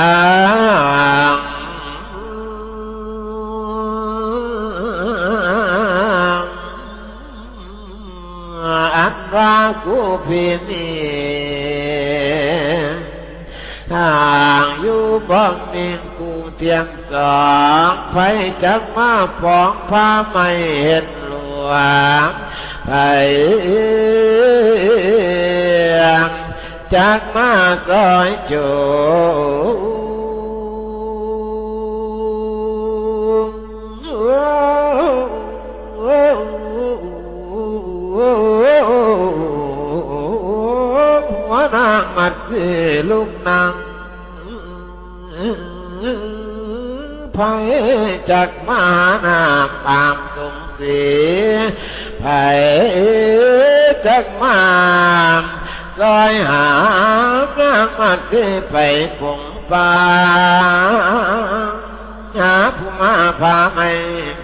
อันรากูพินีทางอยู่บ้องนินกูเทียงสองไฟจักมาฟองผ้าไม่เห็น ไผจากมาซอยโจนางมัดสิลูกนางไผจากมานาตามสง สีไผจากมาลอยหาพระมัดที่ไปผงป่าหาผู้มาพาไม่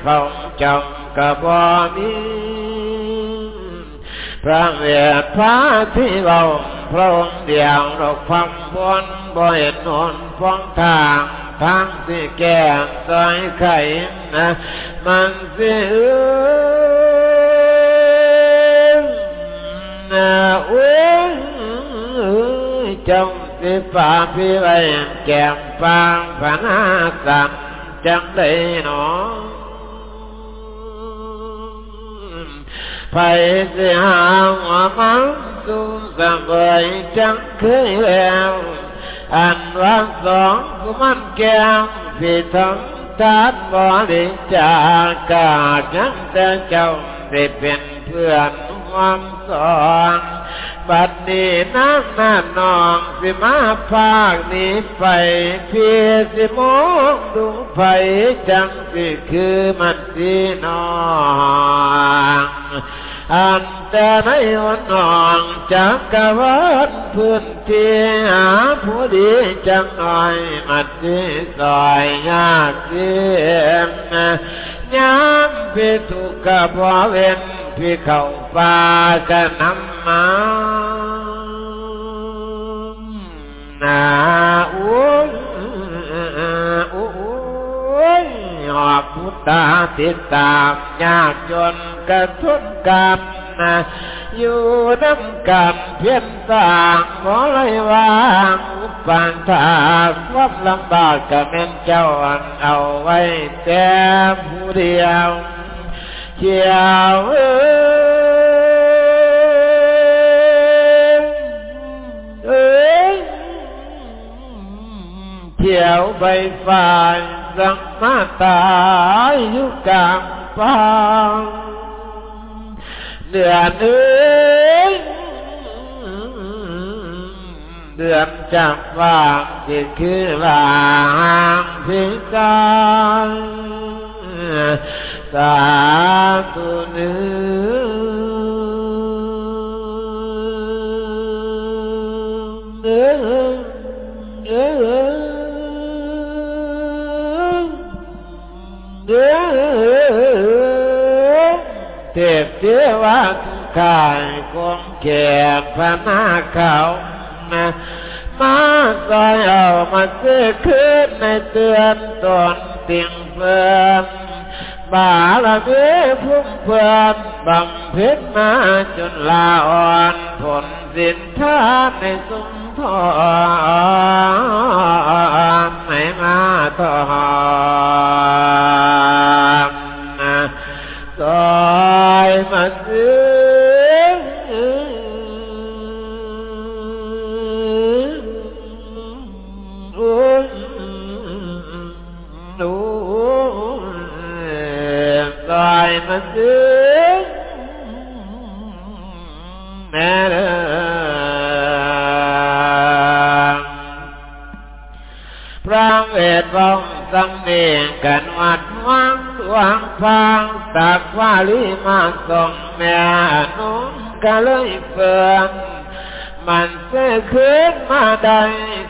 ฟองจงกระบอมีพระเวทพระที่เราพระองค์เดียวดอกฟังบนบ่เห็นนนฟ้องทาง ทางที่แก้มซอยไข่นะมันสิเอนะโอ้ยจงสิฝ่าพี่ไวแก้มฟังพนาสัมจังได้หนอไปสิหาหัวมังสุสเบยจังเคยแล้ว อันว่าสองกุมันแก้มพี่ทั้งทัดบริจาคาจังแต่เจ้าได้เป็นเพื่อนความสอนบัดนี้น้ำหน้านองสิมาภาคนี้ไปเพียสิมองดูไฟจังสิคือมันสีนอง อันแต่ในวันนองจักกะวันพื้นที่หาผู้ดีจังหน่อยมัดที่ซอยยากเสียงยามพิทุกกะพอเว้นพี่เข้าป่าจะนำมานาอุ้ยอุ้ หอบพุทธาติดตามยากจนกระทุนกับนะอยู่น้ำกับเพียนต่างขอเลยวางอุปางทาความลำบากกับแม่เจ้าอันเอาไว้แต่ผู้เดียวเจียวเอ้เอ้ยเที่ยวใบฟ้า สังมาตายอยู่กลางป่าเดือนเเทพเทวาทุกายกงแก่พระนาเขานะมาซอยเอามาซื้อคืนในเตือนตนเตียงเฟื่อนบาลเมพุ่มเพื่อนบำเพ็ญมาจนลาอ่อนผลสินทานในสุม ทองให้มาทองซอยมาซื้อซอยมาซื้อแม่ ระเวงสังเนกันวัดวังดวงฟังตักว่าลีมาส่งแม่นุ่งก็เลยเฟือนมันเสื้อขึ้นมาได้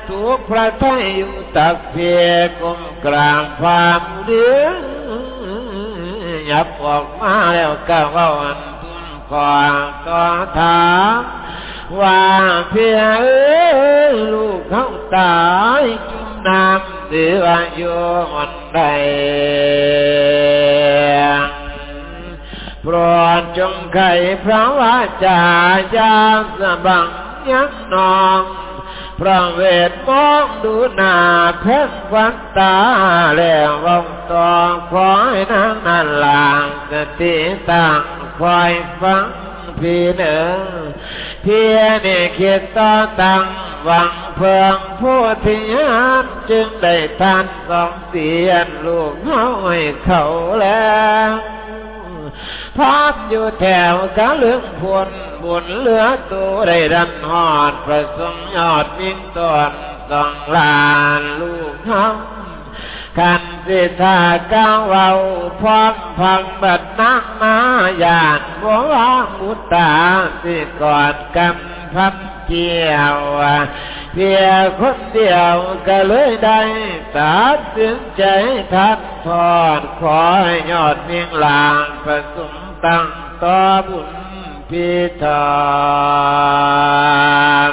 ถูกพระไทยอยู่ตักเพียกุมกลางความเดือยับออกมาแล้วก็ว่าวันทุนก่นต่อถามว่าเกเขาตายจุ่ม น้ำเดืออยู่วันใดโปรดจงไขพระวาจาจาสบังยักนองพระเวทมองดูหน้าแพ้ฟันตาแล้ววงตองคอยนางนั่นลางสติตังคอยฟัง พี่เนอเพียนี่คิดต่อตังหวังเพื่องผู้ที่ยามจึงได้ทานสองเสียนลูกเฮาให้เขาแล้วพักอยู่แถวกะเลืองพลบุญเหลือตัวได้ดันหอด ประสงค์ยอดมิ่งตอนต้องลานลูกเฮา ขันสิทาก้าวเอาพร้อมพังบัดนักมาอยากบัวมุตตาสิกอดกันพับเกี่ยวเพียคนเดียวก็เลยได้ตัดสินใจทัดทอดขอให้ยอดเมียงลางประสมตั้งต่อบุญพิธาม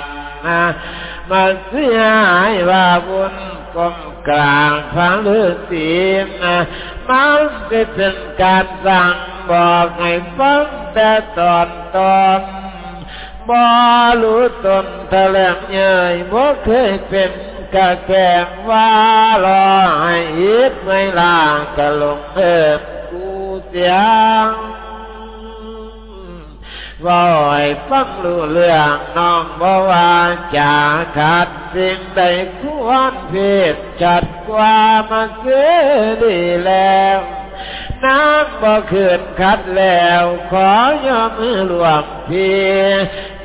มาเสียหายว่าบุญ กลมกลางฟังฤาษีนะมันจะเป็นการสั่งบอกให้ฟังแต่ตอนตอนบ่รู้ตนทะเลงเยยบ่เคยเป็นกะแกงว่ารอให้อิดไม่ลากะลงเอิบกูเสียง ว่าให้ฟังรู้เรื่องน้องบ่ว่าจะขาดสิ่งใดควรผิดจัดกว่ามาเสียดีแล้วน้ำบ่คืนคัดแล้ว ขอยอมมือหลวงพี่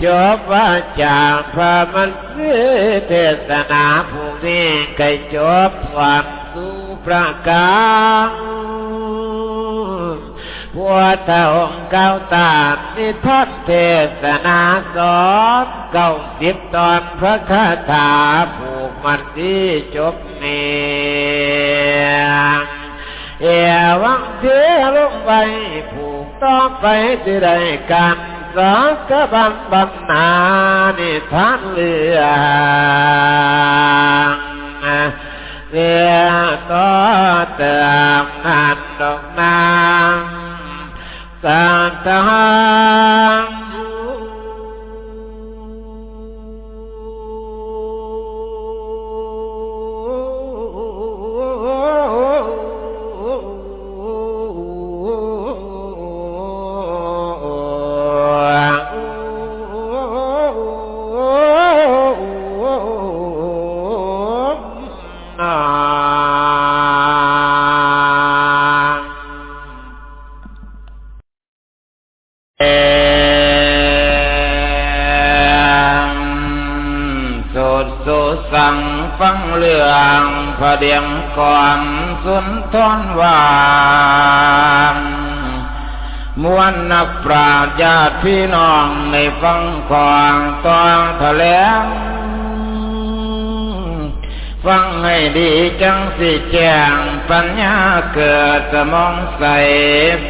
จบว่าจากพระมันสีเทศนาผู้นี้ไก่จบวันสู่ประกา พัวเท่าเก้าตานิทัศเทศนาสอนเก้าสิบตอนพระคาถาผูกมันที่จบเนียเอวังเสียลงไปผูกต่อไปที่ได้กันสักบังบังนานิทานเรือเสียต่อเติมนันดอกนาง สั เดียงก่อนสุนทรวานมวนนักปราชญาติพี่น้องในฟังของตองแถลงฟังให้ดีจังสิแจงปัญญาเกิดสมองใส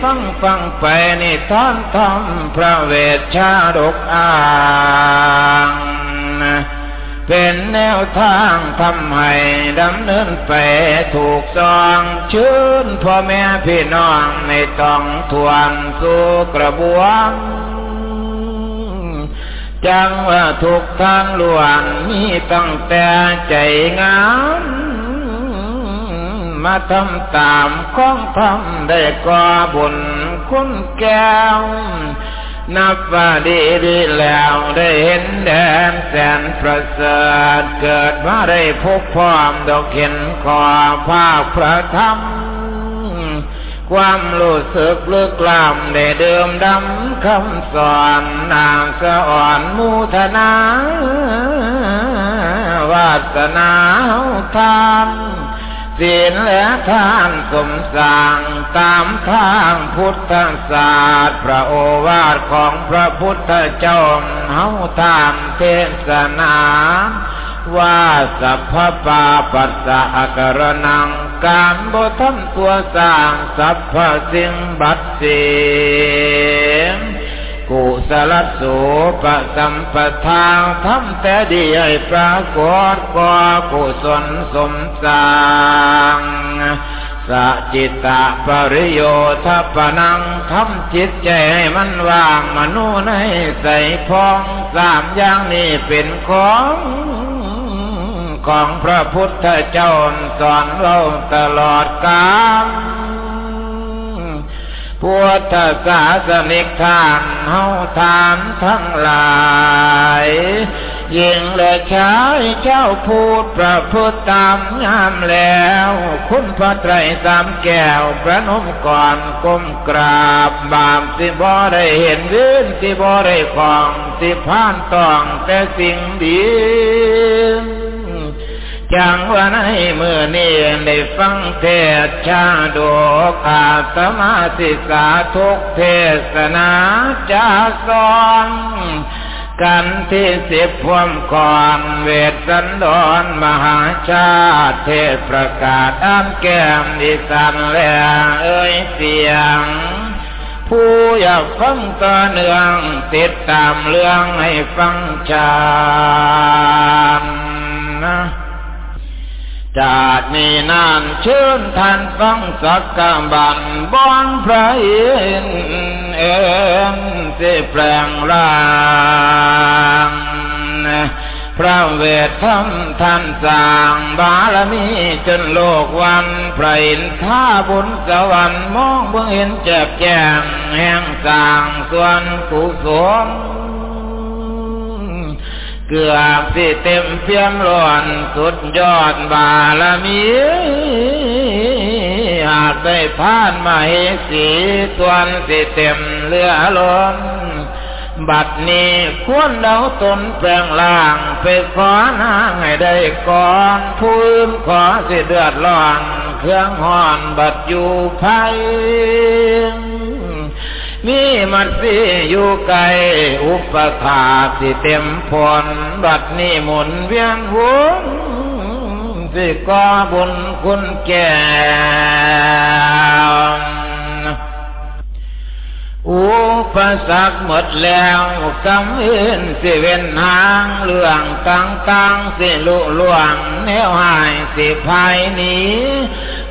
ฟังฟังไปนี่ท่อนทอมพระเวชชาดกอ่า เป็นแนวทางทำให้ดำเนินไปถูกซองชื่นพ่อแม่พี่น้องในต้องทวนสู่กระบวนจังว่าทุกทางลวนมีตั้งแต่ใจงามมาทำตามของทำได้ก่อบุญคุณแก้ว นับว่าดีดีแล้วได้เห็นแดนแสนประเสริฐเกิดมาได้พบพร้อมดอกเห็นขอภาคพระธรรม ความรู้สึกลึกล้ำได้เดิมดำคำสอนนางสะอ่อนมูทนาวาสนาทาน ศีลและทานสมสร้างตามทางพุทธศาสตร์พระโอวาทของพระพุทธเจ้าเฮาตามเทศนาว่าสัพพปาปัสสะกรนังการบทำตัวสร้างสัพพสิ่งบัดเสียง กุสลสูปสัมปทางทำแต่ดีให้ปรากฏก่อกุศลสมสร้างสัจิตตะปริโยทปนังทำจิตใจให้มันว่างมนุในใส่พองสามอย่างนี้เป็นของของพระพุทธเจ้าสอนเราตลอดกาล พุทธศาสนิกทานเฮาทานทั้งหลายยิงและชายเจ้าพูดประพฤติตามงามแล้ว คุณพระไตรสามแก้วประนมก่อนก้มกราบบามสิบ่ได้เห็นวินสิบ่ได้ของสิผ่านต้องแต่สิ่งดี จังว่าในเมื่อนี้ได้ฟังเทศชาดกอาตมาสิกาทุกเทศนาจะสอนกันที่สิบพวมก่อนเวทสันดอนมหาชาติเทศประกาศอ้ามแก้มดิสันแลเอ้ยเสียง ผู้อยากฟังต่อเนื่องติดตามเรื่องให้ฟังจานนะ จากนี้นานเชิญท่านฟังสักกบันบอนพระอินเอ็นสิแปลงร่างพระเวทธรรมท่านสร้างบารมีจนโลกวันพระอินท่าบุญสวรรค์มองเบื้องเห็นแจ่มแจงแห่งสร้างส่วนกุศล เกือบสิเต็มเพียมร้อนสุดยอดบารมีหากได้ผ่านมาเหสีตวนสิเต็มเรือล้นบัดนี้ควรเดาตนแปลงล่างไปขอนางให้ได้ก่อนพื้นขอสิเดือดร้อนเครื่องห่อนบัดอยู่ภาย มีมัดสีอยู่ไกลอุปถาสิเต็มพรบัดนี้หมุนเวียนวงสิก่อบุญคุณแก่ อุปสรรคหมดแล้วกำเอินสิเว้นหางเรื่องกลางกลางสิลุล่วงแนวหายสิภายนี้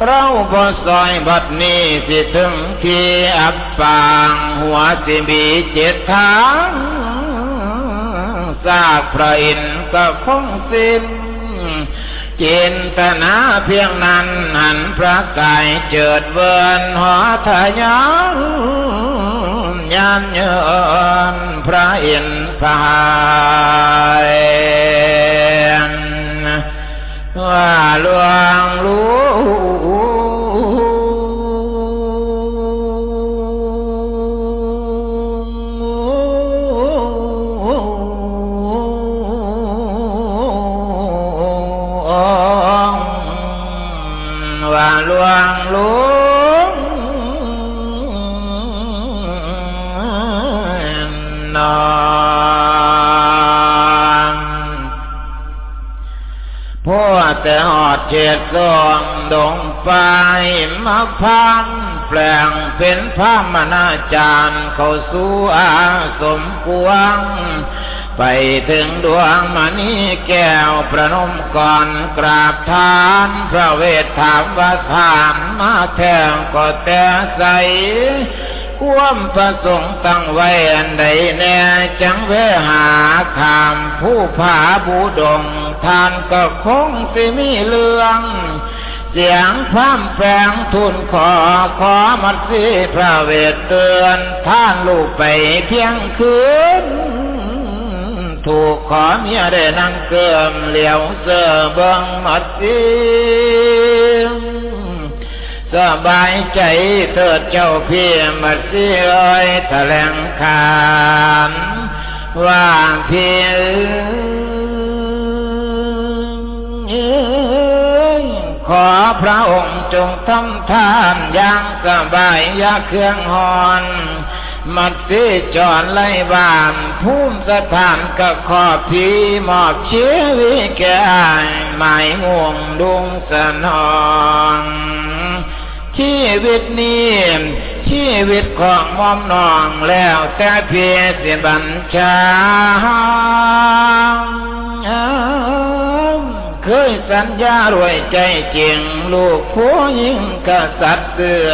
เราบ่ซอยบัดนี้สิถึงที่อับปางหัวสิบีเจ็ดทางซากพระอินก็คงสิ้น จินตนาเพียงนั้นหันพระกายเจิดเวินหอทะยานยานเยินพระอินทร์พายว่าลวงรู้ หอดเจ็ดสองดงไปมาพันแปลงเป็นพระมนาจารย์เข้าสู่อาสมกวงไปถึงดวงมณีแก้วประนมก่อนกราบทานพระเวทถามว่าทานมาแทงก็แต่ใส ความประสงค์ตั้งไว้อันใดแน่จังเวหาขามผู้ผาบูดงทานก็คงสิมีเรื่องเสียงพร่ำแฝงทุนขอขอมัดสีพระเวทเตือนท่านลูกไปเพียงคืน ถูกขอเมียได้นั่งเกิมเหลียวเสือเบิงมัดสี สบายใจเถิดเจ้าพี่มาสิเอ้ยแถลงขามว่าพี่ขอพระองค์จงทำทานอย่างสบายยาเครื่องหอน มัดสีจอนไล่บานภูมิสถานก็ขอพีมอบชีวิตแก่หมายม่วงดุงสนองชีวิตนี้ชีวิตของมอมนองแล้วแต่เพียสิบัญชาเคยสัญญารวยใจจริง ลูกผู้ยิ่งกษัตริย์เสือ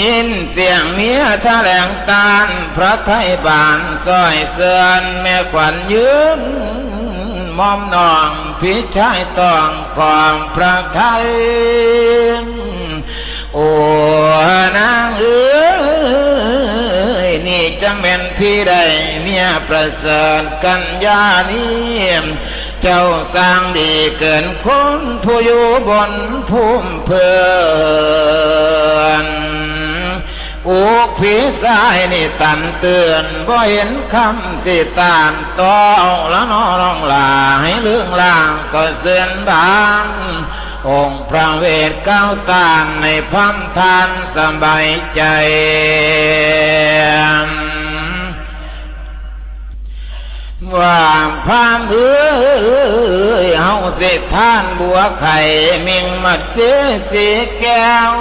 ยินเสียงเมียแถลงการพระไทยบานซอยเสือนแม่ขวัญยืนมอมนองพี่ชายต้องความพระไทย โอ้นางเอ้ยนี่จังเป็นพี่ใดเมียประเสริฐกัญญานี้เจ้าสร้างดีเกินคนผู้อยู่บนภูมิเพื่อน อุกผีสายนี่ตันเตือนบ่เห็นคำสิตานต่อแล้วนอร้องลาให้เรื่องล่างก็เสื่อนบาง องค์พระเวทก้าวตานในพัมทานสบายใจว่าพามเอ้ยเฮาเสิท่านบัวไข่มิงมาเสียสียแก้ว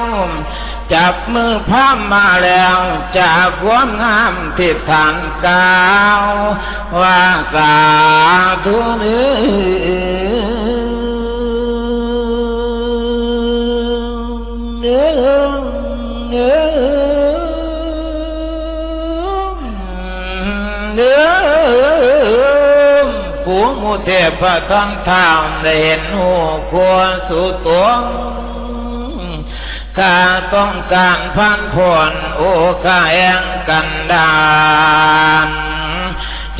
จับมือพามมาแล้วจากความงามที่ทานกาวว่าสาธุนี้อเทพทั้งทามได้เห็นหูควรสู่ตัว ข้าต้องการพันผลโอ้ข้าแองกันดาน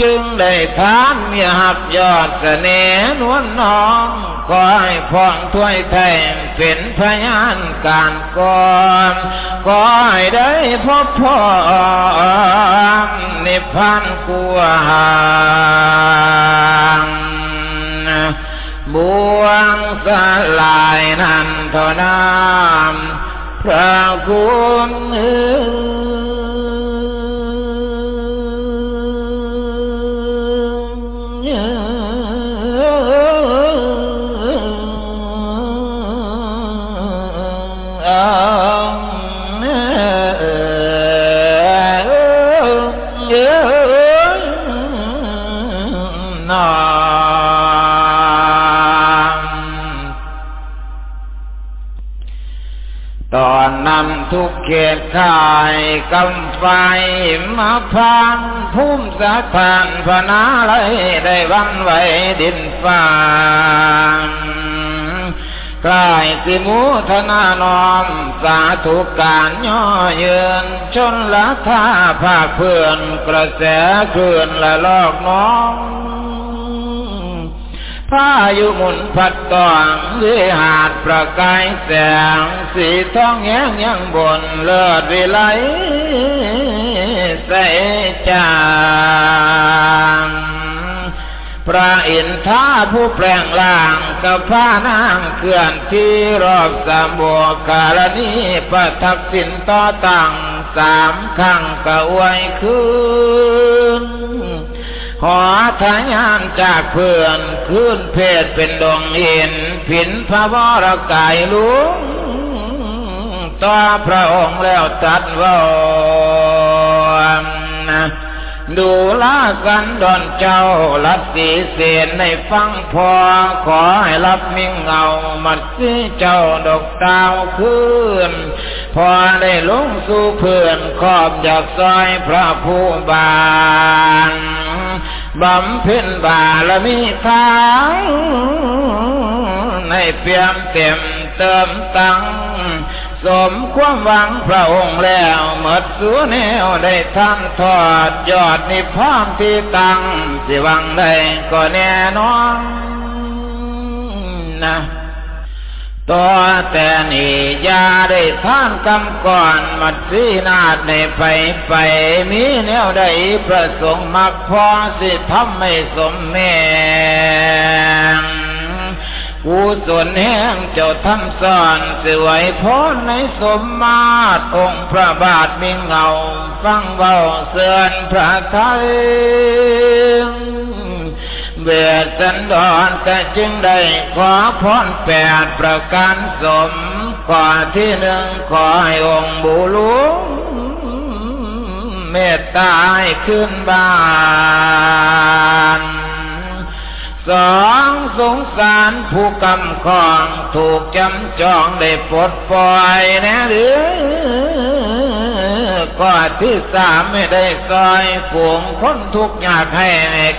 จึงได้ทานมีหับยอดเสน่ห์นวลน้องคอยพ่องถ้วยแทงเป็นพยานการก่อนคอยได้พบพ่อนิพพานกัวหาง บวงสลายนันทนามพระคุณ ทุกเขตข่ายกำไฟมาพังพุ่มสะทานพนาไรได้วันไหวดินฟ้างกลายสิมูธนานอม สาธุการย่อเยืนชนละท่าภาคเพื่อนกระแสคลื่นละลอกน้อง พายุหมุนพัดตองวิหาดประกายแสง สีทองแย้งยังบนเลิศวิไลใสจางพระอินทาผู้แปลงล่างกับพานางเคลื่อนที่รอบสามบวกการณีประทับสินต่อตั้งสามขั้งกะอวยคืน ขอทายานจากเพื่อนขึ้นเพศเป็นดวงเอ็นผินพระวรกายลุงต่อพระองค์แล้วตัดว่า ดูลากันดอนเจ้าลัดสีเสียนในฟังพอ ขอให้รับมิ่งเงามัดสีเจ้าดอกดาวขึ้นพอได้ลงสู่เพื่อนขอบจากซอยพระผู้บานบำเพ็ญบารมีทางในเปี่ยมเต็มเติมตัง สมความหวังพระองค์แล้วหมดสูแนวได้ทำทอดยอดนิพพานที่ตั้งสิวังได้ก็แน่นอนนะตัวแต่นี่ยาได้ท่านกำก่อนมัดสีนาดในไปไปมีแนวใดประสงค์มักพอสิทำไม่สมแม่ กูส่วนแห้งเจ้าทำซ่อนสวยพ้นในสมมาตรองค์พระบาทมีเงา ฟังเบาเสื่อนพระไทยเบียดสันดอนก็จึงได้ขอพรแปดประการสมก่อที่หนึ่งขอให้องค์บุลุเมตตาให้ขึ้นบ้าน สองสงสารผู้กำคองถูกจำจองได้ปลดปล่อยนะหรือก็ที่สามไม่ได้ซอยฝวงคนทุกอยากให้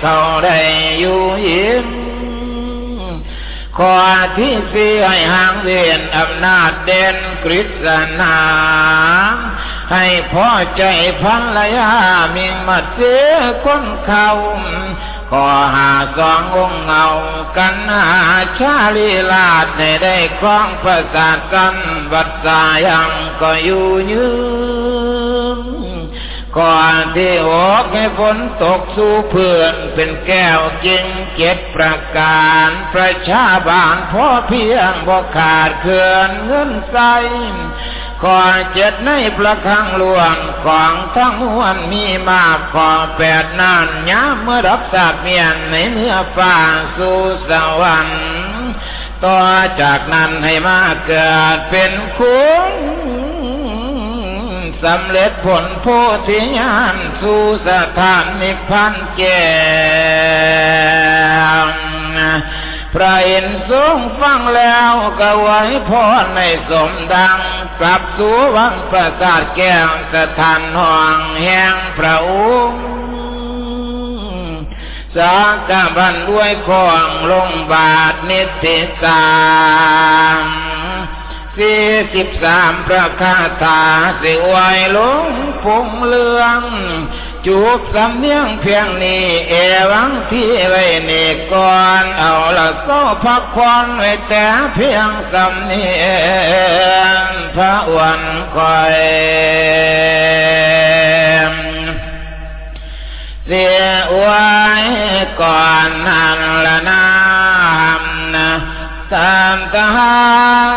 เขาได้อยู่ยิ้มข้อที่สี่ให้ห่างเวียนอำนาจเด่นกฤษณาให้พ่อใจพันลยามิงมาเสียคนเขา ขอหาสององเงากันหาชาลีลาดในได้คล้องประสาทกันวัดสายังก็อยู่ยืนก่อนที่ออกให้ฝนตกสู่เพื่อนเป็นแก้วจริงเจ็ดประการประชาบาลพอเพียงบ่ขาดเขื่อนเงินใส ขอเจ็ดในประคังหลวงของทั้งมวลมีมากขอแปดนานย้ำเมื่อรับสาบเมียนในเนื้อฟ้าสู่สวรรค์ต่อจากนั้นให้มาเกิดเป็นคุณสำเร็จผลโพธิญาณสู่สถานนิพพานแก่ พระอินทร์ทรงฟังแล้วก็ไว้พรในสมดัง กลับสู่วังประสาทแก้วสถานห้องแห่งพระองค์สากบันด้วยของลงบาทนิติสามสี่สิบสามประคาถาสิวยลงพงเลือง จูบสำเนียงเพียงนี้เอวังที่ไว้เนก่อนเอาละโซ่พักควันไว้แต่เพียงสำเนียงพระวันคอยเสียไว้ก่อนนั่นละนามนะตามทหา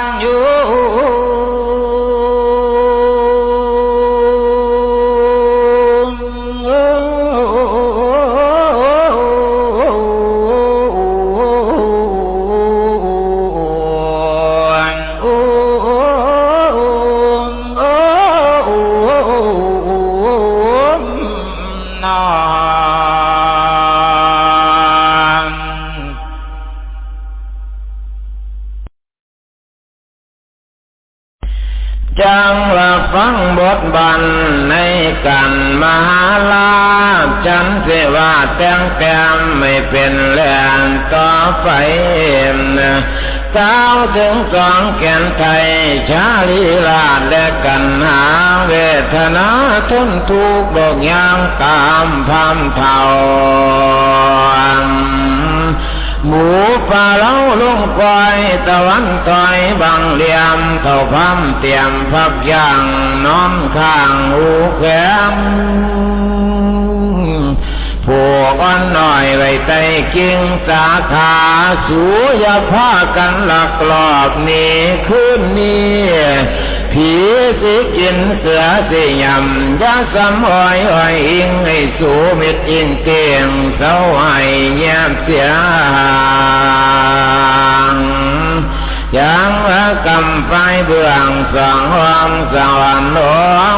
บันในกันมหาลาฉันเสว่าแต่งแต้มไม่เป็นแรงต่อไปก้าวถึงสองแขนไทย ชาลีลาดและกันหาเวทนาทนทุกข์ดอกยางตามพามเท่า หมูป่าเล้าลุงควายตะวันต่อยบังเหลี่ยมเท่าพัมเตียมพับย่างน้อมข้างหูแขมผูกอ่อนหน่อยไว้ใต้กิ่งสาขาสูยาผ้ากันหลักหลอบนี้คืนนี้ ผีสิกินเสือสิยำยาสำอ้อยอ้อยอิงให้สูมิดอิงเตียงเศร้าให้เงียบเสียงยังละกำไฟเบื้องสองหองสวรรค์หลวง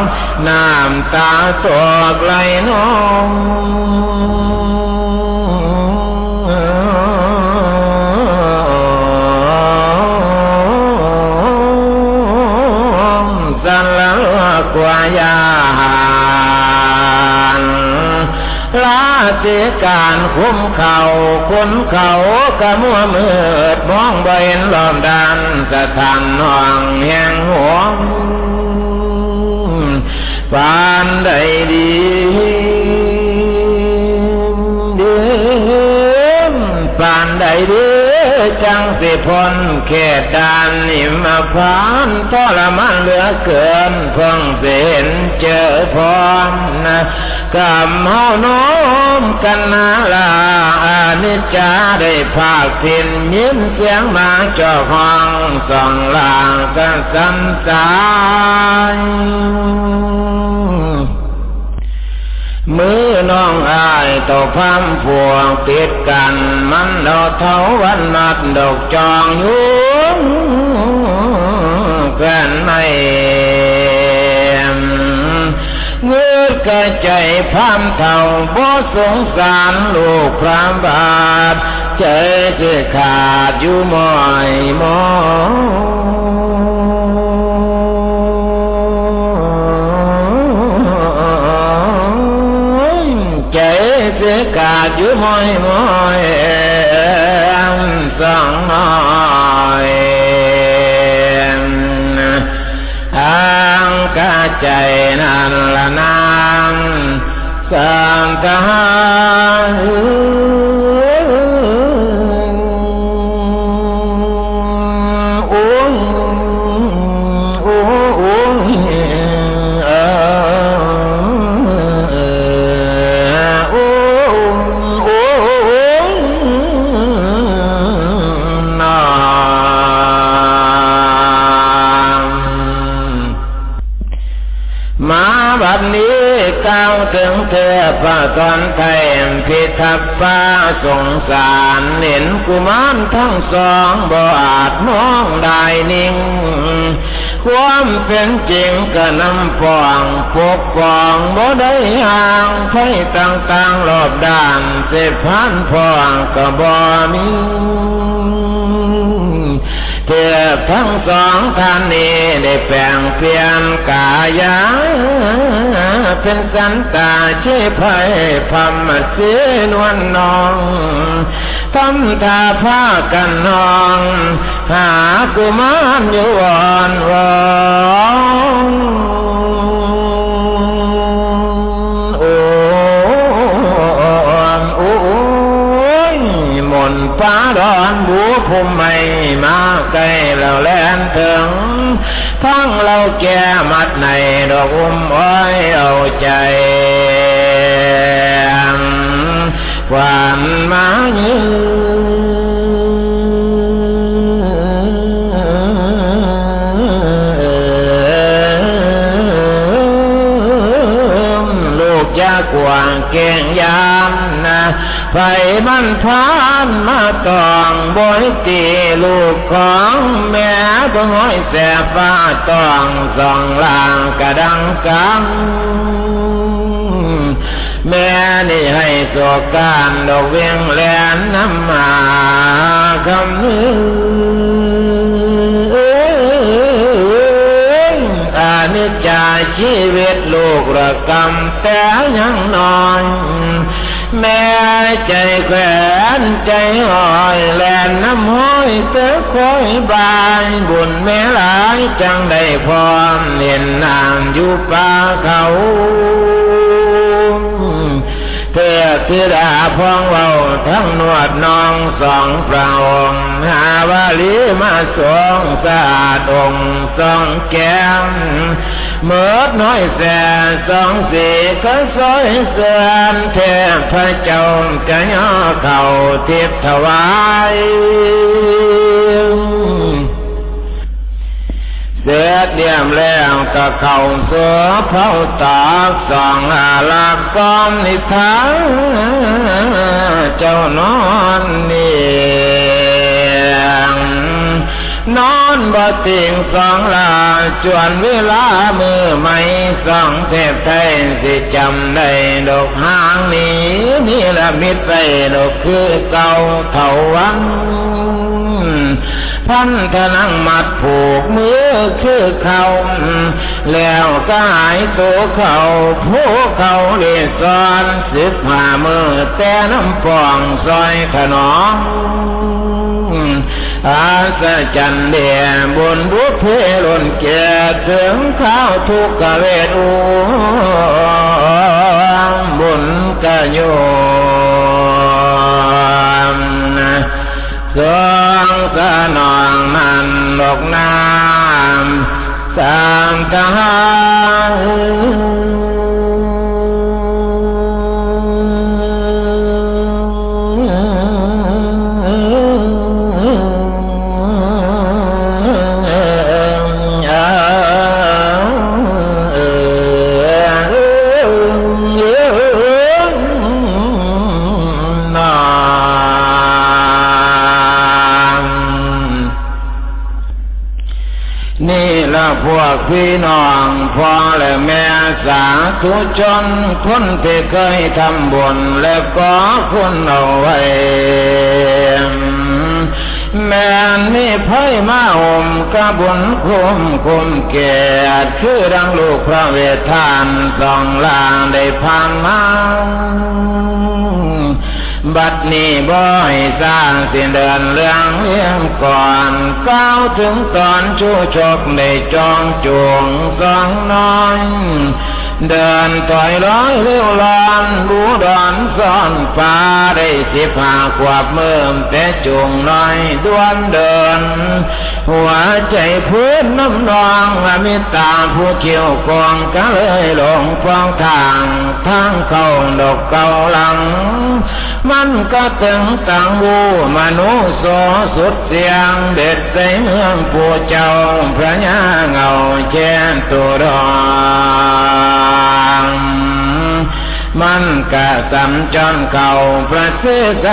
น้ำตาตัวไกลนองาสิการคุ้มเขาคุ้นเขากะมัวมืดมองใบเห็นลอมดันสถานห้องแห่งหัวปานใดดีเดีปานใดดีจังสิพนเขตดานนิมพานทรมานเหลือเกินเพิ่งเห็นเจอพร้อมนะ กำเฮาน้มกันนาลาอานิจจาได้ภาคสินยินเสียงมาเจ้าห้องส่องลางกันสันสายมือน้องอายต่อพัมพวงติดกัน มันดอกเทาวันนัดดอกจองอยู่กันไม่ กระใจพามเท่าบ่สงสารลูกพรามบาทใจจะขาดอยู่มอยมอใจจะขาดอยู่มอยมอยสสองน้อย พระตอนไทยพิทักฟ้าสงสารเห็นกุมารทั้งสองบ่อาจมองได้นิ่ง ความเป็นจริงก็นำฟองปกป้องบ่ได้ห่างไฟต่างๆรอบด้านเสพพันพองก็บ่มี เทียบทั้งสองท่านนี้ได้แปลงเปลี่ยนกายาเป็นสันตาเชื่อภัยพมเสีนวลนองทำทาผ้ากันนอง หากุมารอยู่อ่อนวอน ฟ้าดอนบูภูมิไม่มาใกลแล้วแลนถึงทั้งเราแก่มัดในดอกอุ้มอ้อยเอาใจ ไฟมันทานมาตองบอยตีลูกของแม่ต้องห้อยแสฟ้าตองสองลางกระดังกังแม่นี่ให้โศการดอกเวียงแลนน้ำมาคำนึงอานิจจาชีวิตลูกระกำแต่ยังนอน แม่ใจแขวนใจหอยแลนน้ำห้อยเตอคอยบายบุญแม่หลายจังได้พร้อมเห็นนางอยู่ป่าเขาเพื่อคือดาพองเบาทั้งนวดน้องสองพระองค์หาวาลีมาสองสาดองสองแก้ม เมื่อน้อยแสสองสีก็สอยเสื่อมเทพระเจ้ากะย่อเข่าเทิพถวายเสียเดียมแล้วก็เข้าเสือเผาตากสองอาลักกอมนิทานเจ้านอนนี่นอน บ่ติงสองลาจวนเวลามือไม่สองเทพไทยสิจำได้ดอกหางนี้นี่ละมิตรไปดอกคือเก่าเท่าวังพันธนังมัดผูกมือคือเขาแล้วก็หายตัวเขาผู้เขาเรียซอนสิบหามือแต่น้ำฟองซอยขนอง อาสจันเดียบนบุพเพลนเกียถึงข้าวทุกขเวทูบุญกะโยสองสนองนันดอกน้ำสามทหาร สาธุชนคนที่เคยทำบุญและก็คุณเอาไว้แม่นี่ไพ่มาอมกระบุญคุมคุมเกียรติคือดังลูกพระเวททานสองลางได้ผ่านมา บัดนี้บ่อยสร้างสิเดินเรื่องเลี้ยงก่อนก้าวถึงตอนชูชกในจองจวงสองน้อยเดินถอยร้อยเร็วลอนบูดอนซ่อนฟ้าได้สิพาขวบเมื่อแต่จุงน้อยด้วนเดินหัวใจพื้นน้ำนองอมิตาผู้เขียวกองก็เลยหลงฟองทางทางเข้าดอกเกาหลัง มันก็ถึงตังวูมนุโสสุดเสียงเด็ดใสเมืองผู้เจ้าพระยาเงาแช่นตุดอง มันกะสำจอนเก่าพระเสใจ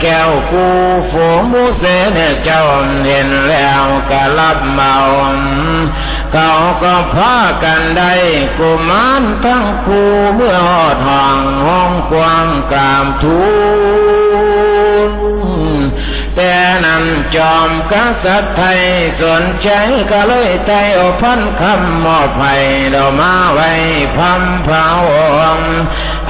แก้วกูฝูมูเสเนเจ้าเห็นแล้วกะรับเมาเขาก็พากันได้กุมารทั้งคู่เมื่อหอดห่องห้องกว้างกามทู แต่นำจอมกษัตริย์ไทยสนใจก็เลยใจอพันคำมอบให้ดอกมาไว้พัมพาวง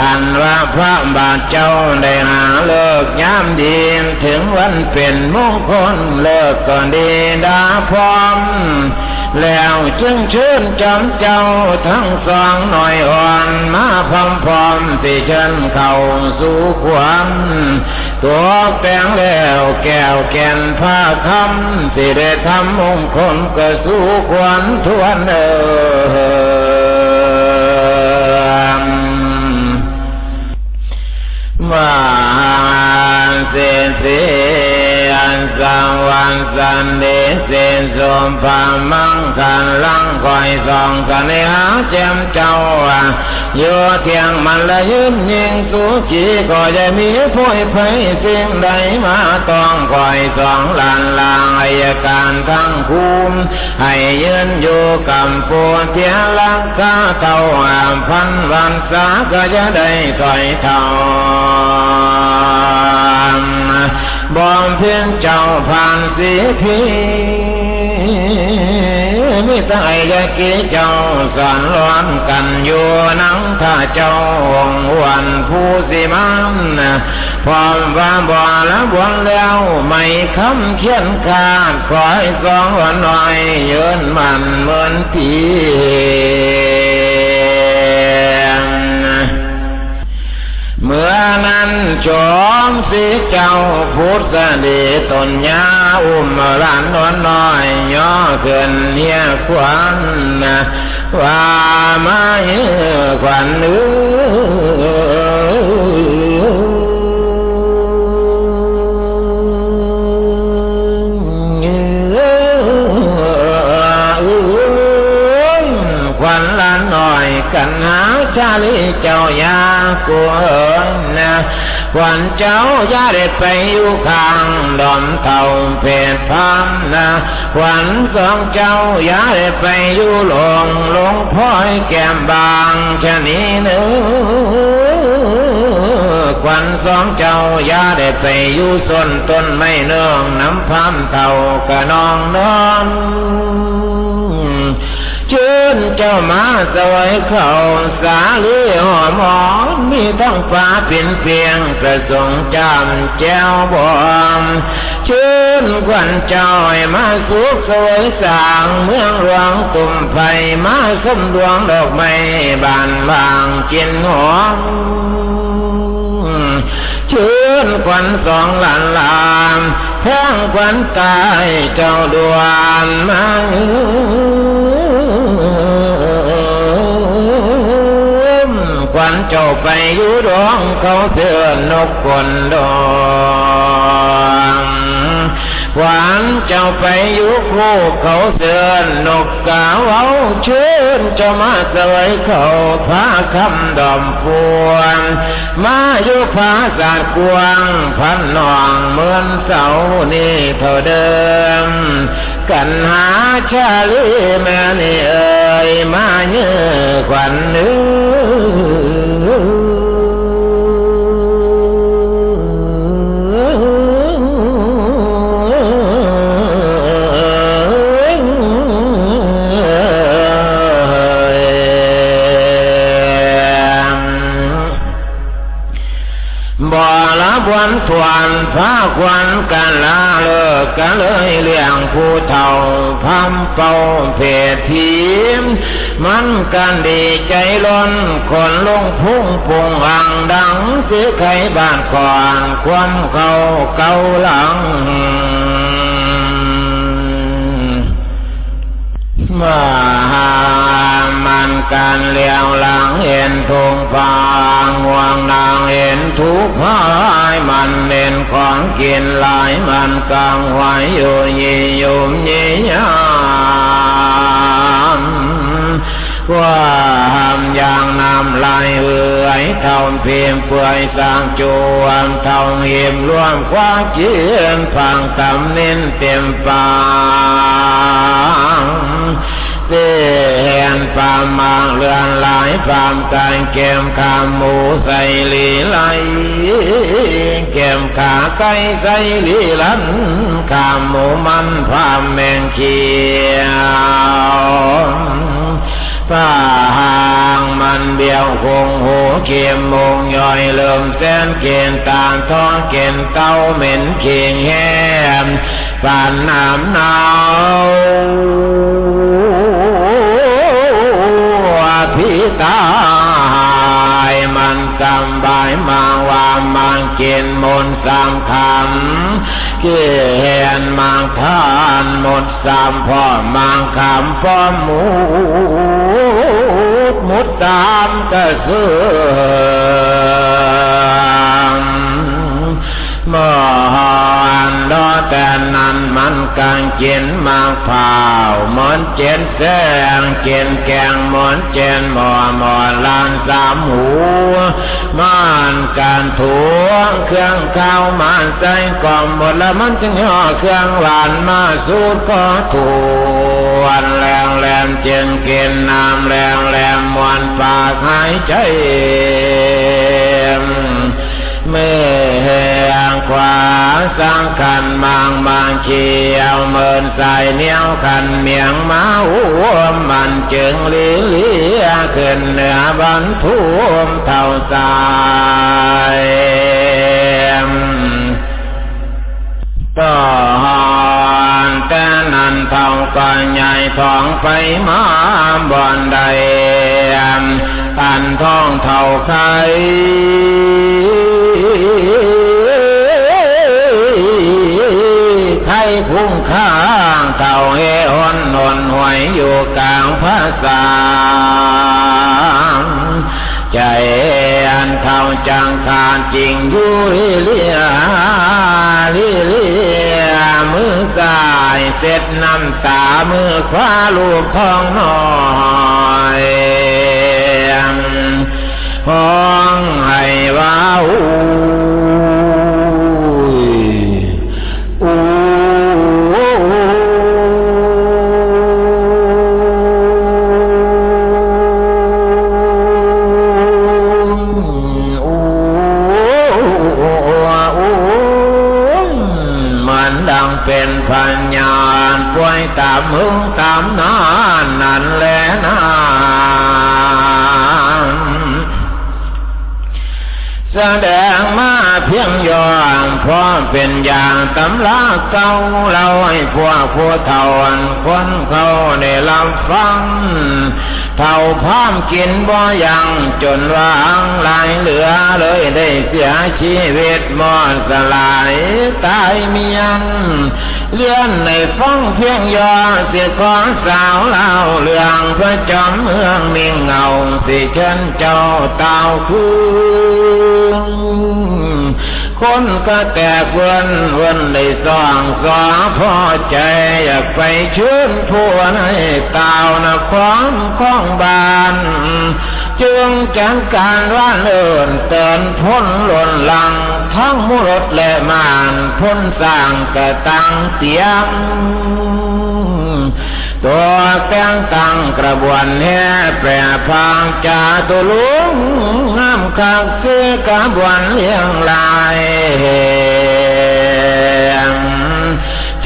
อันว่าพระบาทเจ้าได้หาเลิกยามดีถึงวันเป็นมงคลเลิกก่อนดีดาพร้อม แล้วจึงเชิญจำเจ้าทั้งสองหน่อยอ่อนมาพร้อมพร้อมที่เชิญเข้าสู่ความตัวแปลงแล้วแก้วแก่นผ้าคำสิได้ทำมงคลก็สู่ควันทวนเออมาเสเสังวันสันเดเสนสมภามังคันลังคอยส่องกันในหาแจมเจ้าโยเทียงมันละยืนยิงสุขีก็จะมีผู้ภัยสิ่งใดมาต้องคอยส่องลานลางอายการทั้งคุมให้ยืนอยู่กำปวเทียลักกาเท่าอามพันวันสาก็จะได้ถอยเท่า บอมเพียงเจ้าผ่านสีพีมิตรไอยกีเจ้าสอนร้อนกันอยู่นังถ้าเจ้าวันผู้สิมันพร้อมว่าบ่ละบวนแล้วไม่คำเขียนขาดคอยสองวันหน่อยเยินมันเหมือนผี เมื่อนั้นจอมสิเจ้าพุทธดีตนยาอุ้มหลานนวลน้อยย่อเกินเนียควันว่ามาเยค วันเอ้กันหาชาลีเจ้ายากลัวนะวันเจ้ายาเด็ดไปอยู่ข้างดอมเท่าเพศพามนะวันสองเจ้ายาเด็ดไปอยู่หลงหลงพ้อยแก้มบางชะนี้เนื้อควันสองเจ้าย่าเด็ดไปอยู่ส้นต้นไม่เนื่องน้ำพามเท่ากะนองนอน เชิญเจ้ามาสวยเขาสาลีหอมอมมีทั้งฟ้าเป็นเพียงประสงค์จำแจ้วบอมเชิญควันเจ้ามาสุขสวยสางเมืองหลวงตุ่มไฟมาสมดวงดอกไม้บานบางกินหอมเชิญควันสองหลานลามแทงควันตายเจ้าดวนมาค วันเจ้าไปอยู่ดวงเขาเตือนนกคนดองหวานเจ้าไปอยู่คู่เขาเสือนนกกาเอาเชิญเจ้ามาสวยเขาพาคำดอมพวงมาอยู่พาสาดกวงพันนองเหมือนเสานี่เท่าเดิมกันหาชาลีแม่นี่เอ่ยมาเนื้อควันเนื้อ วนพาควันกันลาเลิกกันเลยเลี้ยงผู้เฒ่าพำเป่าเพทีมมันกันดีใจล้นคนลงพุ่งปุงอังดังเสียไข่บ้านก่อนความเขาเกาหลังมา มันการเลี้ยวหลังเห็นทุงฟางห่วงนางเห็นทุกข์หายมันเน้นของกินหลายมันกังไว้อยู่ยี่ยุ่มยี่ยามว่าหามยางน้ำลายเอื่อยเท่าเพียงเปื่อยสร้างจวมเท่าเหียมร่วมความเจียนฟังตำเน้นเต็มปาง สิเสียนฟามมางเรือนหลายฟามการเกมขามหมูใส่ลีไหลเกมขาไก่ใส่ลีลันขามหมูมันฟามแมงเขียวผ้าหางมันเบี้ยวคงหูเขียมมงย่อยเริ่มแสนเกณฑ์ตามท้องเกณฑ์เต้าเหม็นเคียงแห้มปานน้ำหนาว ตายมันสบายมาวามังเกณฑ์มนสามคำเกณฑ์มังทานหมดสามพ่อมังคำพ่อหมูมุดตามกระเสือ มอนดอแต่นันมันกางเจนมากเผามอนเจนแสงเจนแกงมอนเจนหมอหมอลานสามหูมันการถูเครื่องข้าวมันใส่กล่องหมดแล้วมันจึงห่อเครื่องหวานมาสูดก็ถูวันแรงแรงเจนกินน้ำแรงแรงมวนปากหายใจเมื่อาสังคันบางบางเชียวเมินใส่เนียวคันเมียงมาหัวมันจึงลีเลียขึ้นเหนือบันทุมเท่าสายต่อหอนแต่นั้นเท่าก็ใหญ่ทองไปมาบ่อนใดอันทองเท่าใคร อยู่กลางภาษาใจอันเท่าจังขาดจริงอยู่เลียเลียมือสายเสร็จน้ำตามือขวาลูกทองน้อยห้องให้ว้าว ปัญญาป่วยตามมึงตามนานนั่นแหละนาแสดงมาเพียงยอมพร้อมเป็นอย่างตำลาเก่าเราให้พวกผู้เท่าคนเขาได้รับฟัง เท่าพร้อมกินบ่ยังจนวางลายเหลือเลยได้เสียชีวิตมอดสลายตายเมียน เลื่อนในฟ้องเพียงยอเสียของสาวเล่าเรื่องพระจอมเมื องมิ่งเงาสิเชิญเจ้าเต่าคือคนก็แตกเวนเวนได้สองสอพอใจอยากไปชื่นผัวในตาวนครของบานจึงจังการว่าเลินเตือนพ้นหล่นลัง ทั้งมุรถและมานพ้นสร้างกระตังเสียง ตัวแกงตังกระบวนแห่แปรพางจาตุลุงน้ำคักเสือกระบวนเลี้ยงลาย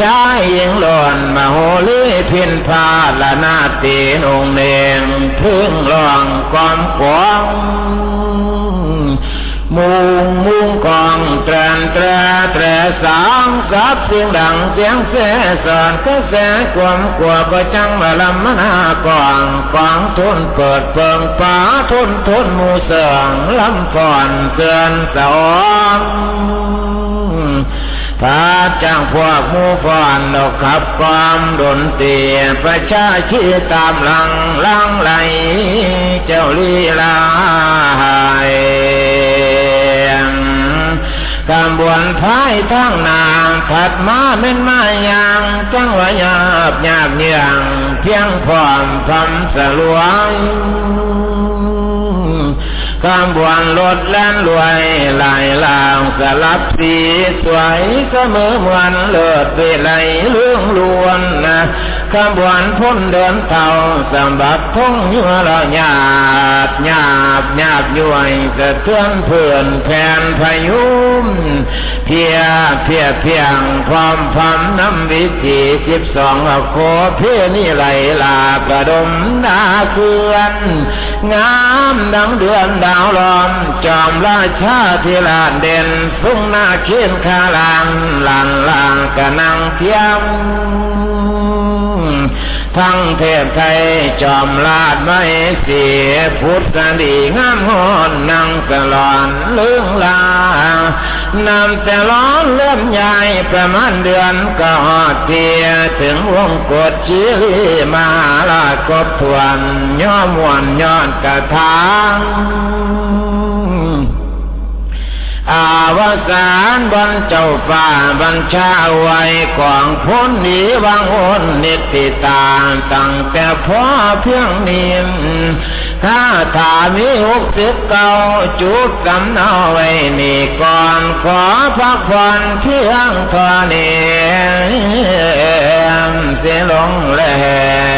ชายยิงหล่นมาโหลีพินพาละนาตีนองเนงพึ่งลองกอมขวางมุงมุงกองแตรนแตรแตรสางกับเสียงดังเสียงเสสอนก็แสความกลัวก็จังมาลำมนากองกองทุนเปิดเปิงป้าทุนทุนมูเสืองลำฟอนเกินสอง พาจ้างพวกมูฟอนดอกขับความดนเตียประชาชีตามหลังลังไหลเจ้าลีลาหายกำบวนพายทั้งนางถัดมาเม่นมายางจังวายาบหยาบเนียงเพียงพร้อมคำสลวย กำบวนรถแล่นรวยลายลางสลับสีสวยเสมอเหมือนเลิศไปไหลเรื่องลวนนะขบวนพ้นเดินเท่าสมบัติทงยัวละหยาบหยาบหยาบย่วยสะเทือนเพื่อนแผ่นพายุมเพียเพียเพียงความพัมน้ำวิธีสิบสองโคเพียนี่ไหลลากระดมนาเคือนงามดังเดือนดาวล้อมจอมราชาที่ลาเด่นสุ่ ทั้งเทพไทยจอมลาดไม่เสียพุทธดีงามหอนนั่งสลอนลืองลานำแต่ล้อนเลื่อมใหญ่ประมาณเดือนก็หอดเทียถึงวงกดชีรีมาลากบทวนย่อมวนย้อนกระทาง อาวสานบนเจ้าฟ้าบัญชาไว้กองพ้นนีวังอนนิติตาตั้งแต่พ่อเพียงนิ่มถ้าถามีหกสิบเก้าจุดกำเนาไว้นี่ก่อนขอพักผ่อนเพียงทอนี้เสียลงแล้ว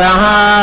فَأَخَذَهَا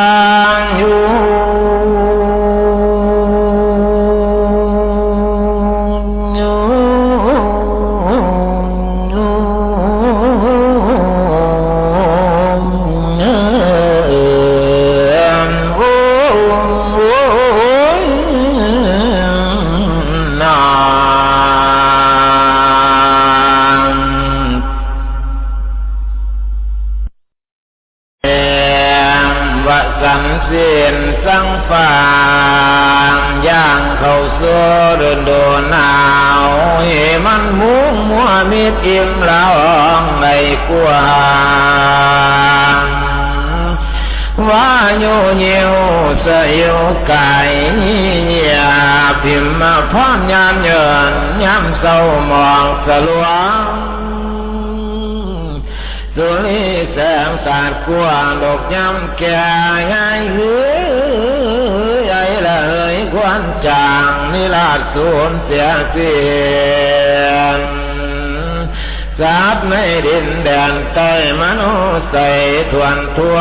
đồn đồn nào? Em mắn muốn mua mít yên lòng này của và nhô nhiều, sợ yêu cải nhà phim thoát nham nhờn nham sâu mòn sợ luống. Rồi sáng tạt của đột nhắm kè ngay hứa มันจางนิราชสูญเสียเสีสาบในดินแดนใต้มนุษย์ใส่ทวนทั่ว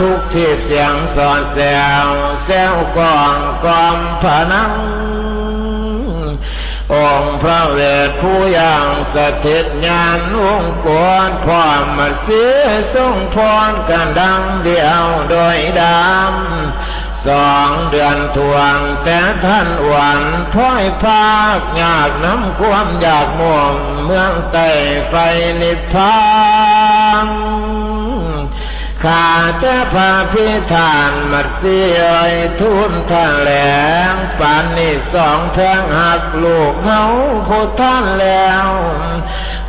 ทุกทิศเสียงสอนแซวแซวกองกอมผนังองพระเวทผู้ยังสถิตญาณองกวนพร้อมมาเสียทรงพรกันดังเดียวโดยดำ สองเดือนทวงแต่ท่านหวันพ้อยภาคอยากน้ำความอยากม่วงเมืองไต่ไฟนิพพานข้าจะพาพิธานมัดเสียทุนทะแหลงปานนี่สองแทงหักลูกเขาผู้ท่านแล้ว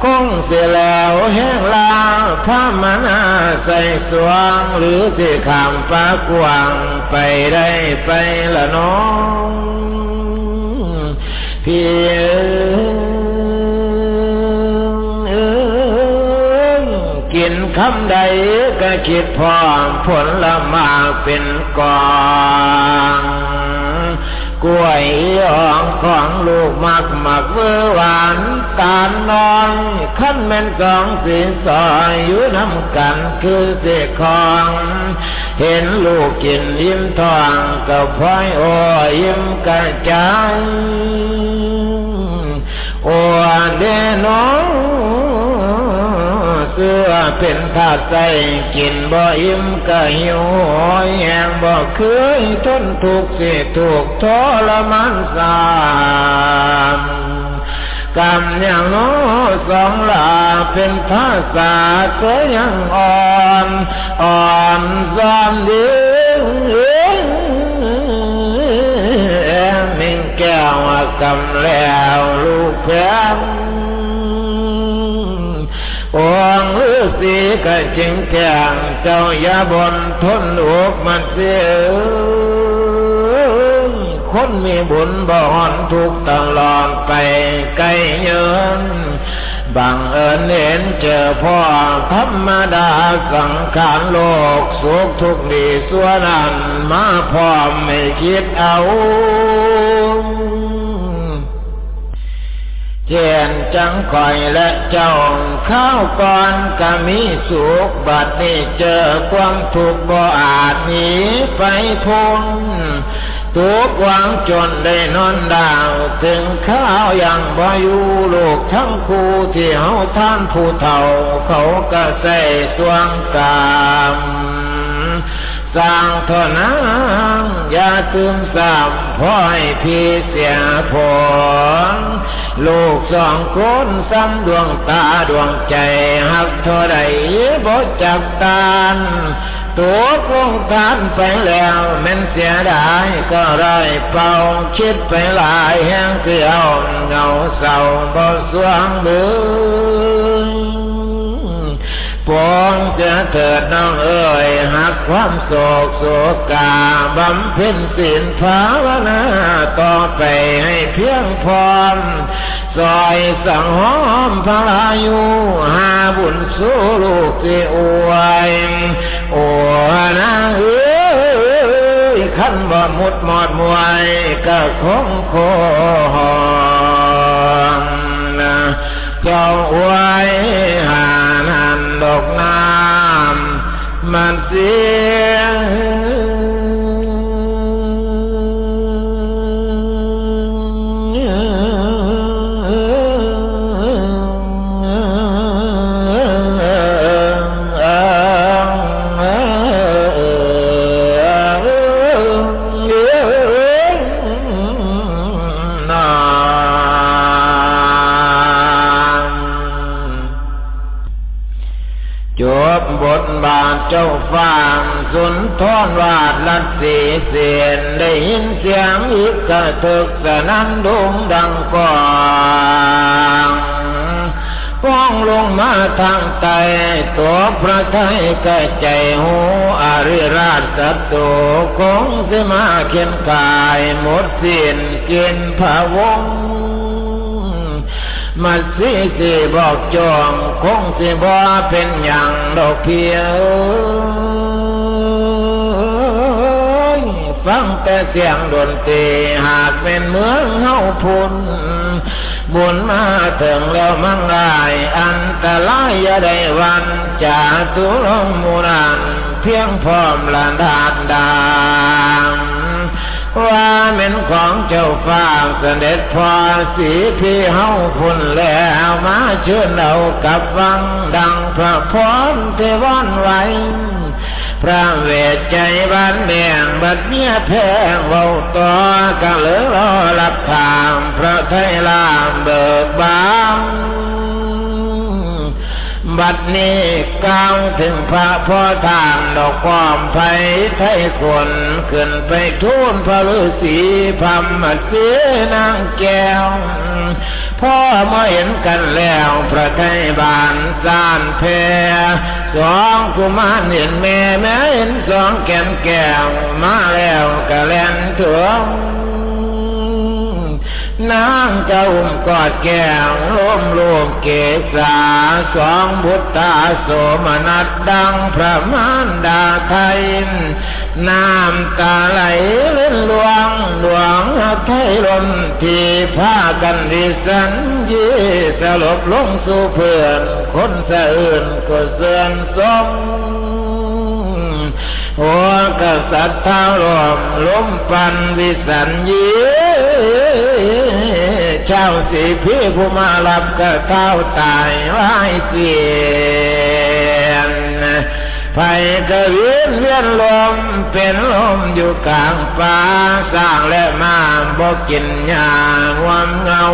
คงเสียแล้วแห้งลาพระมนาใส่สวง หรือสิขามฟ้ากวางไปได้ไปละน้องเพียกินคำใดก็คิดพร้อมผลละมาเป็นกอง กล้วยอ่องของลูกมักมักเวอหวานตาลน้อนขั้นแม่นสองสีสอยอยู่น้ำกันคือเสกของ เห็นลูกกินยิ้มทองก็พอยโอ้ยิ้มกระจายโอ้เดน้อง เกลือเป็นธาตุใส่กินบ่อิ่มก็หิวหอยแหงบ่เคยทนทุกข์สิถูกทรมานสามกรรมอย่างน้สองลาเป็นภาษาก็ยังอ่อนอ่อนซอนดีมิ่งแก้วกำแล้วลูกแพง องฤาษีก็จิงแกงเจ้าอยาบนทนอกมันเสียคนมีบุญบ่อนทุกตลอดไปไกลเยินบังเอิญเห็นเจอพ่อธรรมดาสังขารโลกสุขทุกข์ดีส่วนนั้นมาพร้อมไม่คิดเอา เจนจังคอยและเจ้าข้าวก่อนก็มีสุขบัดนี้เจอความทุกข์บ่อาจหนีไปพ้นทุกหวังจนได้นอนดาว ถึงข้าวยังบ่อยู่ลูกทั้งคู่ที่เฮาท่านผู้เฒ่า เขาก็ใส่สวงกาม สร้างทนังอย่าตืมสามพ่อยพี่เสียผลลูกสองคนซ้ำดวงตาดวงใจหักเท่าไรบ่จักตานตัวคงทานไปแล้วมันเสียดายก็ไรเป่าคิดไปหลายแห่งเกี่ยวเงาเศร้าบ่สวงเบือ ปองจะเถิดน้องเอ๋ยหักความโศกโศกาบำเพ็ญศีลภาวนาต่อไปให้เพียงพร้อมซอยสังหอมพลายุหาบุญสู้ลูกที่อวยโอ้นาเอ้ยขันบ่มุดหมอดมวยก็คงโคงนะเจ้าอวยำมั สุนวาดลัดสีเสียนได้ยินเสียงอีกกระทึกสนั่นดุงดังก่อนฟ้องลงมาทางใจตัวพระไทยกระใจหูอาริราชสัตโตคงสิมาเขียนกายหมดสิ้นกินผาวงมาสีสีบอกจอมคงสิบ่เป็นอย่างดอกเพียว ฟังแต่เสียงดนตรีหากเป็นเมืองเฮาพุนบุญมาถึงแล้วมั่งลายอันตรายอย่าได้วันจะตุลงมูนันเพียงพร้อมละดาดดามว่าเป็นของเจ้าฟ้าเสด็จพอสีพี่เฮาพุ่นแล้วมาเชิญเอากับวังดังพระพรเทวันไว้ พระเวทใจบ้านแดงบัดเมียแพงเว้าต่อกันเหลือรอรับทางพระไทยลามเบิกบานบัดนี้ก้าวถึงพระพ่อทานดอกความไผ่ไทยคนขึ้นไปทูลพระฤาษีพรมเสีนางแก้ว พ่อมาเห็นกันแล้วพระไทยบานสานเพสองกุมารเห็นแม่แม่เห็นสองแก้มแก้วมาแล้วกะแลนถึง นางเจ้ากอดแก้วล้มรวมเกษาสองบุตตาโสมนัดดังพระมารดาไทยน้ำตาไหลเล่นหลวงหลวงไทยลมที่พากันดิสันยีสลบลงสู่เพื่อน คนสะอื่นก็เสื่อนสม หัวกษัตริย์เท้ารวมล้มปันวิสัญญีเจ้าสีพี่ผู้มารับก็เท้าตายไว้เสียไผ่กระวินเวียนลมเป็นลมอยู่กลางป่าสร้างและมาบอกกินยาวามเงา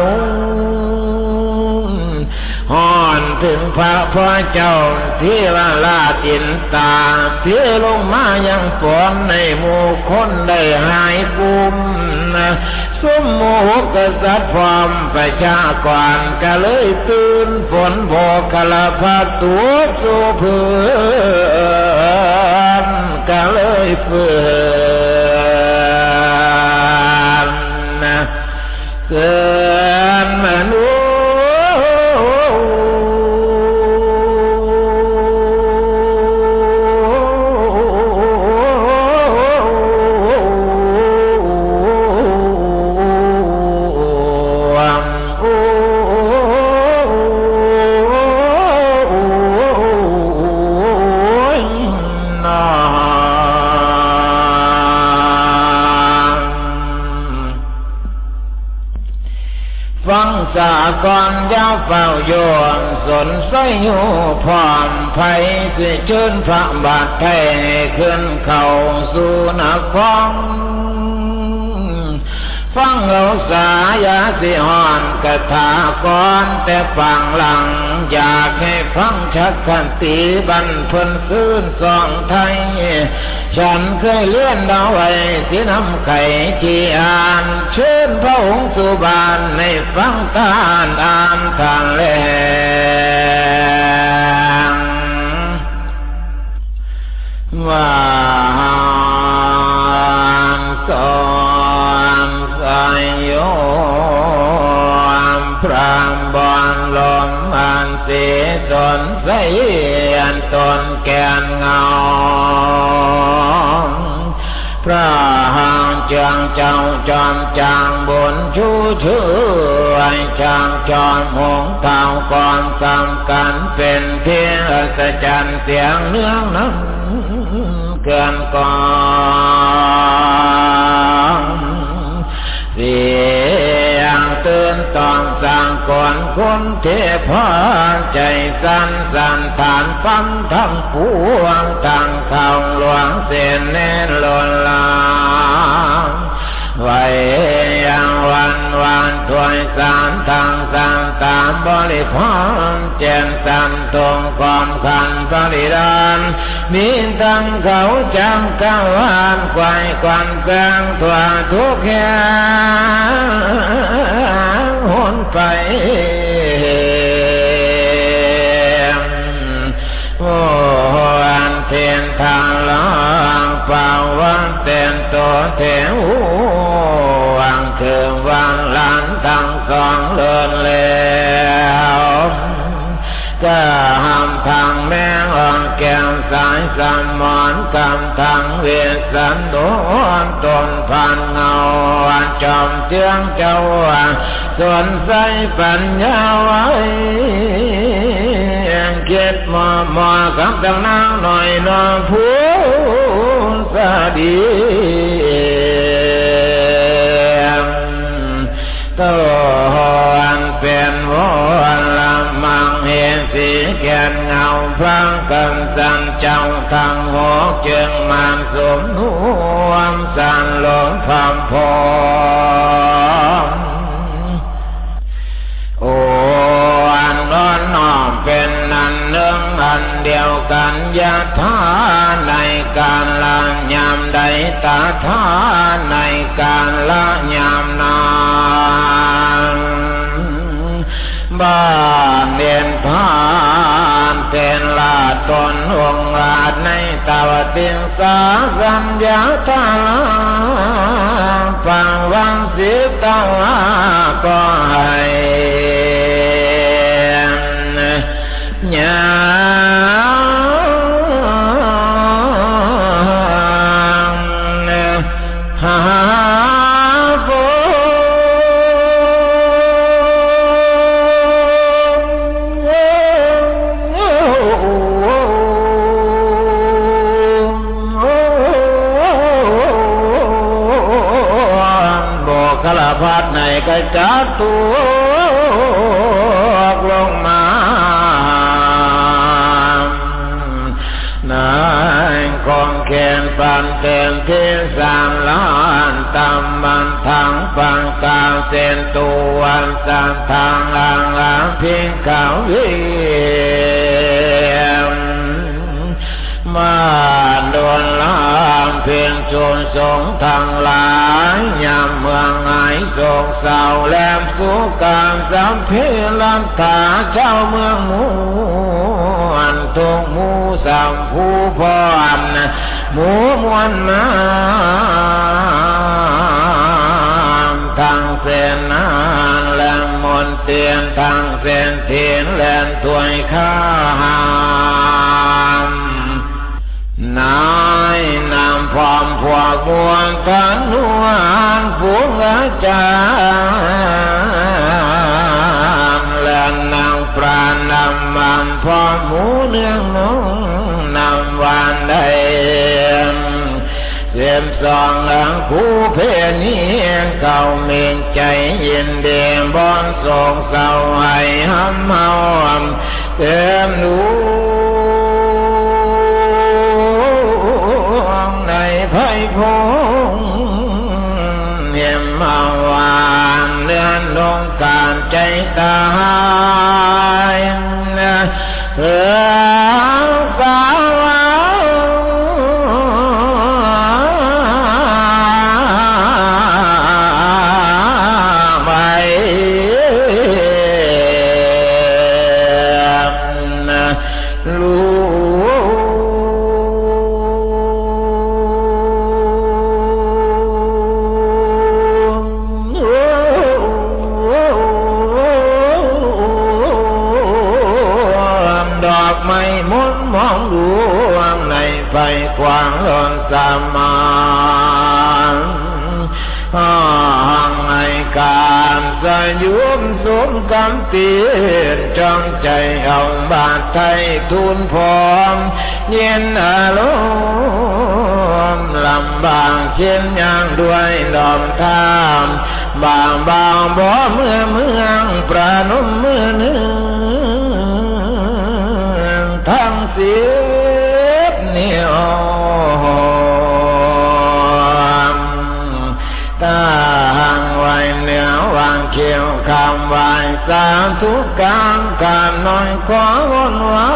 ห่อนถึงพระพ่อเจ้าที่ว่าลาตินตาเที่ลงมายังฝนในหมู่คนได้หายปุ่มสมโมกษัตริย์พร้อมประชากรก็เลยตื่นฝนโบกลาพาตัวสู่เพื่อนก็เลยเฟื่อ เฝ้าโยมสนสอยู่พร้อมไผ่สิเชิญพระบาทแท้ขึ้นเข้าสู่นักฟังฟังเราสายาสิหอนกระถากรแต่ฟังหลัง อยากให้ฟังชัดขันตีบันเพิ่นซื่นสองไทย ฉันเคยเลื่อนดาวไว้ที่น้ำไข่ที่อ่านเชิญพระองค์สุบานในฟังตานอ่านทางแลงว่าสอนสายโยมพรามบอนลม อันสีสนใสอันตนแกนเงา พระหังจางเจ้าจอมจางบนชูชื่อไอจางจอมหงเท่าก่อนสำกันเป็นเพียงสจันเสียงเนื้องนั้นเกินก่อน ก่อนคนเทพาใจสันสันฐานฟันทั้งปวงทั้งเขาหลวงเส้นแน่นลนลางไว้ยังวันวันถวยสามทางสามตามบริพรเจนสัมตรงความขันปริดานมีทั้งเขาจำก้าวานควายควันกงทั่วทุกแห่ง นไปโอ้อันเทียนทางลางเป่าวันเต็นตัวเทวังคือวังหลานทั้งสองเลินเล งอ่อนแก้วสายสมอนกำทางเวสันโดนตนพันเงาจ ฟังกำสันเจ้าทางหัวจึงมันสมนวมสันหลงความพอโอ้อันร้อนนอมเป็นนันเนื่องอันเดียวกันยาทาในการละยามใดตาทาในการละยามนา กาวติสาสัมยาธาปังวังสิตาก็ให้ ตัวลงมานายคงเขนปันเต็มที่สามล้านตำมันทางฟังกาวเส้นตัวันสามทางลางลางเพียงเขาวิมาโดนลามเพียงชนสงทางหลายยามเมืองไงโศกเศร้าแลมสุกา มสัมเพลันตาเจ้าเมืองมูอันทงมูสัมผู้พรหมูมวนมาทางเส้นนาน อมพวกมวลกันนวลฝูงอาจารย์และนางปราณนำมันพร้อ เนื้องน้องนำวันใดเสียมสองหลังคู่เพงเยี่ยมาวางเลื่อนลงการใจตา ยุมสมกำเตียนจงใจเอาบาดไทยทุนพร้อม เย็นอารมณ์ลำบางเช่นยังด้วยลมทามบางบางบ่เมื่อเมืองประนมเมื่อเนื้อทั้งเสีย เขียวคำไว้สาธุการการน้อยขอวนวา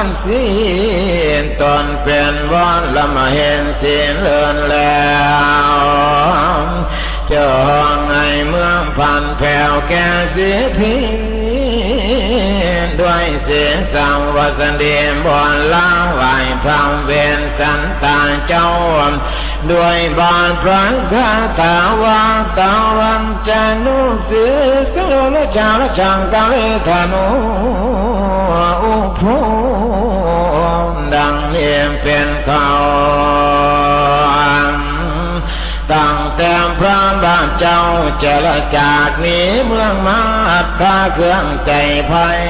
มิ่งมันสีตนเป็นวันละมาเห็นสีเลือนแล้วเจ้าไงเมืองพันแผ่วแก่สีพีด้วยเสียงสังวัสดีบนล้างไหวพรำเวนสันตาเจ้า ด้วยบานพระคาถาวาตาวันจันุสิสโลจาระจังกาเลธนุอุพดังเนียมเป็นเขาตั้งแต่พระบาเจ้าเจรจากนี้เมืองมาพาเครื่องใจภัย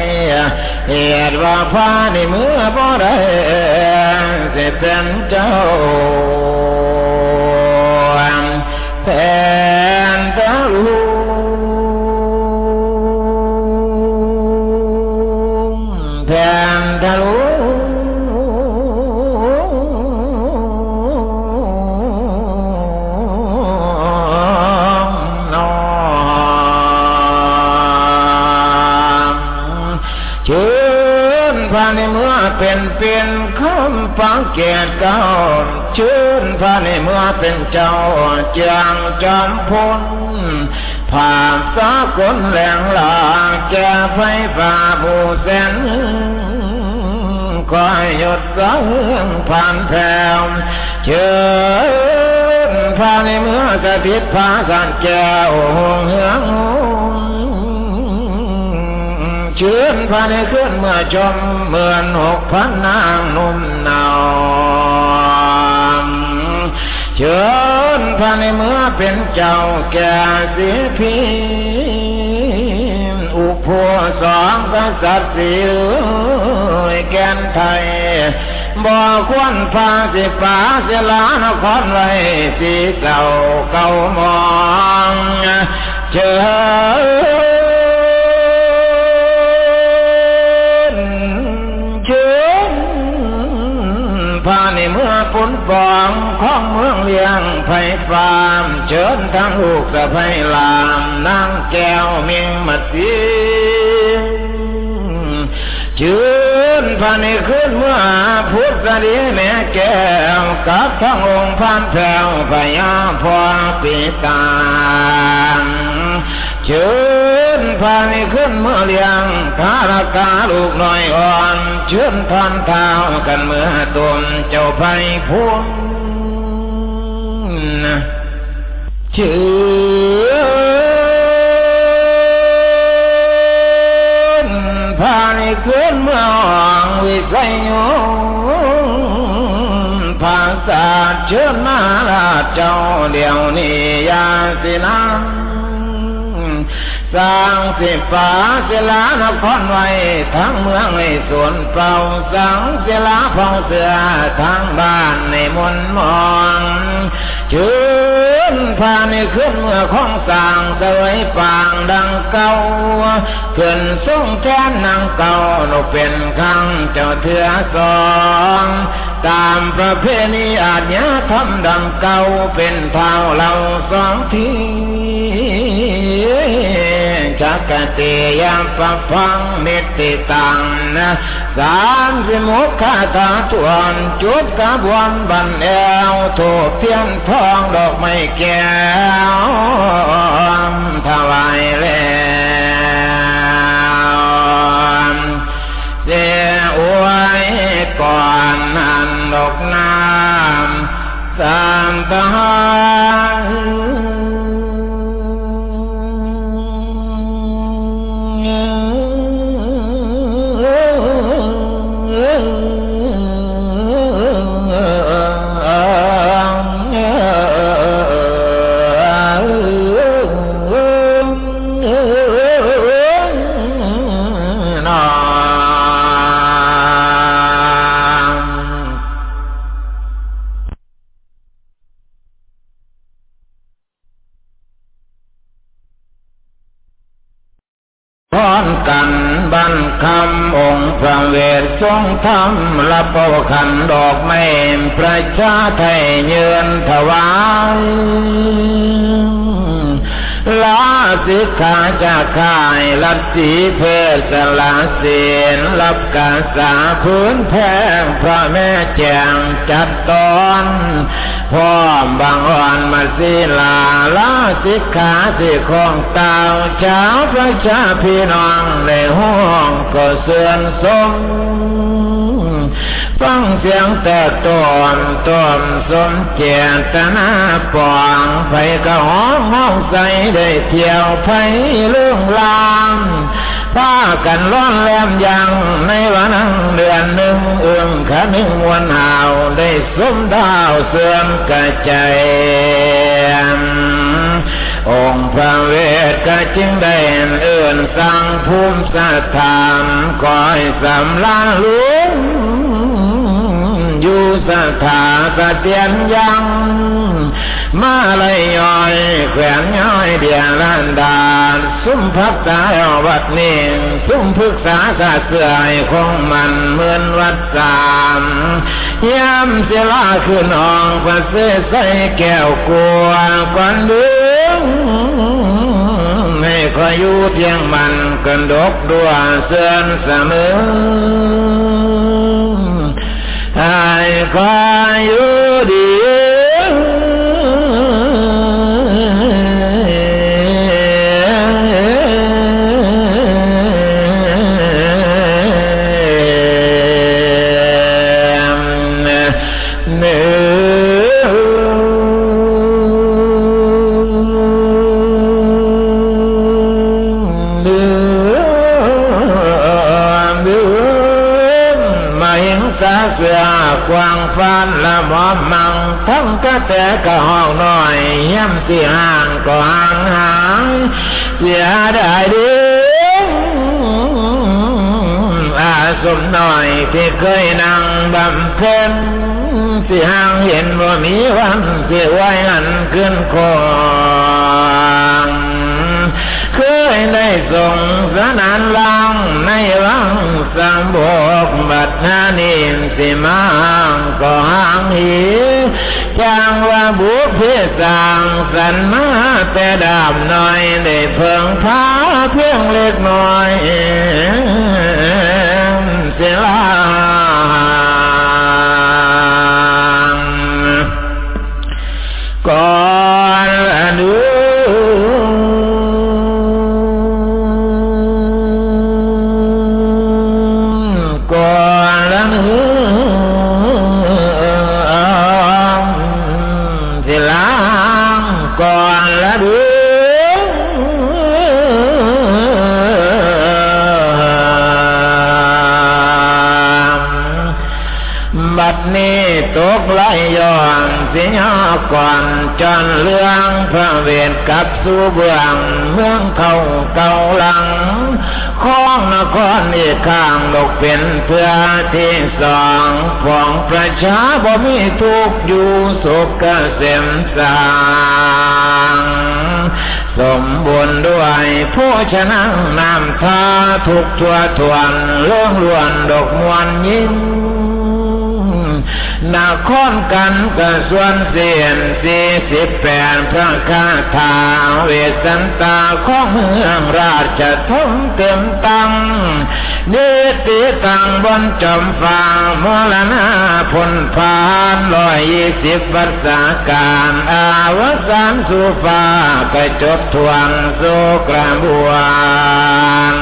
เหตุว่าพาในเมื่อบ่ได้เสร็จเป็นเจ้า แทนตะลุแทนตะลุในเมื่อเป็นเป็นคำฟังเกียรติเก่าชื่น พระในเมื่อเป็นเจ้าจางจำพนผ่าสากลแหลงหลากแก่ไฟฟ้าผู้แสนคอยหยุดสังผ่านแผ่วเชิญพระในเมื่อกระติดพาสันแก้วหงเหืองเชิญพระในขึ้นเมื่อชมเหมือนหกพันนางนุ่มนา เชิญพระในเมื่อเป็นเจ้าแก่สีพีอุพัวสองกษัตริย์สิแกนไทยบ่ควรพาสิฟ้าเสลานครไว้สีเก่าเก่ามองเชิญเชิญพาในเมื่อฝนฟอง ของเมืองเลียงไผ่ฟามเชิญทั้งลูกสะไพลามนางแก้วเมียงมัดสีเชิญพาในคืนเมื่อพุทธดีแม่แก้วกับทั้งองค์พันแถวพญาพอปีตาเชิญพาในขึ้นเมื่อเลี้ยงทารกาลูกน้อยอ่อนเชิญทอนเท้ากันเมื่อตุมเจ้าไพพุน ชิญพาในขึ้นเมื่ออ่างวิสัยโยภาษาเชิญมาลาเจ้าเดียวนี้ยาสินาสร้างสิฟ้าเสลานครไว้ทั้งเมืองในสวนเป่าสังเสลาพองเสือทั้งบ้านในมนมองเชิญ พาในขึ้นเมื่อของสางสวยฟางดังเก่าขึ้นทรงแทนนางเก่านกเป็นขังเจ้าเถือสองตามประเพณีอาญาทำดังเก่าเป็นเท่าเราสองทีจักติยามปะฟังมิติตังนะ สามสิมุขคาถาทวนจุดกระบวนบันแอวถูกเทียนทองดอกไม้แก้วถวายแล้วเสียอวยก่อนนันดอกน้ำสามตา ธรรมรับโอขันดอกไม้ประชาไทยเยือนถวายลาสิกขาจากขายลัดสีเพศสละเสีนรับกาสาพื้นแพงพระแม่แจงจัดตอนพร้อมบางอ่อนมาศิลาลาสิกขาสิของเต่าเช้าพระชาพี่น้องในห้องก็เสื่อนสม ฟังเสียงแต่ตอนตอมสมเกียรตนาปองไฟกระห้องห้องใสได้เที่ยวไฟเรื่องลางพากันร้อนแลมยังในวันนเดือนหนึ่งเอื้องขนึงวันหาวได้สมดาวเสื่อมกระจายองค์พระเวทก็จึงได้เอื่นสั่งภูมิสถานคอยสำลาลุง อยู่สถาสเตียนยังมาเลยย่อยแขวนย้อยเดียรันดาลซุ้มพักษาวัดนี้ซุ้มพึกษาสาเสื่อยคงมันเหมือนวัดสามยามเสลาขึ้นห้องพระเสใส่แก้วกลัวก่อนเดืองให้คอยอยู่เพียงมันกันดกดัวเสื่อนเสมอ ให้ค ทั้งกระแตกระห้องน้อยย่ำสีห่างก็ห่างหายเสียได้ดีอาสมหน่อยที่เคยนั่งบำเพ็ญสิห่างเห็นว่ามีวันสิไว้หันขึ้นคองเคยได้ส่งสนานลังในวังสังบกบัดนานินสิมาก็ห่างหี จังว่าบุพเพสังสันมาแต่ดามน้อยได้เพิ่งพาเพียงเล็กน้อยเสียลา สิยาก่อนจนเรื่องพระเวทกับสู่เบื้องเมืองเขาเก่าหลังของนครอีกข้างดกเป็นเพื่อที่สองของประชาบ่มีทุกอยู่สุขเกษมสางสมบูรณ์ด้วยผู้ชนะนำทาทุกทั่วทวนเรื่องล้วนดอกมวลยิ่ง นาคอนกันกระส่วนเสียนสี่สิบแปดพระคาถาเวสันตาของเมืองราชทงเต็มตังเนติตังบนจมฟ้ามรณาพลพานลอยยี่สิบวัษาการอาวสานสุฟ้ากระจบทวงโซกระบวน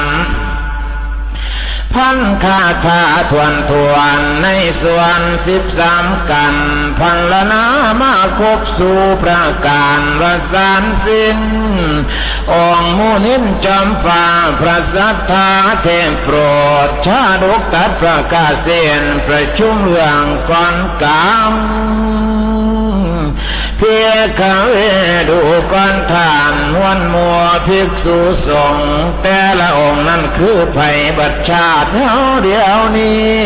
พันคาถาทวนทวนในส่วนสิบสามกันพันละนามาคบสู่ประการวสานสิ้นองมูนินจอมฟ้าพระสัทธาเทมโปรด ชาดกตัดประกาศเสียนประชุมเรื่องก่อนกาม เพียขเวดูก่อนทานวันมัวภิกษุสงฆ์แต่ละองค์นั้นคือไผ่บัดชาติเท่าเดียวนี้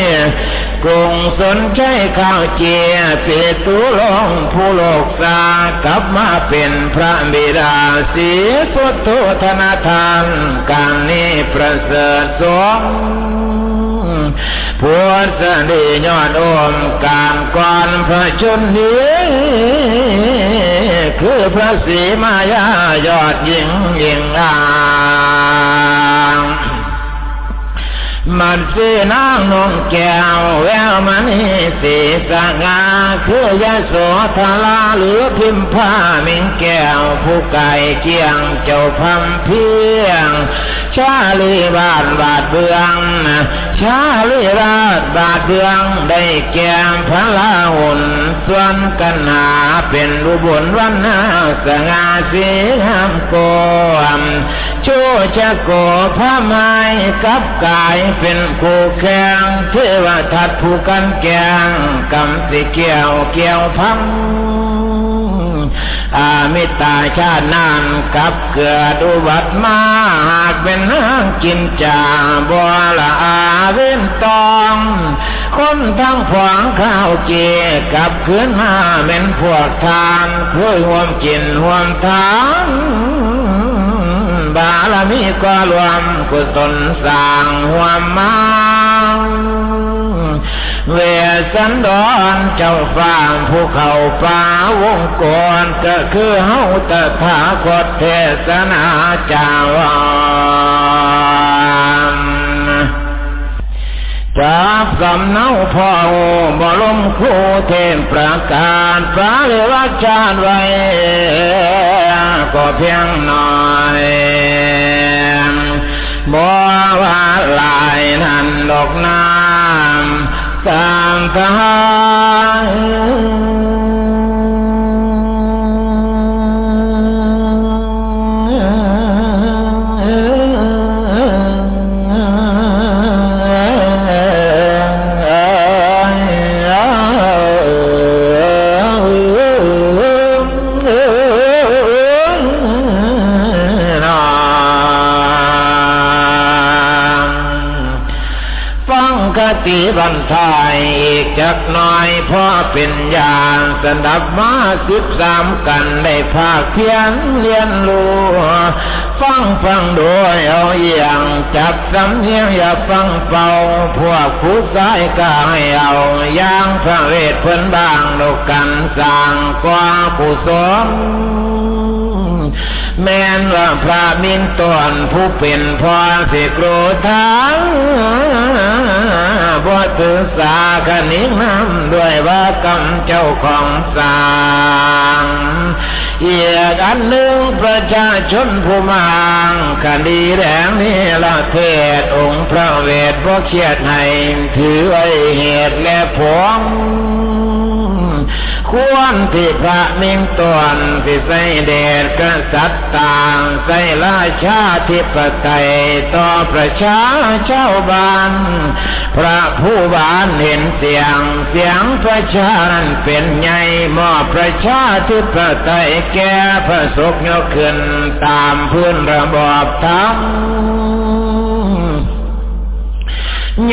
กรุงสนใจข้าวเจียเปตุลงผู้โลกสากลับมาเป็นพระบิดาสีสุทธธนาทานการนี้ประเสริฐสง พวดสดียอดโอมการก่อนพระชนนี้คือพระศรีมายายอดยิ่งยิ่งอ่าง มันสีนางนงแก้วแววมันสีสงาคือยาโสธลาหรือพิมพามิงแก้วผู้ไก่เกียงเจ้าพัมเพียง ชาลีบาทบาทเบืองชาลีราชบาทเบืองได้แก้มพระลาหุนส่วนกันหาเป็นรูบุญวันนาสงาสีงามโกม ชูจะโกพระไม้กับกายเป็นคู่แข่งเทวทัตผู้กันแกงกำสิเกี่ยวเกี่ยวพังอามิตาชาตินานกับเกิดอุบัติมาหากเป็นนางกินจาบัวละอาเว้นตอง คนทั้งขวางข้าวเกียกับคืนมาเป็นพวกทานเคยห่วมกินห่วมทาน บารมีก็รวมกุศลสร้างหัวมาเวสันดอนเจ้าฟ้าภูเขาป่าวงกรก็คือเฮาตถาคตเทศนาจาวานจากสำเนาพ่อบรมครูเทมประกาศพระเลวจารไว้ก็เพียงหน่อย นันดอ ตีบันทายอีกจักน้อยพ่อเป็นยานสนับมาสิบสามกันได้ภาคเพียนเรียนรู้ฟังฟังโดยเอาอย่างจับสำเนียงอย่าฟังเป่าพวกผู้สายกายเอาอย่างพระเวทเพิ่นบางดกกันสร้างกว่าผู้สม แม้นว่าพระมินตอนผู้เป็นพ่อสิกรธางบ่ถือสาคณินำด้วยว่ากรรมเจ้าของสางอีกอันหนึ่งประชาชนผู้มังคดีแดงนี้ละเทศองค์พระเวทบ่เขียดให้ถือไอเหตุและผง ควรที่พระนิ่งตนที่ใส่เดชกษัตริย์ต่างใส่ราชาธิปไตยต่อประชาชาวบ้าน พระผู้บานเห็นเสียงเสียงประชานั้นเป็นใหญ่มอบประชาธิปไตยแก่พระสกยกขึ้นตามพื้นระบอบธรรม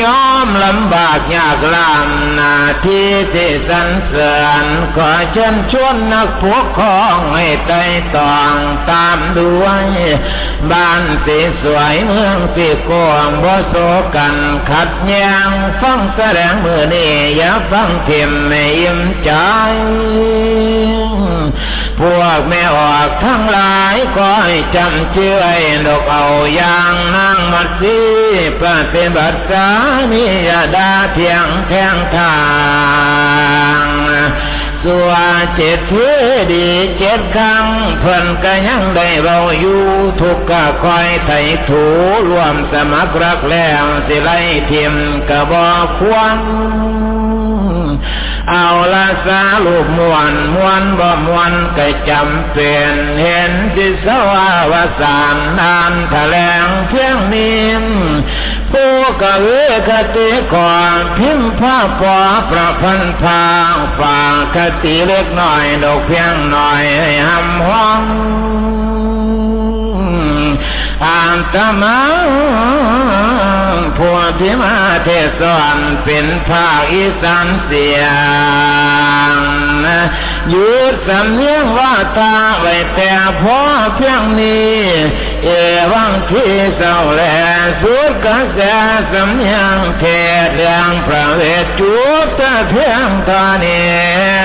ยอมลำบากยากลำนาที่ที่สันเสริญขอเชิญชวนนักพวกของให้ไต่ตองตามด้วย บ้านสีสวยเมืองสีกวงบ่โซกันขัดแย้งฟังแสดงมือนี่อย่าฟังเทียมไม่ยิ้มใจ พวกแม่ออกทั้งหลายก็ให้จำเชื่อดอกเอาอย่างนางมัดสีปฏิบัติกามียาดาเทียงแทงทางสัวเจ็ดเทือดีเจ็ดครั้งเพิ่นก็ยังได้เราอยู่ทุกก็คอยไถ่ถูรวมสมัครรักแล้วสิไล่เทียมกระบอกควง เอาละสาลูกมวนมวนบ่มวนก็จำเป็นเห็นจิสวาวสานนานแถลงเพียงนี้ผู้กะเวคติก่อนพิมพ์ผ้าปอประพันพาฝากคติเล็กน้อยดอกเพียงหน่อยให้หำห้องอ่านตมา พวที่มาเทศอนเป็นภาคอีสานเสียงยุดสำเนียงว่าตาไว้แต่พอเพียงนี้ เอวังที่เศร้าแลสุดกระแสสำเนียงเทศเรื่องพระเวทจุดเพียงตอนนี้